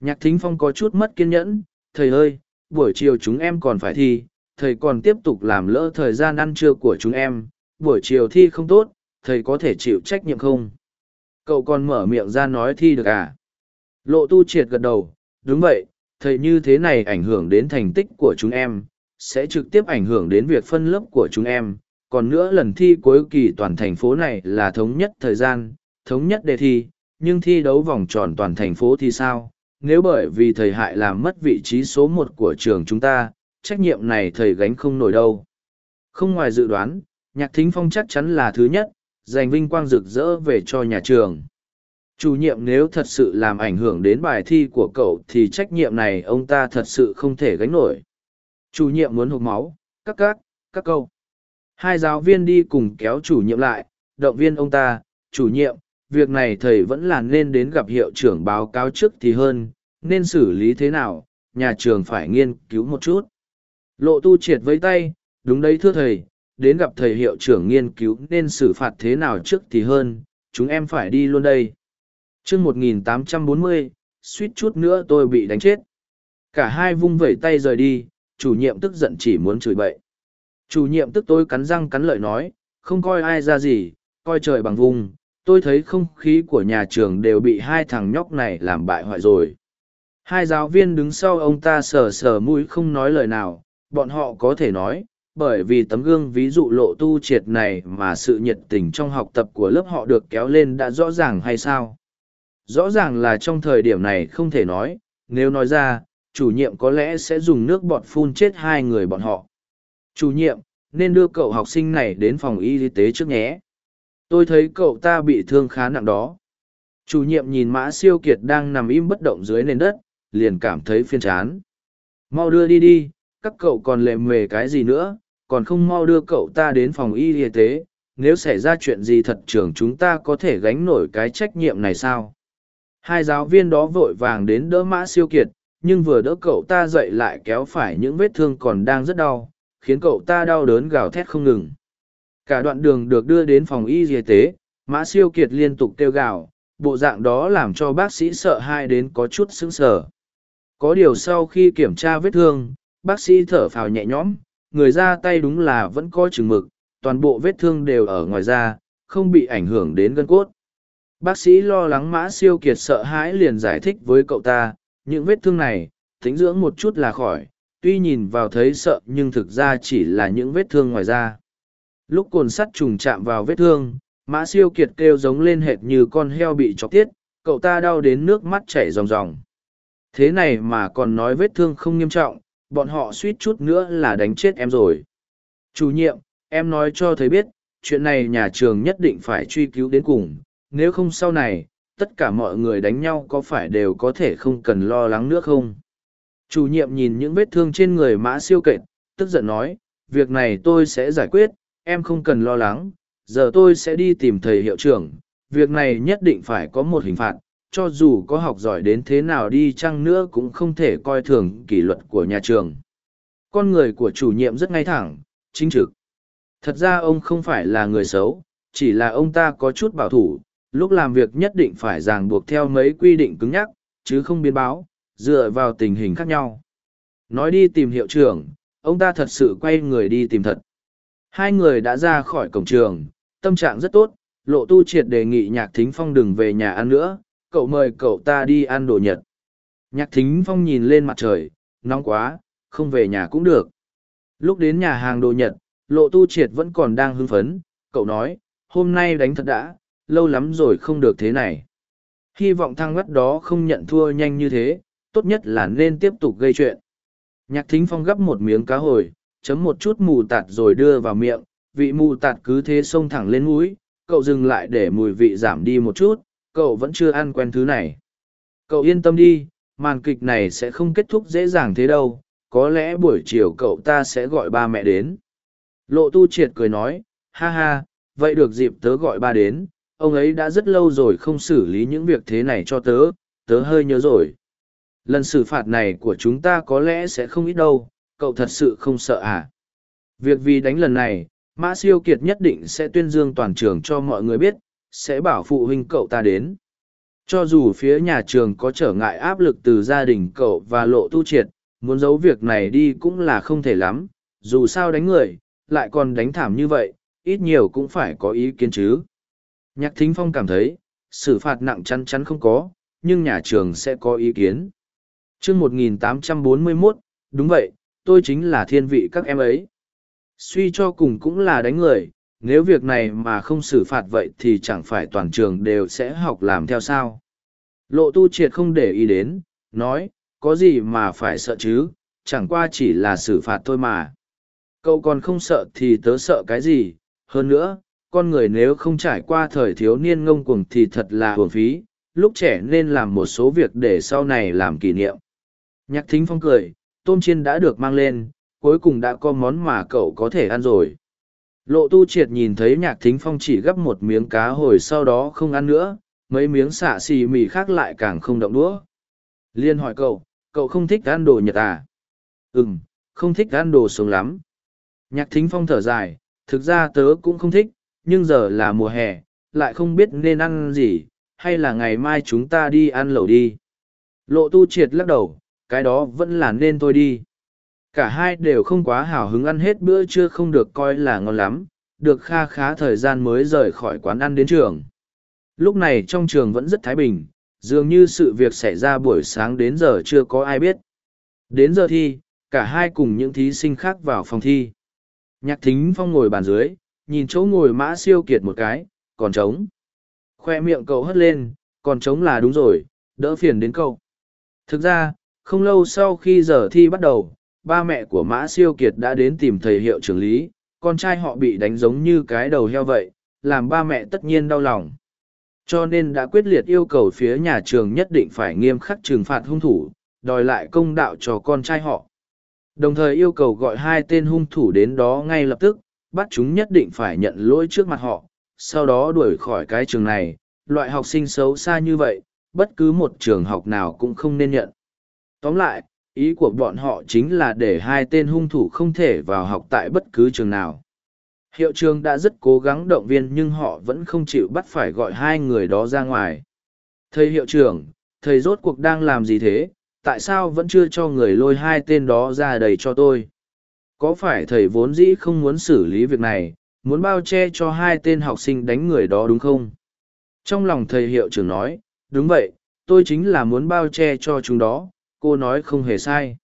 Nhạc thính phong có chút mất kiên nhẫn, thầy ơi, buổi chiều chúng em còn phải thi, thầy còn tiếp tục làm lỡ thời gian ăn trưa của chúng em, buổi chiều thi không tốt, thầy có thể chịu trách nhiệm không? Cậu còn mở miệng ra nói thi được à? Lộ tu triệt gật đầu, đúng vậy, thầy như thế này ảnh hưởng đến thành tích của chúng em, sẽ trực tiếp ảnh hưởng đến việc phân lớp của chúng em còn nữa lần thi cuối kỳ toàn thành phố này là thống nhất thời gian, thống nhất đề thi, nhưng thi đấu vòng tròn toàn thành phố thì sao? Nếu bởi vì thầy hại làm mất vị trí số một của trường chúng ta, trách nhiệm này thầy gánh không nổi đâu. Không ngoài dự đoán, nhạc thính phong chắc chắn là thứ nhất, giành vinh quang rực rỡ về cho nhà trường. Chủ nhiệm nếu thật sự làm ảnh hưởng đến bài thi của cậu thì trách nhiệm này ông ta thật sự không thể gánh nổi. Chủ nhiệm muốn hộp máu, các các các câu hai giáo viên đi cùng kéo chủ nhiệm lại, động viên ông ta, chủ nhiệm, việc này thầy vẫn là nên đến gặp hiệu trưởng báo cáo trước thì hơn, nên xử lý thế nào, nhà trường phải nghiên cứu một chút. Lộ tu triệt với tay, đúng đấy thưa thầy, đến gặp thầy hiệu trưởng nghiên cứu nên xử phạt thế nào trước thì hơn, chúng em phải đi luôn đây. Chương một nghìn tám trăm bốn mươi, suýt chút nữa tôi bị đánh chết. Cả hai vung vẩy tay rời đi, chủ nhiệm tức giận chỉ muốn chửi bậy chủ nhiệm tức tôi cắn răng cắn lợi nói, không coi ai ra gì, coi trời bằng vùng. Tôi thấy không khí của nhà trường đều bị hai thằng nhóc này làm bại hoại rồi. Hai giáo viên đứng sau ông ta sờ sờ mũi không nói lời nào. Bọn họ có thể nói, bởi vì tấm gương ví dụ lộ tu triệt này mà sự nhiệt tình trong học tập của lớp họ được kéo lên đã rõ ràng hay sao? Rõ ràng là trong thời điểm này không thể nói. Nếu nói ra, chủ nhiệm có lẽ sẽ dùng nước bọt phun chết hai người bọn họ chủ nhiệm, nên đưa cậu học sinh này đến phòng y tế trước nhé. Tôi thấy cậu ta bị thương khá nặng đó. Chủ nhiệm nhìn mã siêu kiệt đang nằm im bất động dưới nền đất, liền cảm thấy phiên chán. Mau đưa đi đi, các cậu còn lệ mề cái gì nữa, còn không mau đưa cậu ta đến phòng y y tế. Nếu xảy ra chuyện gì thật trường chúng ta có thể gánh nổi cái trách nhiệm này sao? Hai giáo viên đó vội vàng đến đỡ mã siêu kiệt, nhưng vừa đỡ cậu ta dậy lại kéo phải những vết thương còn đang rất đau khiến cậu ta đau đớn gào thét không ngừng. Cả đoạn đường được đưa đến phòng y y tế, mã siêu kiệt liên tục kêu gào, bộ dạng đó làm cho bác sĩ sợ hai đến có chút sững sờ. Có điều sau khi kiểm tra vết thương, bác sĩ thở phào nhẹ nhõm, người ra tay đúng là vẫn có chừng mực, toàn bộ vết thương đều ở ngoài da, không bị ảnh hưởng đến gân cốt. Bác sĩ lo lắng mã siêu kiệt sợ hãi liền giải thích với cậu ta, những vết thương này, tính dưỡng một chút là khỏi tuy nhìn vào thấy sợ nhưng thực ra chỉ là những vết thương ngoài da. Lúc cồn sắt trùng chạm vào vết thương, mã siêu kiệt kêu giống lên hệt như con heo bị chọc tiết, cậu ta đau đến nước mắt chảy ròng ròng. Thế này mà còn nói vết thương không nghiêm trọng, bọn họ suýt chút nữa là đánh chết em rồi. Chủ nhiệm, em nói cho thầy biết, chuyện này nhà trường nhất định phải truy cứu đến cùng, nếu không sau này, tất cả mọi người đánh nhau có phải đều có thể không cần lo lắng nữa không? Chủ nhiệm nhìn những vết thương trên người mã siêu Kệ, tức giận nói việc này tôi sẽ giải quyết em không cần lo lắng giờ tôi sẽ đi tìm thầy hiệu trưởng việc này nhất định phải có một hình phạt cho dù có học giỏi đến thế nào đi chăng nữa cũng không thể coi thường kỷ luật của nhà trường. Con người của chủ nhiệm rất ngay thẳng chính trực. Thật ra ông không phải là người xấu chỉ là ông ta có chút bảo thủ lúc làm việc nhất định phải ràng buộc theo mấy quy định cứng nhắc chứ không biến báo dựa vào tình hình khác nhau. Nói đi tìm hiệu trưởng, ông ta thật sự quay người đi tìm thật. Hai người đã ra khỏi cổng trường, tâm trạng rất tốt, lộ tu triệt đề nghị nhạc thính phong đừng về nhà ăn nữa, cậu mời cậu ta đi ăn đồ nhật. Nhạc thính phong nhìn lên mặt trời, nóng quá, không về nhà cũng được. Lúc đến nhà hàng đồ nhật, lộ tu triệt vẫn còn đang hưng phấn, cậu nói, hôm nay đánh thật đã, lâu lắm rồi không được thế này. Hy vọng thăng ngắt đó không nhận thua nhanh như thế tốt nhất là nên tiếp tục gây chuyện. Nhạc thính phong gấp một miếng cá hồi, chấm một chút mù tạt rồi đưa vào miệng, vị mù tạt cứ thế xông thẳng lên mũi, cậu dừng lại để mùi vị giảm đi một chút, cậu vẫn chưa ăn quen thứ này. Cậu yên tâm đi, màn kịch này sẽ không kết thúc dễ dàng thế đâu, có lẽ buổi chiều cậu ta sẽ gọi ba mẹ đến. Lộ tu triệt cười nói, ha ha, vậy được dịp tớ gọi ba đến, ông ấy đã rất lâu rồi không xử lý những việc thế này cho tớ tớ hơi nhớ rồi lần xử phạt này của chúng ta có lẽ sẽ không ít đâu, cậu thật sự không sợ à? Việc vì đánh lần này, mã siêu kiệt nhất định sẽ tuyên dương toàn trường cho mọi người biết, sẽ bảo phụ huynh cậu ta đến. Cho dù phía nhà trường có trở ngại áp lực từ gia đình cậu và lộ tu triệt, muốn giấu việc này đi cũng là không thể lắm, dù sao đánh người, lại còn đánh thảm như vậy, ít nhiều cũng phải có ý kiến chứ. Nhạc thính phong cảm thấy, xử phạt nặng chắn chắn không có, nhưng nhà trường sẽ có ý kiến chương một nghìn tám trăm bốn mươi mốt, đúng vậy, tôi chính là thiên vị các em ấy. Suy cho cùng cũng là đánh người, nếu việc này mà không xử phạt vậy thì chẳng phải toàn trường đều sẽ học làm theo sao. Lộ tu triệt không để ý đến, nói, có gì mà phải sợ chứ, chẳng qua chỉ là xử phạt thôi mà. Cậu còn không sợ thì tớ sợ cái gì? Hơn nữa, con người nếu không trải qua thời thiếu niên ngông cuồng thì thật là hưởng phí, lúc trẻ nên làm một số việc để sau này làm kỷ niệm nhạc thính phong cười, tôm chiên đã được mang lên, cuối cùng đã có món mà cậu có thể ăn rồi. Lộ tu triệt nhìn thấy nhạc thính phong chỉ gắp một miếng cá hồi sau đó không ăn nữa, mấy miếng xạ xì mì khác lại càng không động đũa. Liên hỏi cậu cậu không thích ăn đồ nhật à? Ừ không thích ăn đồ sống lắm. Nhạc thính phong thở dài, thực ra tớ cũng không thích, nhưng giờ là mùa hè, lại không biết nên ăn gì, hay là ngày mai chúng ta đi ăn lẩu đi. Lộ tu triệt lắc đầu cái đó vẫn là nên tôi đi. Cả hai đều không quá hào hứng ăn hết bữa trưa không được coi là ngon lắm, được kha khá thời gian mới rời khỏi quán ăn đến trường. Lúc này trong trường vẫn rất thái bình, dường như sự việc xảy ra buổi sáng đến giờ chưa có ai biết. Đến giờ thi, cả hai cùng những thí sinh khác vào phòng thi. Nhạc thính phong ngồi bàn dưới, nhìn chỗ ngồi mã siêu kiệt một cái, còn trống? Khoe miệng cậu hất lên, còn trống là đúng rồi, đỡ phiền đến cậu. Thực ra không lâu sau khi giờ thi bắt đầu, ba mẹ của mã siêu kiệt đã đến tìm thầy hiệu trưởng lý, con trai họ bị đánh giống như cái đầu heo vậy, làm ba mẹ tất nhiên đau lòng. Cho nên đã quyết liệt yêu cầu phía nhà trường nhất định phải nghiêm khắc trừng phạt hung thủ, đòi lại công đạo cho con trai họ. Đồng thời yêu cầu gọi hai tên hung thủ đến đó ngay lập tức, bắt chúng nhất định phải nhận lỗi trước mặt họ, sau đó đuổi khỏi cái trường này. Loại học sinh xấu xa như vậy, bất cứ một trường học nào cũng không nên nhận tóm lại, ý của bọn họ chính là để hai tên hung thủ không thể vào học tại bất cứ trường nào. Hiệu trường đã rất cố gắng động viên nhưng họ vẫn không chịu bắt phải gọi hai người đó ra ngoài. Thầy hiệu trưởng, thầy rốt cuộc đang làm gì thế? Tại sao vẫn chưa cho người lôi hai tên đó ra đầy cho tôi? Có phải thầy vốn dĩ không muốn xử lý việc này, muốn bao che cho hai tên học sinh đánh người đó đúng không? Trong lòng thầy hiệu trưởng nói, đúng vậy, tôi chính là muốn bao che cho chúng đó cô nói không hề sai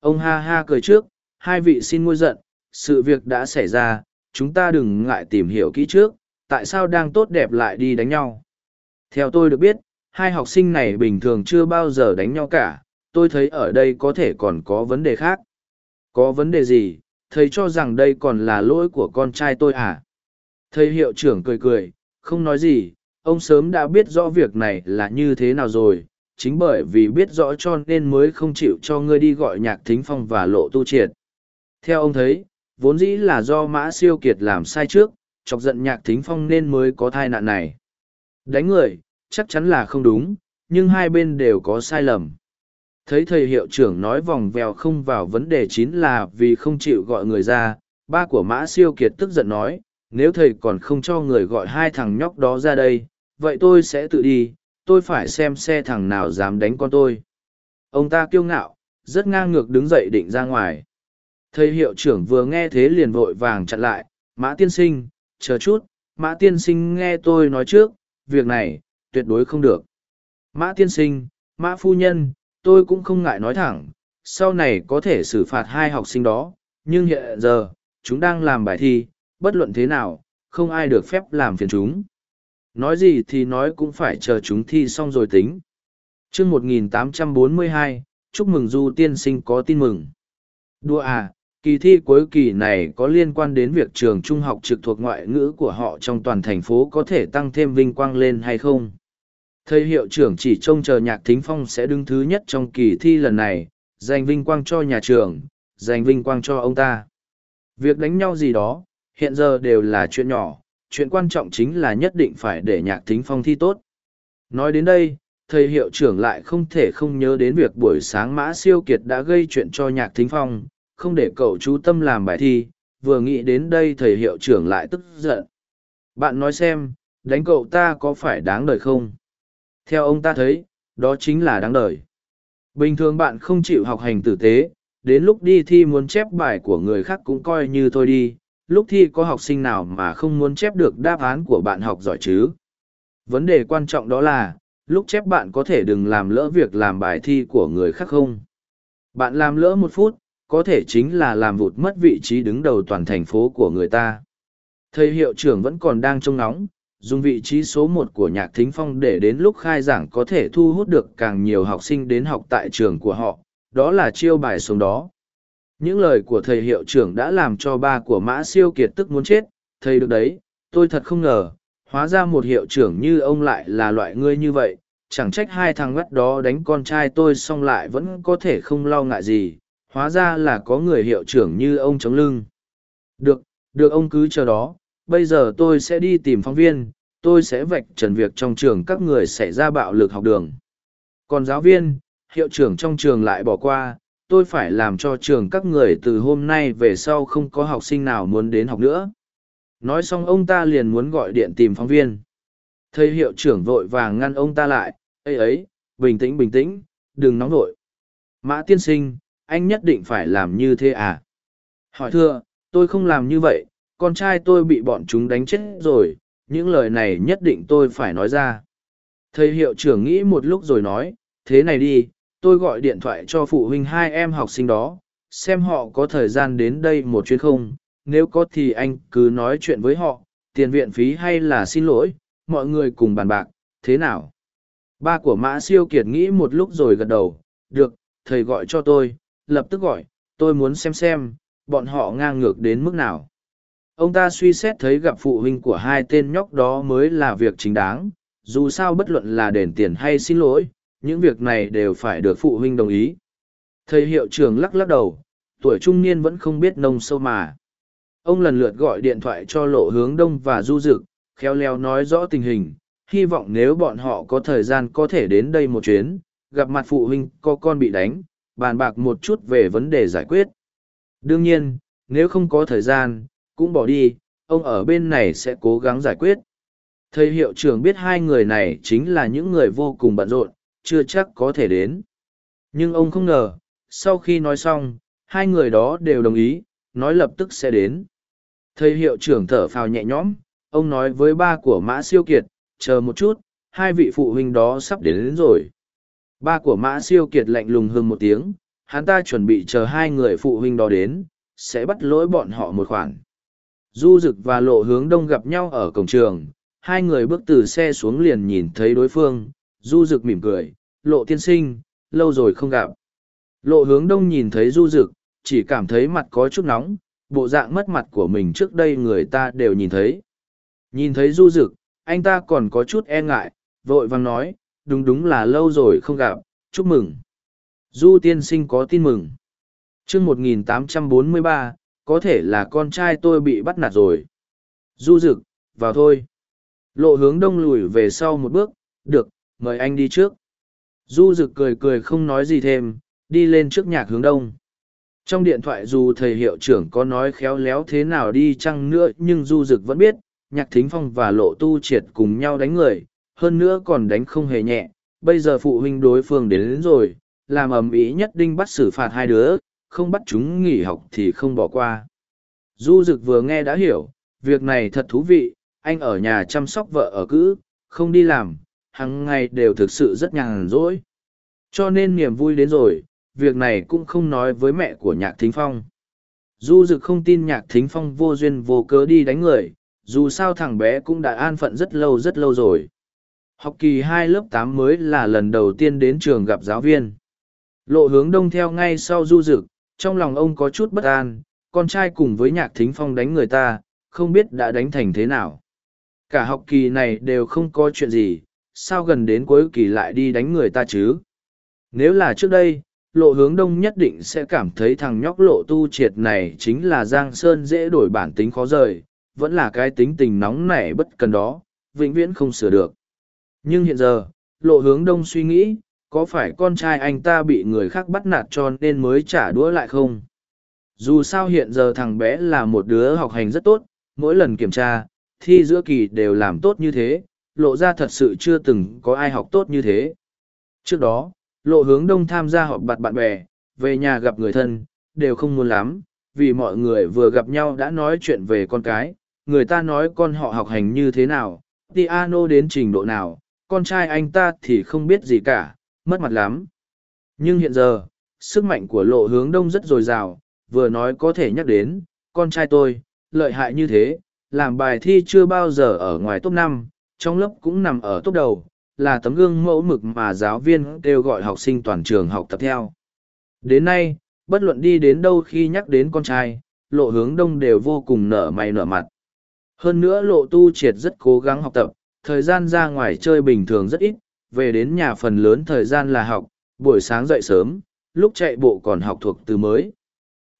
ông ha ha cười trước, hai vị xin ngôi giận, sự việc đã xảy ra, chúng ta đừng ngại tìm hiểu kỹ trước, tại sao đang tốt đẹp lại đi đánh nhau. Theo tôi được biết, hai học sinh này bình thường chưa bao giờ đánh nhau cả, tôi thấy ở đây có thể còn có vấn đề khác. Có vấn đề gì, thầy cho rằng đây còn là lỗi của con trai tôi à? Thầy hiệu trưởng cười cười, không nói gì, ông sớm đã biết rõ việc này là như thế nào rồi, chính bởi vì biết rõ cho nên mới không chịu cho ngươi đi gọi nhạc thính phong và lộ tu triệt. Theo ông thấy, vốn dĩ là do mã siêu kiệt làm sai trước, chọc giận nhạc thính phong nên mới có thai nạn này. Đánh người, chắc chắn là không đúng, nhưng hai bên đều có sai lầm. Thấy thầy hiệu trưởng nói vòng vèo không vào vấn đề chính là vì không chịu gọi người ra, ba của mã siêu kiệt tức giận nói, nếu thầy còn không cho người gọi hai thằng nhóc đó ra đây, vậy tôi sẽ tự đi, tôi phải xem xe thằng nào dám đánh con tôi. Ông ta kiêu ngạo, rất ngang ngược đứng dậy định ra ngoài. Thầy hiệu trưởng vừa nghe thế liền vội vàng chặn lại, mã tiên sinh, chờ chút, mã tiên sinh nghe tôi nói trước, việc này, tuyệt đối không được. Mã tiên sinh, mã phu nhân, tôi cũng không ngại nói thẳng, sau này có thể xử phạt hai học sinh đó, nhưng hiện giờ, chúng đang làm bài thi, bất luận thế nào, không ai được phép làm phiền chúng. Nói gì thì nói cũng phải chờ chúng thi xong rồi tính. chương 1842, chúc mừng Du tiên sinh có tin mừng. Đùa à, kỳ thi cuối kỳ này có liên quan đến việc trường trung học trực thuộc ngoại ngữ của họ trong toàn thành phố có thể tăng thêm vinh quang lên hay không? Thầy hiệu trưởng chỉ trông chờ nhạc thính phong sẽ đứng thứ nhất trong kỳ thi lần này, giành vinh quang cho nhà trường, giành vinh quang cho ông ta. Việc đánh nhau gì đó, hiện giờ đều là chuyện nhỏ, chuyện quan trọng chính là nhất định phải để nhạc thính phong thi tốt. Nói đến đây, thầy hiệu trưởng lại không thể không nhớ đến việc buổi sáng mã siêu kiệt đã gây chuyện cho nhạc thính phong, không để cậu chú tâm làm bài thi, vừa nghĩ đến đây thầy hiệu trưởng lại tức giận. Bạn nói xem, đánh cậu ta có phải đáng đời không? Theo ông ta thấy, đó chính là đáng đời. Bình thường bạn không chịu học hành tử tế, đến lúc đi thi muốn chép bài của người khác cũng coi như thôi đi, lúc thi có học sinh nào mà không muốn chép được đáp án của bạn học giỏi chứ? Vấn đề quan trọng đó là, lúc chép bạn có thể đừng làm lỡ việc làm bài thi của người khác không? Bạn làm lỡ một phút, có thể chính là làm vụt mất vị trí đứng đầu toàn thành phố của người ta. Thầy hiệu trưởng vẫn còn đang trông nóng, dùng vị trí số một của nhạc thính phong để đến lúc khai giảng có thể thu hút được càng nhiều học sinh đến học tại trường của họ, đó là chiêu bài sống đó. Những lời của thầy hiệu trưởng đã làm cho ba của mã siêu kiệt tức muốn chết, thầy được đấy, tôi thật không ngờ, hóa ra một hiệu trưởng như ông lại là loại ngươi như vậy, chẳng trách hai thằng ngắt đó đánh con trai tôi xong lại vẫn có thể không lo ngại gì, hóa ra là có người hiệu trưởng như ông chống lưng. Được, được ông cứ chờ đó, bây giờ tôi sẽ đi tìm phóng viên, tôi sẽ vạch trần việc trong trường các người xảy ra bạo lực học đường. Còn giáo viên, hiệu trưởng trong trường lại bỏ qua, tôi phải làm cho trường các người từ hôm nay về sau không có học sinh nào muốn đến học nữa. Nói xong ông ta liền muốn gọi điện tìm phóng viên. Thầy hiệu trưởng vội vàng ngăn ông ta lại, ấy ấy, bình tĩnh bình tĩnh, đừng nóng vội. Mã tiên sinh, anh nhất định phải làm như thế à? Hỏi thưa, tôi không làm như vậy, con trai tôi bị bọn chúng đánh chết rồi, những lời này nhất định tôi phải nói ra. Thầy hiệu trưởng nghĩ một lúc rồi nói, thế này đi, tôi gọi điện thoại cho phụ huynh hai em học sinh đó, xem họ có thời gian đến đây một chuyến không, nếu có thì anh cứ nói chuyện với họ, tiền viện phí hay là xin lỗi, mọi người cùng bàn bạc, thế nào? Ba của Mã Siêu Kiệt nghĩ một lúc rồi gật đầu, được, thầy gọi cho tôi, lập tức gọi, tôi muốn xem xem, bọn họ ngang ngược đến mức nào. Ông ta suy xét thấy gặp phụ huynh của hai tên nhóc đó mới là việc chính đáng, dù sao bất luận là đền tiền hay xin lỗi, những việc này đều phải được phụ huynh đồng ý. Thầy hiệu trưởng lắc lắc đầu, tuổi trung niên vẫn không biết nông sâu mà. Ông lần lượt gọi điện thoại cho lộ hướng đông và du dực, khéo léo nói rõ tình hình, hy vọng nếu bọn họ có thời gian có thể đến đây một chuyến, gặp mặt phụ huynh có con bị đánh, bàn bạc một chút về vấn đề giải quyết. Đương nhiên, nếu không có thời gian, cũng bỏ đi, ông ở bên này sẽ cố gắng giải quyết. Thầy hiệu trưởng biết hai người này chính là những người vô cùng bận rộn, chưa chắc có thể đến. Nhưng ông không ngờ, sau khi nói xong, hai người đó đều đồng ý, nói lập tức sẽ đến. Thầy hiệu trưởng thở phào nhẹ nhõm, ông nói với ba của Mã Siêu Kiệt, chờ một chút, hai vị phụ huynh đó sắp đến, đến rồi. Ba của Mã Siêu Kiệt lạnh lùng hơn một tiếng, hắn ta chuẩn bị chờ hai người phụ huynh đó đến, sẽ bắt lỗi bọn họ một khoản. Du Dực và Lộ Hướng Đông gặp nhau ở cổng trường, hai người bước từ xe xuống liền nhìn thấy đối phương, Du Dực mỉm cười, Lộ tiên sinh, lâu rồi không gặp. Lộ Hướng Đông nhìn thấy Du Dực, chỉ cảm thấy mặt có chút nóng, bộ dạng mất mặt của mình trước đây người ta đều nhìn thấy. Nhìn thấy Du Dực, anh ta còn có chút e ngại, vội vàng nói, đúng đúng là lâu rồi không gặp, chúc mừng. Du tiên sinh có tin mừng. chương 1843, có thể là con trai tôi bị bắt nạt rồi. Du Dực, vào thôi. Lộ hướng đông lùi về sau một bước, được, mời anh đi trước. Du Dực cười cười không nói gì thêm, đi lên trước nhạc hướng đông. Trong điện thoại dù thầy hiệu trưởng có nói khéo léo thế nào đi chăng nữa nhưng Du Dực vẫn biết, nhạc thính phong và lộ tu triệt cùng nhau đánh người, hơn nữa còn đánh không hề nhẹ. Bây giờ phụ huynh đối phương đến, đến rồi, làm ầm ĩ nhất định bắt xử phạt hai đứa, không bắt chúng nghỉ học thì không bỏ qua. Du Dực vừa nghe đã hiểu, việc này thật thú vị, anh ở nhà chăm sóc vợ ở cữ, không đi làm, hàng ngày đều thực sự rất nhàn rỗi. Cho nên niềm vui đến rồi, việc này cũng không nói với mẹ của nhạc thính phong. Du Dực không tin nhạc thính phong vô duyên vô cớ đi đánh người, dù sao thằng bé cũng đã an phận rất lâu rất lâu rồi. Học kỳ hai lớp tám mới là lần đầu tiên đến trường gặp giáo viên. Lộ hướng đông theo ngay sau du dực, trong lòng ông có chút bất an, con trai cùng với nhạc thính phong đánh người ta, không biết đã đánh thành thế nào. Cả học kỳ này đều không có chuyện gì, sao gần đến cuối kỳ lại đi đánh người ta chứ? Nếu là trước đây, lộ hướng đông nhất định sẽ cảm thấy thằng nhóc lộ tu triệt này chính là Giang Sơn dễ đổi bản tính khó rời, vẫn là cái tính tình nóng nảy bất cần đó, vĩnh viễn không sửa được. Nhưng hiện giờ, lộ hướng đông suy nghĩ, có phải con trai anh ta bị người khác bắt nạt cho nên mới trả đũa lại không? Dù sao hiện giờ thằng bé là một đứa học hành rất tốt, mỗi lần kiểm tra, thi giữa kỳ đều làm tốt như thế, lộ ra thật sự chưa từng có ai học tốt như thế. Trước đó, lộ hướng đông tham gia họp bạt bạn bè, về nhà gặp người thân, đều không muốn lắm, vì mọi người vừa gặp nhau đã nói chuyện về con cái, người ta nói con họ học hành như thế nào, piano đến trình độ nào, con trai anh ta thì không biết gì cả, mất mặt lắm. Nhưng hiện giờ, sức mạnh của lộ hướng đông rất dồi dào, vừa nói có thể nhắc đến, con trai tôi, lợi hại như thế, làm bài thi chưa bao giờ ở ngoài top năm, trong lớp cũng nằm ở top đầu, là tấm gương mẫu mực mà giáo viên kêu gọi học sinh toàn trường học tập theo. Đến nay, bất luận đi đến đâu khi nhắc đến con trai, lộ hướng đông đều vô cùng nở mày nở mặt. Hơn nữa lộ tu triệt rất cố gắng học tập, thời gian ra ngoài chơi bình thường rất ít, về đến nhà phần lớn thời gian là học, buổi sáng dậy sớm, lúc chạy bộ còn học thuộc từ mới.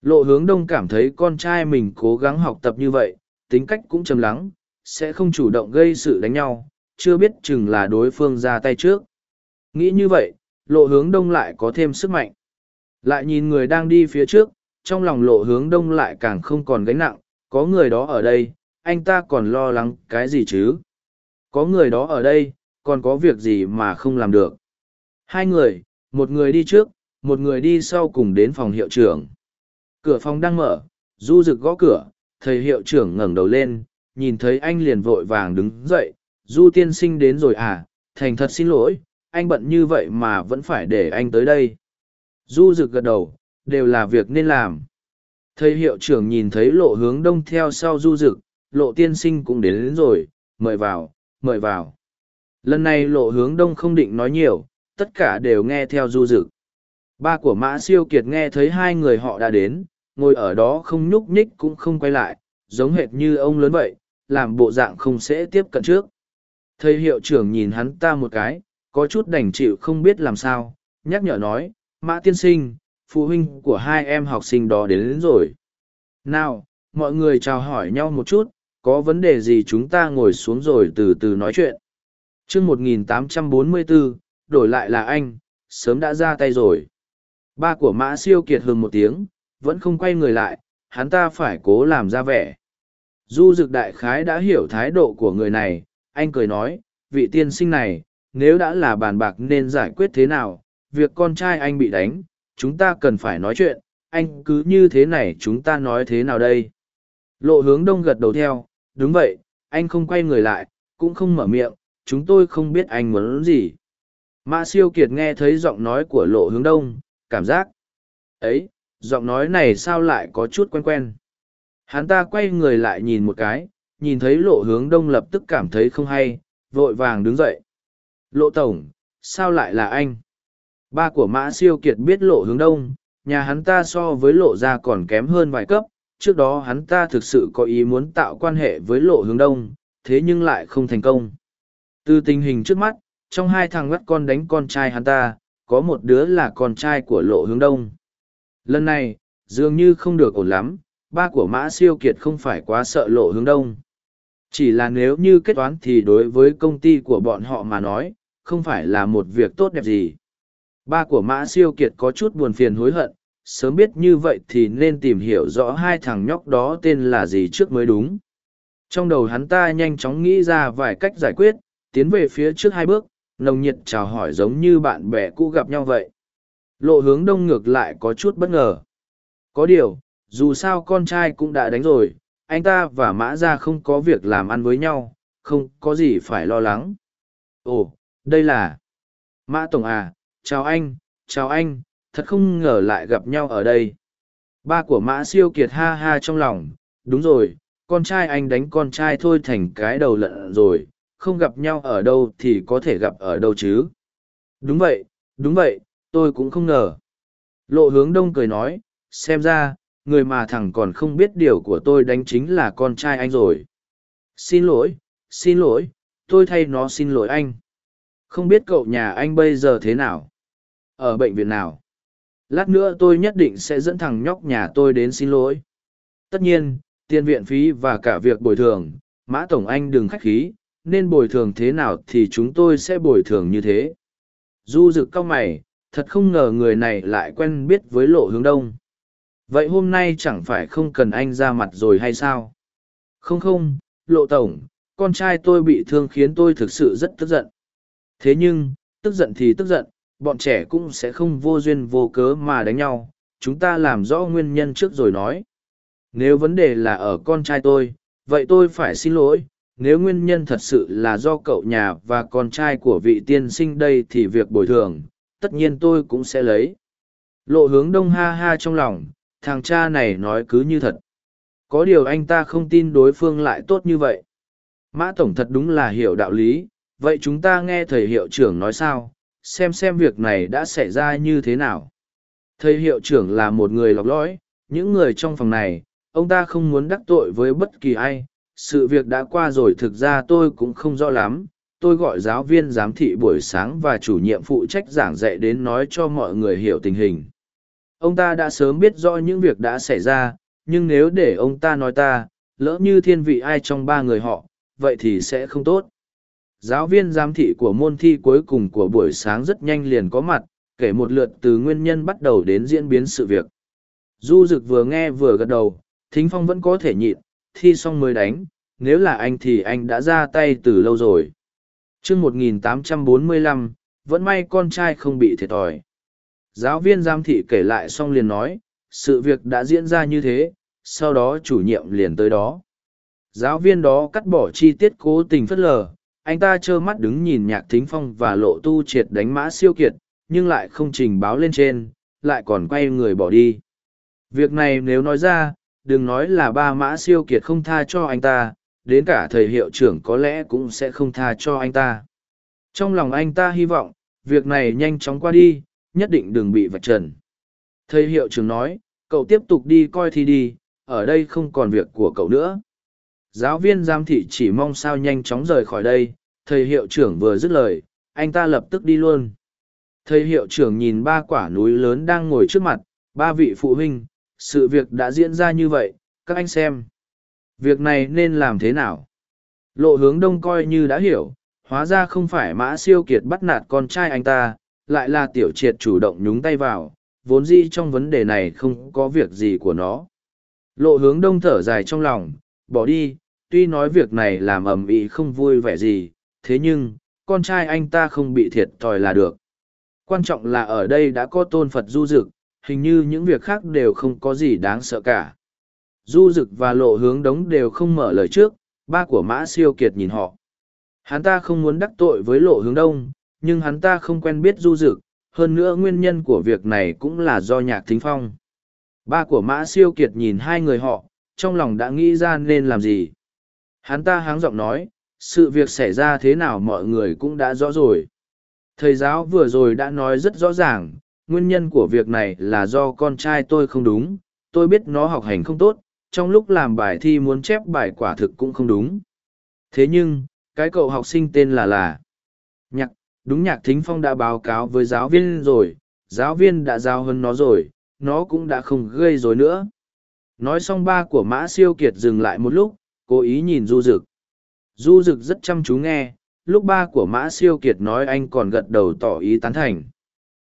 Lộ hướng đông cảm thấy con trai mình cố gắng học tập như vậy, tính cách cũng trầm lắng, sẽ không chủ động gây sự đánh nhau, chưa biết chừng là đối phương ra tay trước. Nghĩ như vậy, lộ hướng đông lại có thêm sức mạnh. Lại nhìn người đang đi phía trước, trong lòng lộ hướng đông lại càng không còn gánh nặng, có người đó ở đây, anh ta còn lo lắng cái gì chứ? Có người đó ở đây, còn có việc gì mà không làm được? Hai người, một người đi trước, một người đi sau cùng đến phòng hiệu trưởng. Cửa phòng đang mở, du rực gõ cửa, thầy hiệu trưởng ngẩng đầu lên, nhìn thấy anh liền vội vàng đứng dậy, du tiên sinh đến rồi à, thành thật xin lỗi, anh bận như vậy mà vẫn phải để anh tới đây. Du rực gật đầu, đều là việc nên làm. Thầy hiệu trưởng nhìn thấy lộ hướng đông theo sau du rực, lộ tiên sinh cũng đến, đến rồi, mời vào, mời vào. Lần này lộ hướng đông không định nói nhiều, tất cả đều nghe theo du dực. Ba của mã siêu kiệt nghe thấy hai người họ đã đến, ngồi ở đó không nhúc nhích cũng không quay lại, giống hệt như ông lớn vậy, làm bộ dạng không sẽ tiếp cận trước. Thầy hiệu trưởng nhìn hắn ta một cái, có chút đành chịu không biết làm sao, nhắc nhở nói, mã tiên sinh, phụ huynh của hai em học sinh đó đến, đến rồi. Nào, mọi người chào hỏi nhau một chút, có vấn đề gì chúng ta ngồi xuống rồi từ từ nói chuyện. chương 1844, đổi lại là anh, sớm đã ra tay rồi. Ba của mã siêu kiệt hừng một tiếng, vẫn không quay người lại, hắn ta phải cố làm ra vẻ. Du dực đại khái đã hiểu thái độ của người này, anh cười nói, vị tiên sinh này, nếu đã là bàn bạc nên giải quyết thế nào, việc con trai anh bị đánh, chúng ta cần phải nói chuyện, anh cứ như thế này chúng ta nói thế nào đây? Lộ hướng đông gật đầu theo, đúng vậy, anh không quay người lại, cũng không mở miệng, chúng tôi không biết anh muốn gì. Mã siêu kiệt nghe thấy giọng nói của lộ hướng đông, cảm giác ấy giọng nói này sao lại có chút quen quen hắn ta quay người lại nhìn một cái, nhìn thấy lộ hướng đông lập tức cảm thấy không hay, vội vàng đứng dậy. Lộ tổng, sao lại là anh? Ba của mã siêu kiệt biết lộ hướng đông, nhà hắn ta so với lộ ra còn kém hơn vài cấp, trước đó hắn ta thực sự có ý muốn tạo quan hệ với lộ hướng đông, thế nhưng lại không thành công. Từ tình hình trước mắt, trong hai thằng ngắt con đánh con trai hắn ta, có một đứa là con trai của lộ hướng đông. Lần này, dường như không được ổn lắm ba của mã siêu kiệt không phải quá sợ lộ hướng đông. Chỉ là nếu như kết toán thì đối với công ty của bọn họ mà nói, không phải là một việc tốt đẹp gì. Ba của mã siêu kiệt có chút buồn phiền hối hận, sớm biết như vậy thì nên tìm hiểu rõ hai thằng nhóc đó tên là gì trước mới đúng. Trong đầu hắn ta nhanh chóng nghĩ ra vài cách giải quyết, tiến về phía trước hai bước, nồng nhiệt chào hỏi giống như bạn bè cũ gặp nhau vậy. Lộ hướng đông ngược lại có chút bất ngờ. Có điều dù sao con trai cũng đã đánh rồi, anh ta và mã ra không có việc làm ăn với nhau, không có gì phải lo lắng. Ồ, đây là mã tổng à chào anh chào anh, thật không ngờ lại gặp nhau ở đây. Ba của mã siêu kiệt ha ha trong lòng, đúng rồi, con trai anh đánh con trai thôi thành cái đầu lận rồi, không gặp nhau ở đâu thì có thể gặp ở đâu chứ. Đúng vậy đúng vậy, tôi cũng không ngờ. Lộ hướng đông cười nói, xem ra người mà thằng còn không biết điều của tôi đánh chính là con trai anh rồi. Xin lỗi xin lỗi, tôi thay nó xin lỗi anh. Không biết cậu nhà anh bây giờ thế nào? Ở bệnh viện nào? Lát nữa tôi nhất định sẽ dẫn thằng nhóc nhà tôi đến xin lỗi. Tất nhiên, tiền viện phí và cả việc bồi thường, mã tổng anh đừng khách khí, nên bồi thường thế nào thì chúng tôi sẽ bồi thường như thế. Du rực cau mày, thật không ngờ người này lại quen biết với lộ hướng đông vậy hôm nay chẳng phải không cần anh ra mặt rồi hay sao? Không không, lộ tổng, con trai tôi bị thương khiến tôi thực sự rất tức giận. Thế nhưng, tức giận thì tức giận, bọn trẻ cũng sẽ không vô duyên vô cớ mà đánh nhau. Chúng ta làm rõ nguyên nhân trước rồi nói. Nếu vấn đề là ở con trai tôi, vậy tôi phải xin lỗi. Nếu nguyên nhân thật sự là do cậu nhà và con trai của vị tiên sinh đây thì việc bồi thường, tất nhiên tôi cũng sẽ lấy. Lộ hướng đông ha ha trong lòng thằng cha này nói cứ như thật. Có điều anh ta không tin đối phương lại tốt như vậy. Mã tổng thật đúng là hiểu đạo lý, vậy chúng ta nghe thầy hiệu trưởng nói sao, xem xem việc này đã xảy ra như thế nào. Thầy hiệu trưởng là một người lọc lõi, những người trong phòng này, ông ta không muốn đắc tội với bất kỳ ai, sự việc đã qua rồi thực ra tôi cũng không rõ lắm, tôi gọi giáo viên giám thị buổi sáng và chủ nhiệm phụ trách giảng dạy đến nói cho mọi người hiểu tình hình ông ta đã sớm biết rõ những việc đã xảy ra nhưng nếu để ông ta nói ta lỡ như thiên vị ai trong ba người họ vậy thì sẽ không tốt. Giáo viên giám thị của môn thi cuối cùng của buổi sáng rất nhanh liền có mặt kể một lượt từ nguyên nhân bắt đầu đến diễn biến sự việc. Du rực vừa nghe vừa gật đầu thính phong vẫn có thể nhịn thi xong mới đánh nếu là anh thì anh đã ra tay từ lâu rồi. Chương 1845, vẫn may con trai không bị thiệt thòi giáo viên giám thị kể lại xong liền nói, sự việc đã diễn ra như thế, sau đó chủ nhiệm liền tới đó. Giáo viên đó cắt bỏ chi tiết cố tình phất lờ, anh ta trơ mắt đứng nhìn nhạc thính phong và lộ tu triệt đánh mã siêu kiệt, nhưng lại không trình báo lên trên, lại còn quay người bỏ đi. Việc này nếu nói ra, đừng nói là ba mã siêu kiệt không tha cho anh ta, đến cả thầy hiệu trưởng có lẽ cũng sẽ không tha cho anh ta. Trong lòng anh ta hy vọng, việc này nhanh chóng qua đi nhất định đừng bị vạch trần. Thầy hiệu trưởng nói, cậu tiếp tục đi coi thi đi, ở đây không còn việc của cậu nữa. Giáo viên giám thị chỉ mong sao nhanh chóng rời khỏi đây, thầy hiệu trưởng vừa dứt lời, anh ta lập tức đi luôn. Thầy hiệu trưởng nhìn ba quả núi lớn đang ngồi trước mặt, ba vị phụ huynh, sự việc đã diễn ra như vậy, các anh xem. Việc này nên làm thế nào? Lộ hướng đông coi như đã hiểu, hóa ra không phải mã siêu kiệt bắt nạt con trai anh ta lại là tiểu triệt chủ động nhúng tay vào, vốn dĩ trong vấn đề này không có việc gì của nó. Lộ hướng đông thở dài trong lòng, bỏ đi, tuy nói việc này làm ầm ĩ không vui vẻ gì, thế nhưng, con trai anh ta không bị thiệt thòi là được. Quan trọng là ở đây đã có tôn phật du dực, hình như những việc khác đều không có gì đáng sợ cả. Du dực và lộ hướng đống đều không mở lời trước, ba của mã siêu kiệt nhìn họ. Hắn ta không muốn đắc tội với lộ hướng đông nhưng hắn ta không quen biết du dực hơn nữa nguyên nhân của việc này cũng là do nhạc thính phong. Ba của Mã Siêu Kiệt nhìn hai người họ, trong lòng đã nghĩ ra nên làm gì. Hắn ta háng giọng nói, sự việc xảy ra thế nào mọi người cũng đã rõ rồi. Thầy giáo vừa rồi đã nói rất rõ ràng, nguyên nhân của việc này là do con trai tôi không đúng, tôi biết nó học hành không tốt, trong lúc làm bài thi muốn chép bài quả thực cũng không đúng. Thế nhưng, cái cậu học sinh tên là là Nhạc, đúng nhạc thính phong đã báo cáo với giáo viên rồi, giáo viên đã giao hơn nó rồi, nó cũng đã không gây rối nữa. Nói xong ba của mã siêu kiệt dừng lại một lúc, cố ý nhìn du dực. Du dực rất chăm chú nghe, lúc ba của mã siêu kiệt nói anh còn gật đầu tỏ ý tán thành.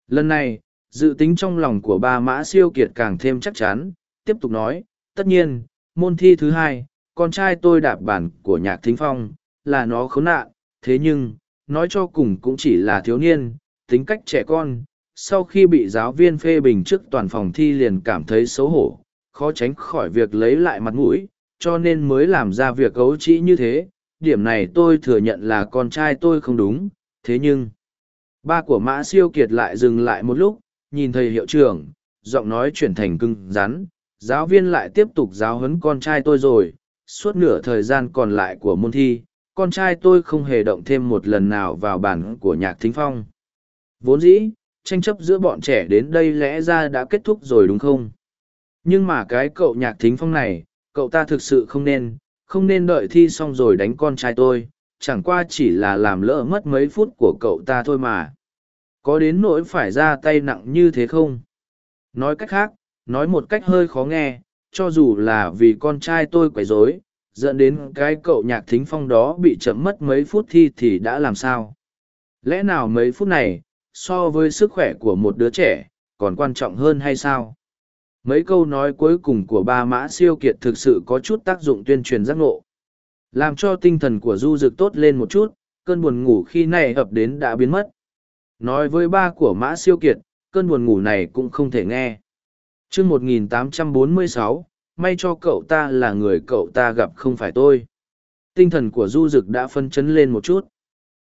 Lần này, dự tính trong lòng của ba mã siêu kiệt càng thêm chắc chắn, tiếp tục nói, tất nhiên, môn thi thứ hai, con trai tôi đạp bản của nhạc thính phong, là nó khốn nạn, thế nhưng, nói cho cùng cũng chỉ là thiếu niên, tính cách trẻ con, sau khi bị giáo viên phê bình trước toàn phòng thi liền cảm thấy xấu hổ, khó tránh khỏi việc lấy lại mặt mũi, cho nên mới làm ra việc gấu trĩ như thế. Điểm này tôi thừa nhận là con trai tôi không đúng, thế nhưng... Ba của Mã Siêu Kiệt lại dừng lại một lúc, nhìn thầy hiệu trưởng, giọng nói chuyển thành cưng rắn, giáo viên lại tiếp tục giáo huấn con trai tôi rồi, suốt nửa thời gian còn lại của môn thi, con trai tôi không hề động thêm một lần nào vào bản của nhạc thính phong. Vốn dĩ, tranh chấp giữa bọn trẻ đến đây lẽ ra đã kết thúc rồi đúng không? Nhưng mà cái cậu nhạc thính phong này, cậu ta thực sự không nên, không nên đợi thi xong rồi đánh con trai tôi, chẳng qua chỉ là làm lỡ mất mấy phút của cậu ta thôi mà. Có đến nỗi phải ra tay nặng như thế không? Nói cách khác, nói một cách hơi khó nghe, cho dù là vì con trai tôi quấy rối, dẫn đến cái cậu nhạc thính phong đó bị chậm mất mấy phút thi thì đã làm sao? Lẽ nào mấy phút này, so với sức khỏe của một đứa trẻ, còn quan trọng hơn hay sao? Mấy câu nói cuối cùng của ba mã siêu kiệt thực sự có chút tác dụng tuyên truyền giác ngộ. Làm cho tinh thần của du rực tốt lên một chút, cơn buồn ngủ khi này ập đến đã biến mất. Nói với ba của mã siêu kiệt, cơn buồn ngủ này cũng không thể nghe. chương 1846, may cho cậu ta là người cậu ta gặp không phải tôi. Tinh thần của du dực đã phân chấn lên một chút.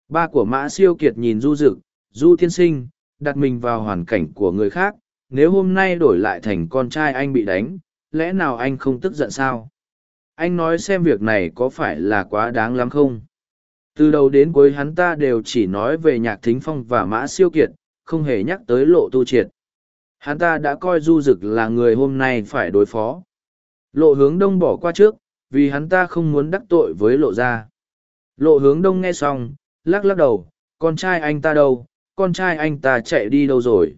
Ba của mã siêu kiệt nhìn du dực, du tiên sinh, đặt mình vào hoàn cảnh của người khác, nếu hôm nay đổi lại thành con trai anh bị đánh, lẽ nào anh không tức giận sao? Anh nói xem việc này có phải là quá đáng lắm không? Từ đầu đến cuối hắn ta đều chỉ nói về nhạc thính phong và mã siêu kiệt, không hề nhắc tới lộ tu triệt. Hắn ta đã coi du dực là người hôm nay phải đối phó. Lộ hướng đông bỏ qua trước, vì hắn ta không muốn đắc tội với lộ gia. Lộ hướng đông nghe xong, lắc lắc đầu, con trai anh ta đâu, con trai anh ta chạy đi đâu rồi.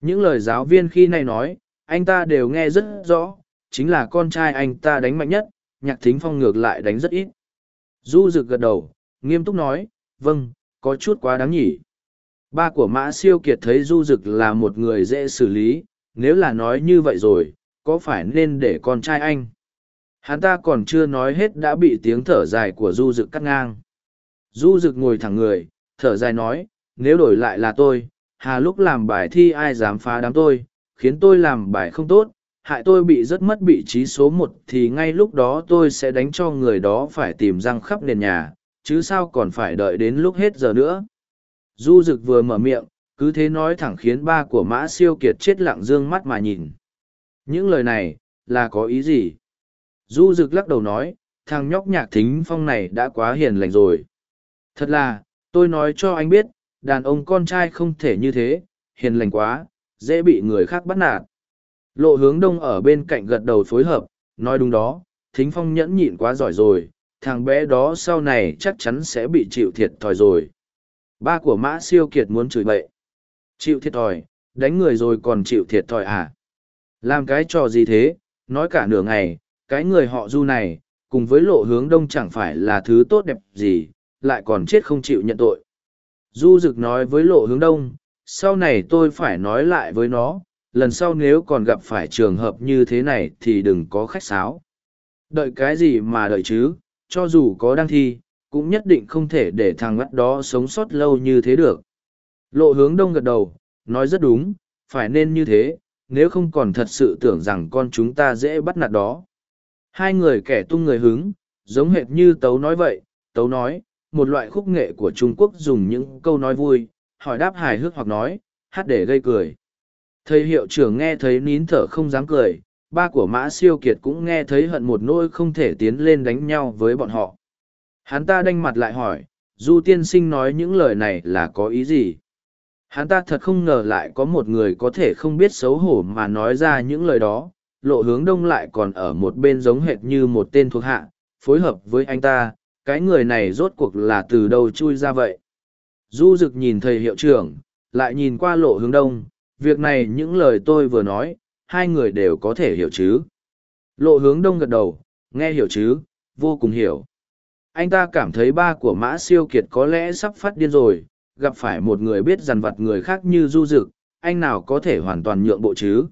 Những lời giáo viên khi này nói, anh ta đều nghe rất rõ, chính là con trai anh ta đánh mạnh nhất, nhạc thính phong ngược lại đánh rất ít. Du rực gật đầu, nghiêm túc nói, vâng, có chút quá đáng nhỉ. Ba của Mã Siêu Kiệt thấy Du Dực là một người dễ xử lý, nếu là nói như vậy rồi, có phải nên để con trai anh? Hắn ta còn chưa nói hết đã bị tiếng thở dài của Du Dực cắt ngang. Du Dực ngồi thẳng người, thở dài nói, nếu đổi lại là tôi, hà lúc làm bài thi ai dám phá đám tôi, khiến tôi làm bài không tốt, hại tôi bị rất mất vị trí số một thì ngay lúc đó tôi sẽ đánh cho người đó phải tìm răng khắp nền nhà, chứ sao còn phải đợi đến lúc hết giờ nữa. Du Dực vừa mở miệng, cứ thế nói thẳng khiến ba của mã siêu kiệt chết lặng dương mắt mà nhìn. Những lời này, là có ý gì? Du Dực lắc đầu nói, thằng nhóc nhạc thính phong này đã quá hiền lành rồi. Thật là, tôi nói cho anh biết, đàn ông con trai không thể như thế, hiền lành quá, dễ bị người khác bắt nạt. Lộ hướng đông ở bên cạnh gật đầu phối hợp, nói đúng đó, thính phong nhẫn nhịn quá giỏi rồi, thằng bé đó sau này chắc chắn sẽ bị chịu thiệt thòi rồi. Ba của mã siêu kiệt muốn chửi bậy. Chịu thiệt thòi, đánh người rồi còn chịu thiệt thòi à? Làm cái trò gì thế, nói cả nửa ngày, cái người họ du này, cùng với lộ hướng đông chẳng phải là thứ tốt đẹp gì, lại còn chết không chịu nhận tội. Du Dực nói với lộ hướng đông, sau này tôi phải nói lại với nó, lần sau nếu còn gặp phải trường hợp như thế này thì đừng có khách sáo. Đợi cái gì mà đợi chứ, cho dù có đăng thi, cũng nhất định không thể để thằng ngắt đó sống sót lâu như thế được. Lộ hướng đông gật đầu, nói rất đúng, phải nên như thế, nếu không còn thật sự tưởng rằng con chúng ta dễ bắt nạt đó. Hai người kẻ tung người hứng, giống hệt như Tấu nói vậy, Tấu nói, một loại khúc nghệ của Trung Quốc dùng những câu nói vui, hỏi đáp hài hước hoặc nói, hát để gây cười. Thầy hiệu trưởng nghe thấy nín thở không dám cười, ba của mã siêu kiệt cũng nghe thấy hận một nỗi không thể tiến lên đánh nhau với bọn họ. Hắn ta đanh mặt lại hỏi, Du tiên sinh nói những lời này là có ý gì? Hắn ta thật không ngờ lại có một người có thể không biết xấu hổ mà nói ra những lời đó, lộ hướng đông lại còn ở một bên giống hệt như một tên thuộc hạ, phối hợp với anh ta, cái người này rốt cuộc là từ đâu chui ra vậy. Du rực nhìn thầy hiệu trưởng, lại nhìn qua lộ hướng đông, việc này những lời tôi vừa nói, hai người đều có thể hiểu chứ. Lộ hướng đông gật đầu, nghe hiểu chứ, vô cùng hiểu. Anh ta cảm thấy ba của mã siêu kiệt có lẽ sắp phát điên rồi, gặp phải một người biết dằn vặt người khác như du dực, anh nào có thể hoàn toàn nhượng bộ chứ.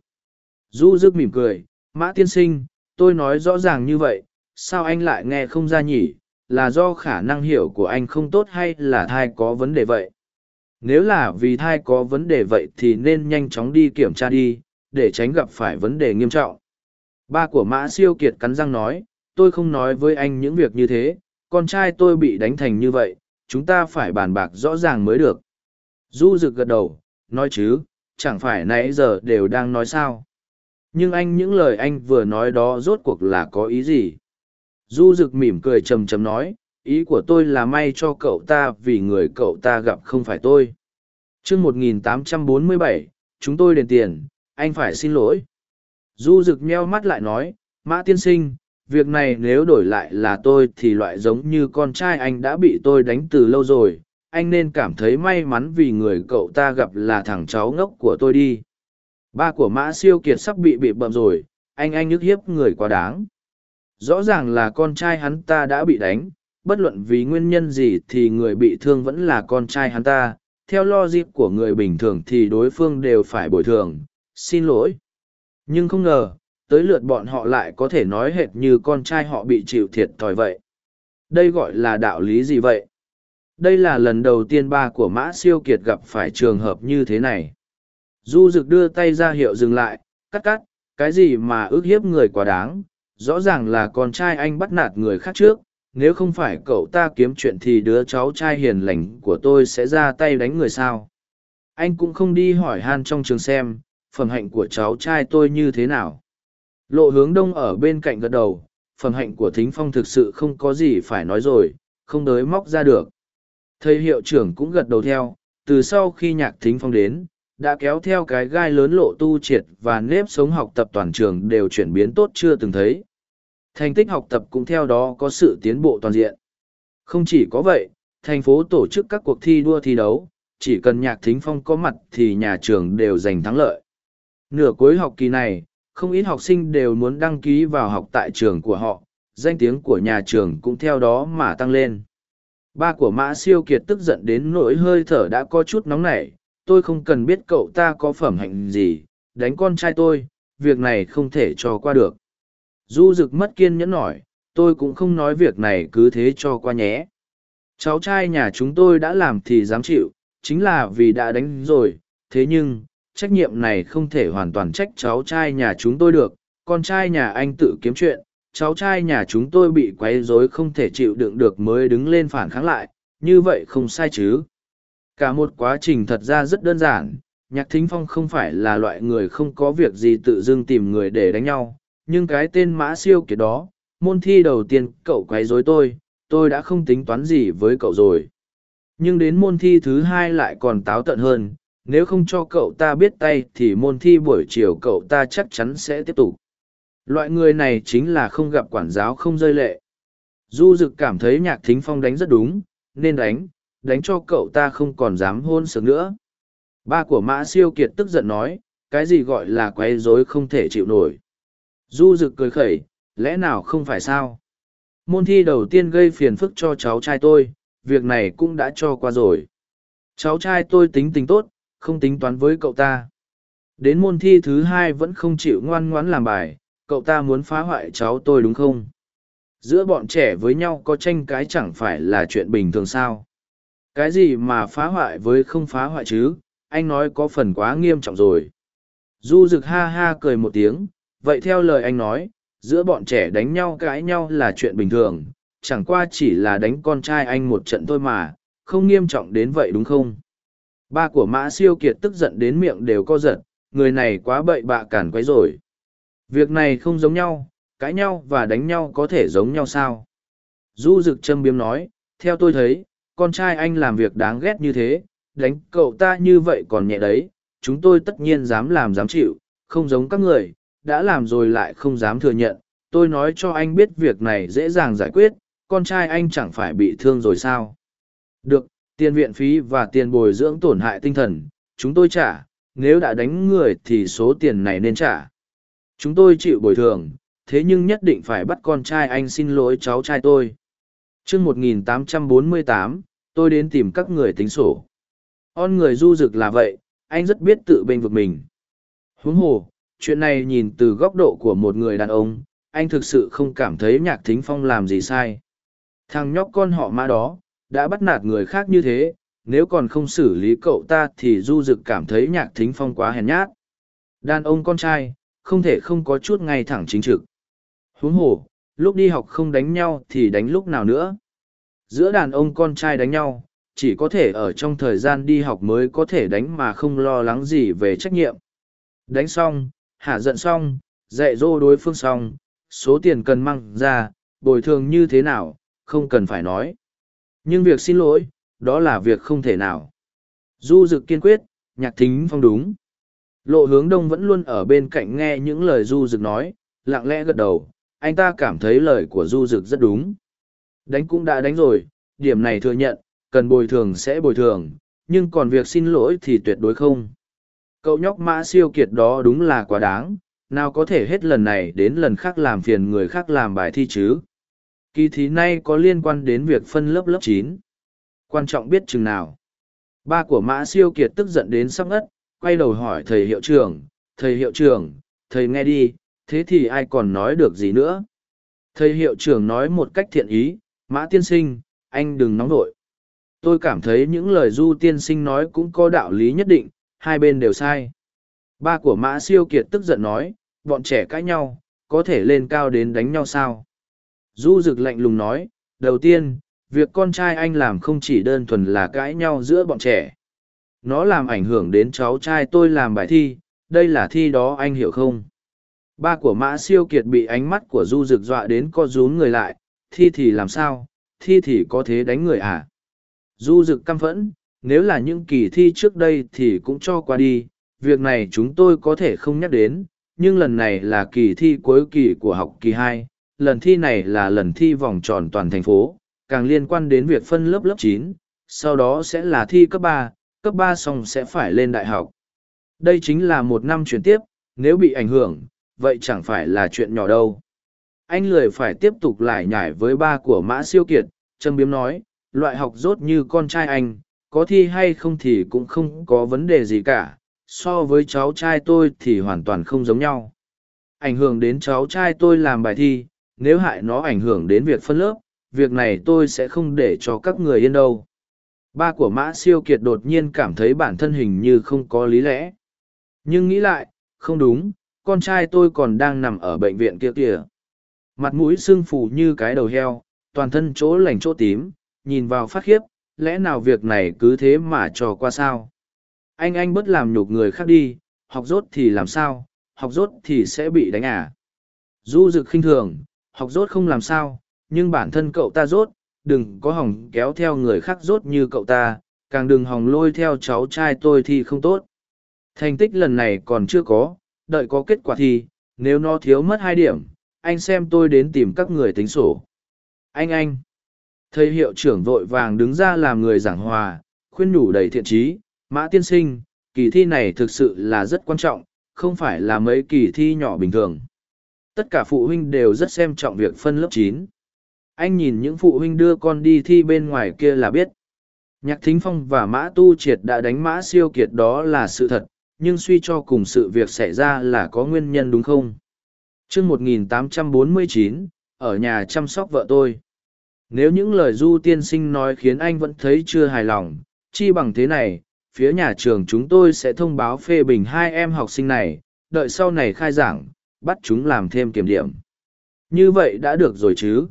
Du dực mỉm cười, mã tiên sinh, tôi nói rõ ràng như vậy, sao anh lại nghe không ra nhỉ, là do khả năng hiểu của anh không tốt hay là thai có vấn đề vậy? Nếu là vì thai có vấn đề vậy thì nên nhanh chóng đi kiểm tra đi, để tránh gặp phải vấn đề nghiêm trọng. Ba của Mã Siêu Kiệt cắn răng nói, tôi không nói với anh những việc như thế, con trai tôi bị đánh thành như vậy, chúng ta phải bàn bạc rõ ràng mới được. Du rực gật đầu, nói chứ, chẳng phải nãy giờ đều đang nói sao. Nhưng anh những lời anh vừa nói đó rốt cuộc là có ý gì? Du rực mỉm cười trầm trầm nói, ý của tôi là may cho cậu ta vì người cậu ta gặp không phải tôi. chương 1847, chúng tôi đền tiền, anh phải xin lỗi. Du rực meo mắt lại nói, Mã tiên sinh, việc này nếu đổi lại là tôi thì loại giống như con trai anh đã bị tôi đánh từ lâu rồi, anh nên cảm thấy may mắn vì người cậu ta gặp là thằng cháu ngốc của tôi đi. Ba của Mã siêu kiệt sắp bị bị bậm rồi, anh anh nhức hiếp người quá đáng. Rõ ràng là con trai hắn ta đã bị đánh. Bất luận vì nguyên nhân gì thì người bị thương vẫn là con trai hắn ta. Theo logic của người bình thường thì đối phương đều phải bồi thường. Xin lỗi. Nhưng không ngờ tới lượt bọn họ lại có thể nói hệt như con trai họ bị chịu thiệt thòi vậy. Đây gọi là đạo lý gì vậy? Đây là lần đầu tiên ba của mã siêu kiệt gặp phải trường hợp như thế này. Du Dực đưa tay ra hiệu dừng lại, cắt cắt, cái gì mà ước hiếp người quá đáng, rõ ràng là con trai anh bắt nạt người khác trước, nếu không phải cậu ta kiếm chuyện thì đứa cháu trai hiền lành của tôi sẽ ra tay đánh người sao? Anh cũng không đi hỏi han trong trường xem, phẩm hạnh của cháu trai tôi như thế nào? Lộ hướng đông ở bên cạnh gật đầu phẩm hạnh của thính phong thực sự không có gì phải nói rồi không đới móc ra được thầy hiệu trưởng cũng gật đầu theo từ sau khi nhạc thính phong đến đã kéo theo cái gai lớn lộ tu triệt và nếp sống học tập toàn trường đều chuyển biến tốt chưa từng thấy Thành tích học tập cũng theo đó có sự tiến bộ toàn diện. Không chỉ có vậy, thành phố tổ chức các cuộc thi đua thi đấu, chỉ cần nhạc thính phong có mặt thì nhà trường đều giành thắng lợi. Nửa cuối học kỳ này, không ít học sinh đều muốn đăng ký vào học tại trường của họ, danh tiếng của nhà trường cũng theo đó mà tăng lên. Ba của Mã Siêu Kiệt tức giận đến nỗi hơi thở đã có chút nóng nảy, tôi không cần biết cậu ta có phẩm hạnh gì, đánh con trai tôi, việc này không thể cho qua được. Du dực mất kiên nhẫn nổi, tôi cũng không nói việc này cứ thế cho qua nhé. Cháu trai nhà chúng tôi đã làm thì dám chịu, chính là vì đã đánh rồi, thế nhưng, trách nhiệm này không thể hoàn toàn trách cháu trai nhà chúng tôi được, con trai nhà anh tự kiếm chuyện, cháu trai nhà chúng tôi bị quấy rối không thể chịu đựng được mới đứng lên phản kháng lại, như vậy không sai chứ. Cả một quá trình thật ra rất đơn giản, Nhạc Thính Phong không phải là loại người không có việc gì tự dưng tìm người để đánh nhau, nhưng cái tên mã siêu kiệt đó môn thi đầu tiên cậu quấy rối tôi tôi đã không tính toán gì với cậu rồi nhưng đến môn thi thứ hai lại còn táo tận hơn nếu không cho cậu ta biết tay thì môn thi buổi chiều cậu ta chắc chắn sẽ tiếp tục loại người này chính là không gặp quản giáo không rơi lệ du dực cảm thấy nhạc thính phong đánh rất đúng nên đánh đánh cho cậu ta không còn dám hôn sớm nữa ba của mã siêu kiệt tức giận nói cái gì gọi là quấy rối không thể chịu nổi Du rực cười khẩy, lẽ nào không phải sao? Môn thi đầu tiên gây phiền phức cho cháu trai tôi, việc này cũng đã cho qua rồi. Cháu trai tôi tính tình tốt, không tính toán với cậu ta. Đến môn thi thứ hai vẫn không chịu ngoan ngoãn làm bài, cậu ta muốn phá hoại cháu tôi đúng không? Giữa bọn trẻ với nhau có tranh cái chẳng phải là chuyện bình thường sao? Cái gì mà phá hoại với không phá hoại chứ? Anh nói có phần quá nghiêm trọng rồi. Du rực ha ha cười một tiếng, vậy theo lời anh nói giữa bọn trẻ đánh nhau cãi nhau là chuyện bình thường chẳng qua chỉ là đánh con trai anh một trận thôi mà không nghiêm trọng đến vậy đúng không Ba của mã siêu kiệt tức giận đến miệng đều co giật, người này quá bậy bạ cản quấy rồi. Việc này không giống nhau, cãi nhau và đánh nhau có thể giống nhau sao? Du Dực châm biếm nói, theo tôi thấy, con trai anh làm việc đáng ghét như thế, đánh cậu ta như vậy còn nhẹ đấy, chúng tôi tất nhiên dám làm dám chịu, không giống các người, đã làm rồi lại không dám thừa nhận. Tôi nói cho anh biết việc này dễ dàng giải quyết, con trai anh chẳng phải bị thương rồi sao? Được, tiền viện phí và tiền bồi dưỡng tổn hại tinh thần, chúng tôi trả, nếu đã đánh người thì số tiền này nên trả. Chúng tôi chịu bồi thường, thế nhưng nhất định phải bắt con trai anh xin lỗi cháu trai tôi. chương 1848, tôi đến tìm các người tính sổ. On người du dực là vậy, anh rất biết tự bênh vực mình. Huống hồ, chuyện này nhìn từ góc độ của một người đàn ông, anh thực sự không cảm thấy nhạc thính phong làm gì sai. Thằng nhóc con họ ma đó, đã bắt nạt người khác như thế, nếu còn không xử lý cậu ta thì du dực cảm thấy nhạc thính phong quá hèn nhát. Đàn ông con trai, không thể không có chút ngay thẳng chính trực. Huống hồ, lúc đi học không đánh nhau thì đánh lúc nào nữa. Giữa đàn ông con trai đánh nhau, chỉ có thể ở trong thời gian đi học mới có thể đánh mà không lo lắng gì về trách nhiệm. Đánh xong, hạ giận xong, dạy dỗ đối phương xong, số tiền cần mang ra, bồi thường như thế nào, không cần phải nói. Nhưng việc xin lỗi, đó là việc không thể nào. Du dực kiên quyết, nhạc thính phong đúng. Lộ hướng đông vẫn luôn ở bên cạnh nghe những lời du dực nói, lặng lẽ gật đầu, anh ta cảm thấy lời của du dực rất đúng. Đánh cũng đã đánh rồi, điểm này thừa nhận, cần bồi thường sẽ bồi thường, nhưng còn việc xin lỗi thì tuyệt đối không. Cậu nhóc mã siêu kiệt đó đúng là quá đáng, nào có thể hết lần này đến lần khác làm phiền người khác làm bài thi chứ. Kỳ thí nay có liên quan đến việc phân lớp lớp chín. Quan trọng biết chừng nào. Ba của mã siêu kiệt tức giận đến sắp ngất, quay đầu hỏi thầy hiệu trưởng, thầy hiệu trưởng, thầy nghe đi, thế thì ai còn nói được gì nữa. Thầy hiệu trưởng nói một cách thiện ý, mã tiên sinh, anh đừng nóng vội. Tôi cảm thấy những lời du tiên sinh nói cũng có đạo lý nhất định, hai bên đều sai. Ba của mã siêu kiệt tức giận nói, bọn trẻ cãi nhau, có thể lên cao đến đánh nhau sao? Du rực lạnh lùng nói, đầu tiên, việc con trai anh làm không chỉ đơn thuần là cãi nhau giữa bọn trẻ. Nó làm ảnh hưởng đến cháu trai tôi làm bài thi, đây là thi đó anh hiểu không? Ba của mã siêu kiệt bị ánh mắt của du rực dọa đến co rúm người lại, thi thì làm sao, thi thì có thế đánh người à? Du rực căm phẫn, nếu là những kỳ thi trước đây thì cũng cho qua đi, việc này chúng tôi có thể không nhắc đến, nhưng lần này là kỳ thi cuối kỳ của học kỳ hai lần thi này là lần thi vòng tròn toàn thành phố, càng liên quan đến việc phân lớp lớp chín sau đó sẽ là thi cấp ba cấp ba xong sẽ phải lên đại học. Đây chính là một năm chuyển tiếp, nếu bị ảnh hưởng, vậy chẳng phải là chuyện nhỏ đâu. Anh lười phải tiếp tục lại nhải với ba của Mã Siêu Kiệt, Trâm Biếm nói, loại học rốt như con trai anh, có thi hay không thì cũng không có vấn đề gì cả, so với cháu trai tôi thì hoàn toàn không giống nhau. Ảnh hưởng đến cháu trai tôi làm bài thi, nếu hại nó ảnh hưởng đến việc phân lớp, việc này tôi sẽ không để cho các người yên đâu. Ba của Mã Siêu Kiệt đột nhiên cảm thấy bản thân hình như không có lý lẽ. Nhưng nghĩ lại, không đúng, con trai tôi còn đang nằm ở bệnh viện kia kìa. Mặt mũi sưng phù như cái đầu heo, toàn thân chỗ lành chỗ tím, nhìn vào phát khiếp, lẽ nào việc này cứ thế mà trò qua sao? Anh anh bất làm nhục người khác đi, học rốt thì làm sao, học rốt thì sẽ bị đánh à? Du dực khinh thường, học rốt không làm sao, nhưng bản thân cậu ta rốt, đừng có hỏng kéo theo người khác rốt như cậu ta, càng đừng hỏng lôi theo cháu trai tôi thì không tốt. Thành tích lần này còn chưa có, đợi có kết quả thì, nếu nó thiếu mất hai điểm, anh xem tôi đến tìm các người tính sổ. Anh anh! Thầy hiệu trưởng vội vàng đứng ra làm người giảng hòa, khuyên nhủ đầy thiện trí, mã tiên sinh, kỳ thi này thực sự là rất quan trọng, không phải là mấy kỳ thi nhỏ bình thường. Tất cả phụ huynh đều rất xem trọng việc phân lớp chín. Anh nhìn những phụ huynh đưa con đi thi bên ngoài kia là biết. Nhạc Thính Phong và Mã Tu Triệt đã đánh Mã Siêu Kiệt đó là sự thật, nhưng suy cho cùng sự việc xảy ra là có nguyên nhân đúng không? chương 1849, ở nhà chăm sóc vợ tôi. Nếu những lời Du tiên sinh nói khiến anh vẫn thấy chưa hài lòng, chi bằng thế này, phía nhà trường chúng tôi sẽ thông báo phê bình hai em học sinh này, đợi sau này khai giảng, bắt chúng làm thêm kiểm điểm. Như vậy đã được rồi chứ?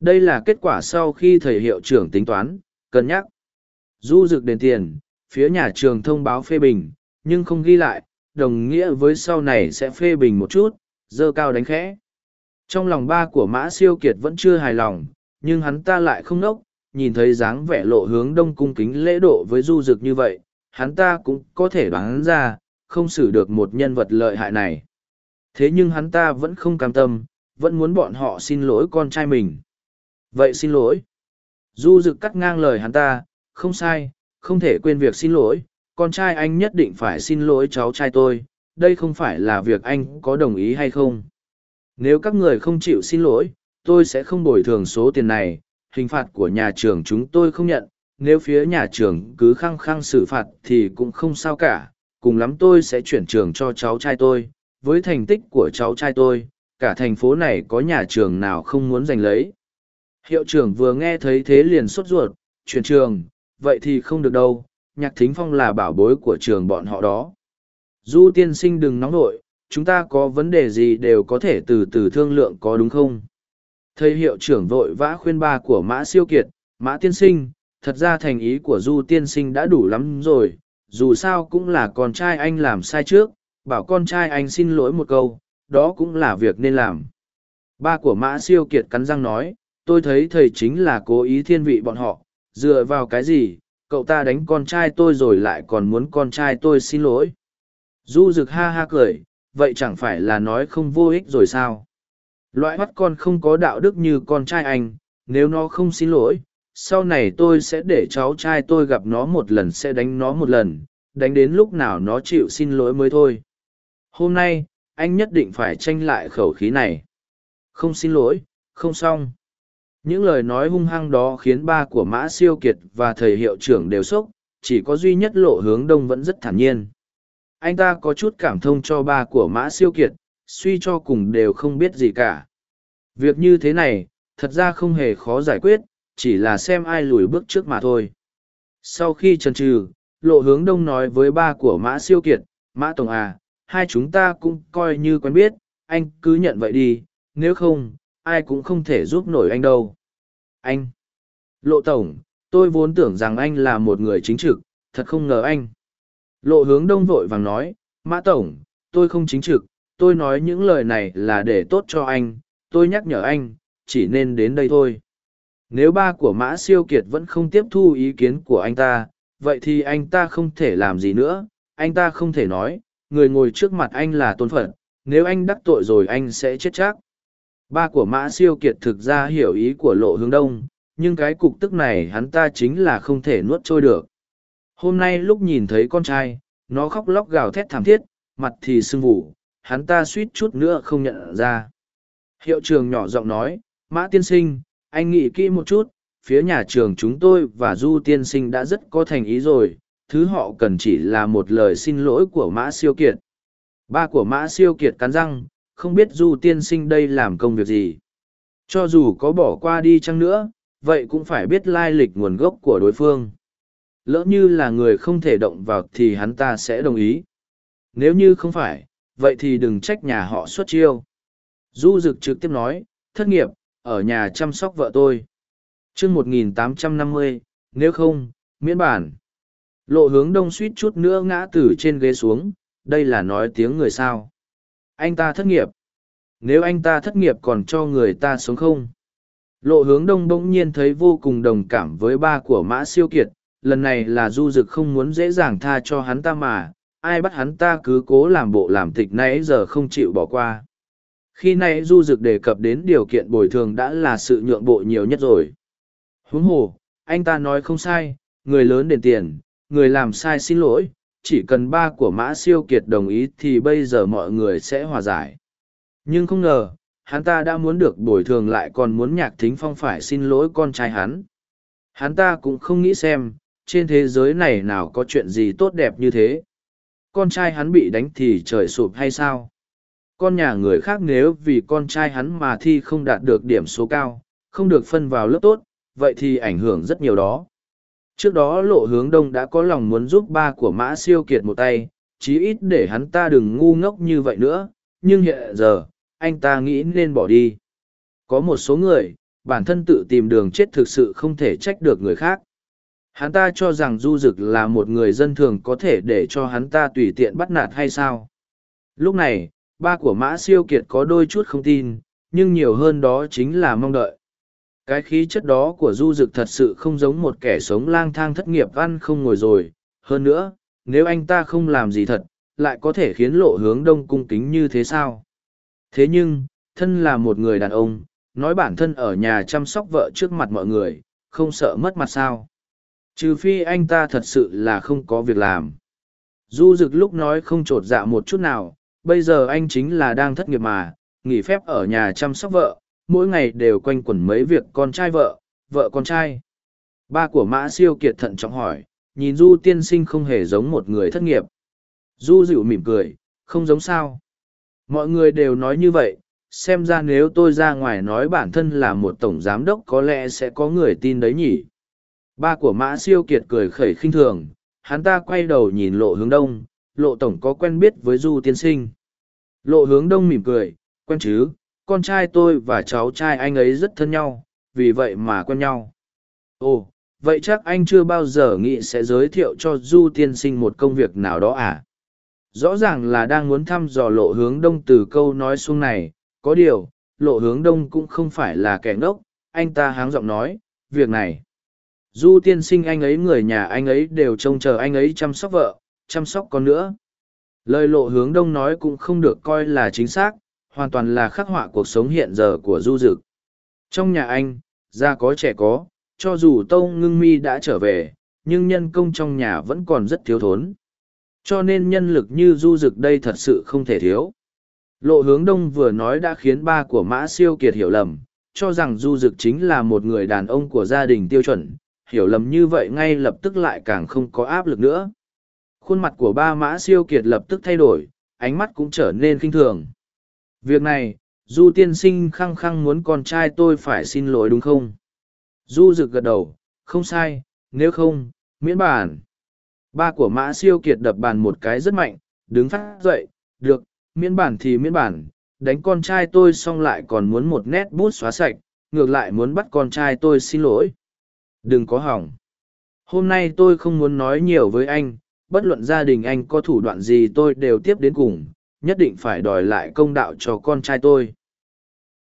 Đây là kết quả sau khi thầy hiệu trưởng tính toán, cân nhắc. Du dực đền tiền, phía nhà trường thông báo phê bình, nhưng không ghi lại, đồng nghĩa với sau này sẽ phê bình một chút, dơ cao đánh khẽ. Trong lòng ba của Mã Siêu Kiệt vẫn chưa hài lòng, nhưng hắn ta lại không nốc, nhìn thấy dáng vẻ lộ hướng đông cung kính lễ độ với du dực như vậy, hắn ta cũng có thể đoán ra, không xử được một nhân vật lợi hại này. Thế nhưng hắn ta vẫn không cam tâm, vẫn muốn bọn họ xin lỗi con trai mình. Vậy xin lỗi. Du dực cắt ngang lời hắn ta, không sai, không thể quên việc xin lỗi, con trai anh nhất định phải xin lỗi cháu trai tôi, đây không phải là việc anh có đồng ý hay không. Nếu các người không chịu xin lỗi, tôi sẽ không bồi thường số tiền này, hình phạt của nhà trường chúng tôi không nhận, nếu phía nhà trường cứ khăng khăng xử phạt thì cũng không sao cả, cùng lắm tôi sẽ chuyển trường cho cháu trai tôi, với thành tích của cháu trai tôi, cả thành phố này có nhà trường nào không muốn giành lấy. Hiệu trưởng vừa nghe thấy thế liền sốt ruột, chuyển trường, vậy thì không được đâu, nhạc thính phong là bảo bối của trường bọn họ đó. Du tiên sinh đừng nóng nội, chúng ta có vấn đề gì đều có thể từ từ thương lượng có đúng không? Thầy hiệu trưởng vội vã khuyên ba của Mã Siêu Kiệt, Mã Tiên Sinh, thật ra thành ý của Du Tiên Sinh đã đủ lắm rồi, dù sao cũng là con trai anh làm sai trước, bảo con trai anh xin lỗi một câu, đó cũng là việc nên làm. Ba của Mã Siêu Kiệt cắn răng nói, tôi thấy thầy chính là cố ý thiên vị bọn họ, dựa vào cái gì, cậu ta đánh con trai tôi rồi lại còn muốn con trai tôi xin lỗi. Du rực ha ha cười, vậy chẳng phải là nói không vô ích rồi sao? Loại mắt con không có đạo đức như con trai anh, nếu nó không xin lỗi, sau này tôi sẽ để cháu trai tôi gặp nó một lần sẽ đánh nó một lần, đánh đến lúc nào nó chịu xin lỗi mới thôi. Hôm nay, anh nhất định phải tranh lại khẩu khí này. Không xin lỗi, không xong. Những lời nói hung hăng đó khiến ba của Mã Siêu Kiệt và thầy hiệu trưởng đều sốc, chỉ có duy nhất lộ hướng đông vẫn rất thản nhiên. Anh ta có chút cảm thông cho ba của Mã Siêu Kiệt, suy cho cùng đều không biết gì cả. Việc như thế này, thật ra không hề khó giải quyết, chỉ là xem ai lùi bước trước mà thôi. Sau khi trần trừ, lộ hướng đông nói với ba của Mã Siêu Kiệt, Mã Tổng à, hai chúng ta cũng coi như quen biết, anh cứ nhận vậy đi, nếu không, ai cũng không thể giúp nổi anh đâu. Anh! Lộ Tổng, tôi vốn tưởng rằng anh là một người chính trực, thật không ngờ anh. Lộ hướng đông vội vàng nói, Mã Tổng, tôi không chính trực, tôi nói những lời này là để tốt cho anh, tôi nhắc nhở anh, chỉ nên đến đây thôi. Nếu ba của Mã Siêu Kiệt vẫn không tiếp thu ý kiến của anh ta, vậy thì anh ta không thể làm gì nữa, anh ta không thể nói, người ngồi trước mặt anh là tôn phận, nếu anh đắc tội rồi anh sẽ chết chắc. Ba của Mã Siêu Kiệt thực ra hiểu ý của lộ hướng đông, nhưng cái cục tức này hắn ta chính là không thể nuốt trôi được. Hôm nay lúc nhìn thấy con trai, nó khóc lóc gào thét thảm thiết, mặt thì sưng vù hắn ta suýt chút nữa không nhận ra. Hiệu trường nhỏ giọng nói, Mã Tiên Sinh, anh nghĩ kỹ một chút, phía nhà trường chúng tôi và Du Tiên Sinh đã rất có thành ý rồi, thứ họ cần chỉ là một lời xin lỗi của Mã Siêu Kiệt. Ba của Mã Siêu Kiệt cắn răng, không biết Du Tiên Sinh đây làm công việc gì. Cho dù có bỏ qua đi chăng nữa, vậy cũng phải biết lai lịch nguồn gốc của đối phương. Lỡ như là người không thể động vào thì hắn ta sẽ đồng ý. Nếu như không phải, vậy thì đừng trách nhà họ xuất chiêu. Du Dực trực tiếp nói, thất nghiệp, ở nhà chăm sóc vợ tôi. chương 1850, nếu không, miễn bản. Lộ hướng đông suýt chút nữa ngã từ trên ghế xuống, đây là nói tiếng người sao. Anh ta thất nghiệp. Nếu anh ta thất nghiệp còn cho người ta sống không? Lộ hướng đông bỗng nhiên thấy vô cùng đồng cảm với ba của mã siêu kiệt, lần này là du dực không muốn dễ dàng tha cho hắn ta mà, ai bắt hắn ta cứ cố làm bộ làm tịch nãy giờ không chịu bỏ qua. Khi nay du dực đề cập đến điều kiện bồi thường đã là sự nhượng bộ nhiều nhất rồi. Huống hồ, anh ta nói không sai, người lớn đền tiền, người làm sai xin lỗi, chỉ cần ba của mã siêu kiệt đồng ý thì bây giờ mọi người sẽ hòa giải. Nhưng không ngờ, hắn ta đã muốn được bồi thường lại còn muốn nhạc thính phong phải xin lỗi con trai hắn. Hắn ta cũng không nghĩ xem, trên thế giới này nào có chuyện gì tốt đẹp như thế. Con trai hắn bị đánh thì trời sụp hay sao? Con nhà người khác nếu vì con trai hắn mà thi không đạt được điểm số cao, không được phân vào lớp tốt, vậy thì ảnh hưởng rất nhiều đó. Trước đó lộ hướng đông đã có lòng muốn giúp ba của mã siêu kiệt một tay, chí ít để hắn ta đừng ngu ngốc như vậy nữa, nhưng hiện giờ, anh ta nghĩ nên bỏ đi. Có một số người, bản thân tự tìm đường chết thực sự không thể trách được người khác. Hắn ta cho rằng du dực là một người dân thường có thể để cho hắn ta tùy tiện bắt nạt hay sao. Lúc này, ba của mã siêu kiệt có đôi chút không tin, nhưng nhiều hơn đó chính là mong đợi. Cái khí chất đó của du dực thật sự không giống một kẻ sống lang thang thất nghiệp ăn không ngồi rồi. Hơn nữa, nếu anh ta không làm gì thật, lại có thể khiến lộ hướng đông cung kính như thế sao? Thế nhưng, thân là một người đàn ông, nói bản thân ở nhà chăm sóc vợ trước mặt mọi người, không sợ mất mặt sao? Trừ phi anh ta thật sự là không có việc làm. Du dực lúc nói không trột dạ một chút nào, bây giờ anh chính là đang thất nghiệp mà, nghỉ phép ở nhà chăm sóc vợ, mỗi ngày đều quanh quẩn mấy việc con trai vợ, vợ con trai. Ba của mã siêu kiệt thận trọng hỏi, nhìn Du tiên sinh không hề giống một người thất nghiệp. Du dịu mỉm cười, không giống sao. Mọi người đều nói như vậy, xem ra nếu tôi ra ngoài nói bản thân là một tổng giám đốc có lẽ sẽ có người tin đấy nhỉ. Ba của mã siêu kiệt cười khẩy khinh thường, hắn ta quay đầu nhìn lộ hướng đông, lộ tổng có quen biết với Du tiên sinh. Lộ hướng đông mỉm cười, quen chứ, con trai tôi và cháu trai anh ấy rất thân nhau, vì vậy mà quen nhau. Ồ, vậy chắc anh chưa bao giờ nghĩ sẽ giới thiệu cho Du tiên sinh một công việc nào đó à? Rõ ràng là đang muốn thăm dò lộ hướng đông từ câu nói xuống này, có điều, lộ hướng đông cũng không phải là kẻ ngốc, anh ta háng giọng nói, việc này. Du tiên sinh anh ấy người nhà anh ấy đều trông chờ anh ấy chăm sóc vợ, chăm sóc con nữa. Lời lộ hướng đông nói cũng không được coi là chính xác, hoàn toàn là khắc họa cuộc sống hiện giờ của du dực. Trong nhà anh, già có trẻ có, cho dù tông ngưng mi đã trở về, nhưng nhân công trong nhà vẫn còn rất thiếu thốn. Cho nên nhân lực như du dực đây thật sự không thể thiếu. Lộ hướng đông vừa nói đã khiến ba của mã siêu kiệt hiểu lầm, cho rằng du dực chính là một người đàn ông của gia đình tiêu chuẩn, hiểu lầm như vậy ngay lập tức lại càng không có áp lực nữa. Khuôn mặt của ba mã siêu kiệt lập tức thay đổi, ánh mắt cũng trở nên khinh thường. Việc này, Du tiên sinh khăng khăng muốn con trai tôi phải xin lỗi đúng không? Du rực gật đầu, không sai, nếu không, miễn bản. Ba của mã siêu kiệt đập bàn một cái rất mạnh, đứng phát dậy, được, miễn bản thì miễn bản, đánh con trai tôi xong lại còn muốn một nét bút xóa sạch, ngược lại muốn bắt con trai tôi xin lỗi. Đừng có hỏng. Hôm nay tôi không muốn nói nhiều với anh, bất luận gia đình anh có thủ đoạn gì tôi đều tiếp đến cùng, nhất định phải đòi lại công đạo cho con trai tôi.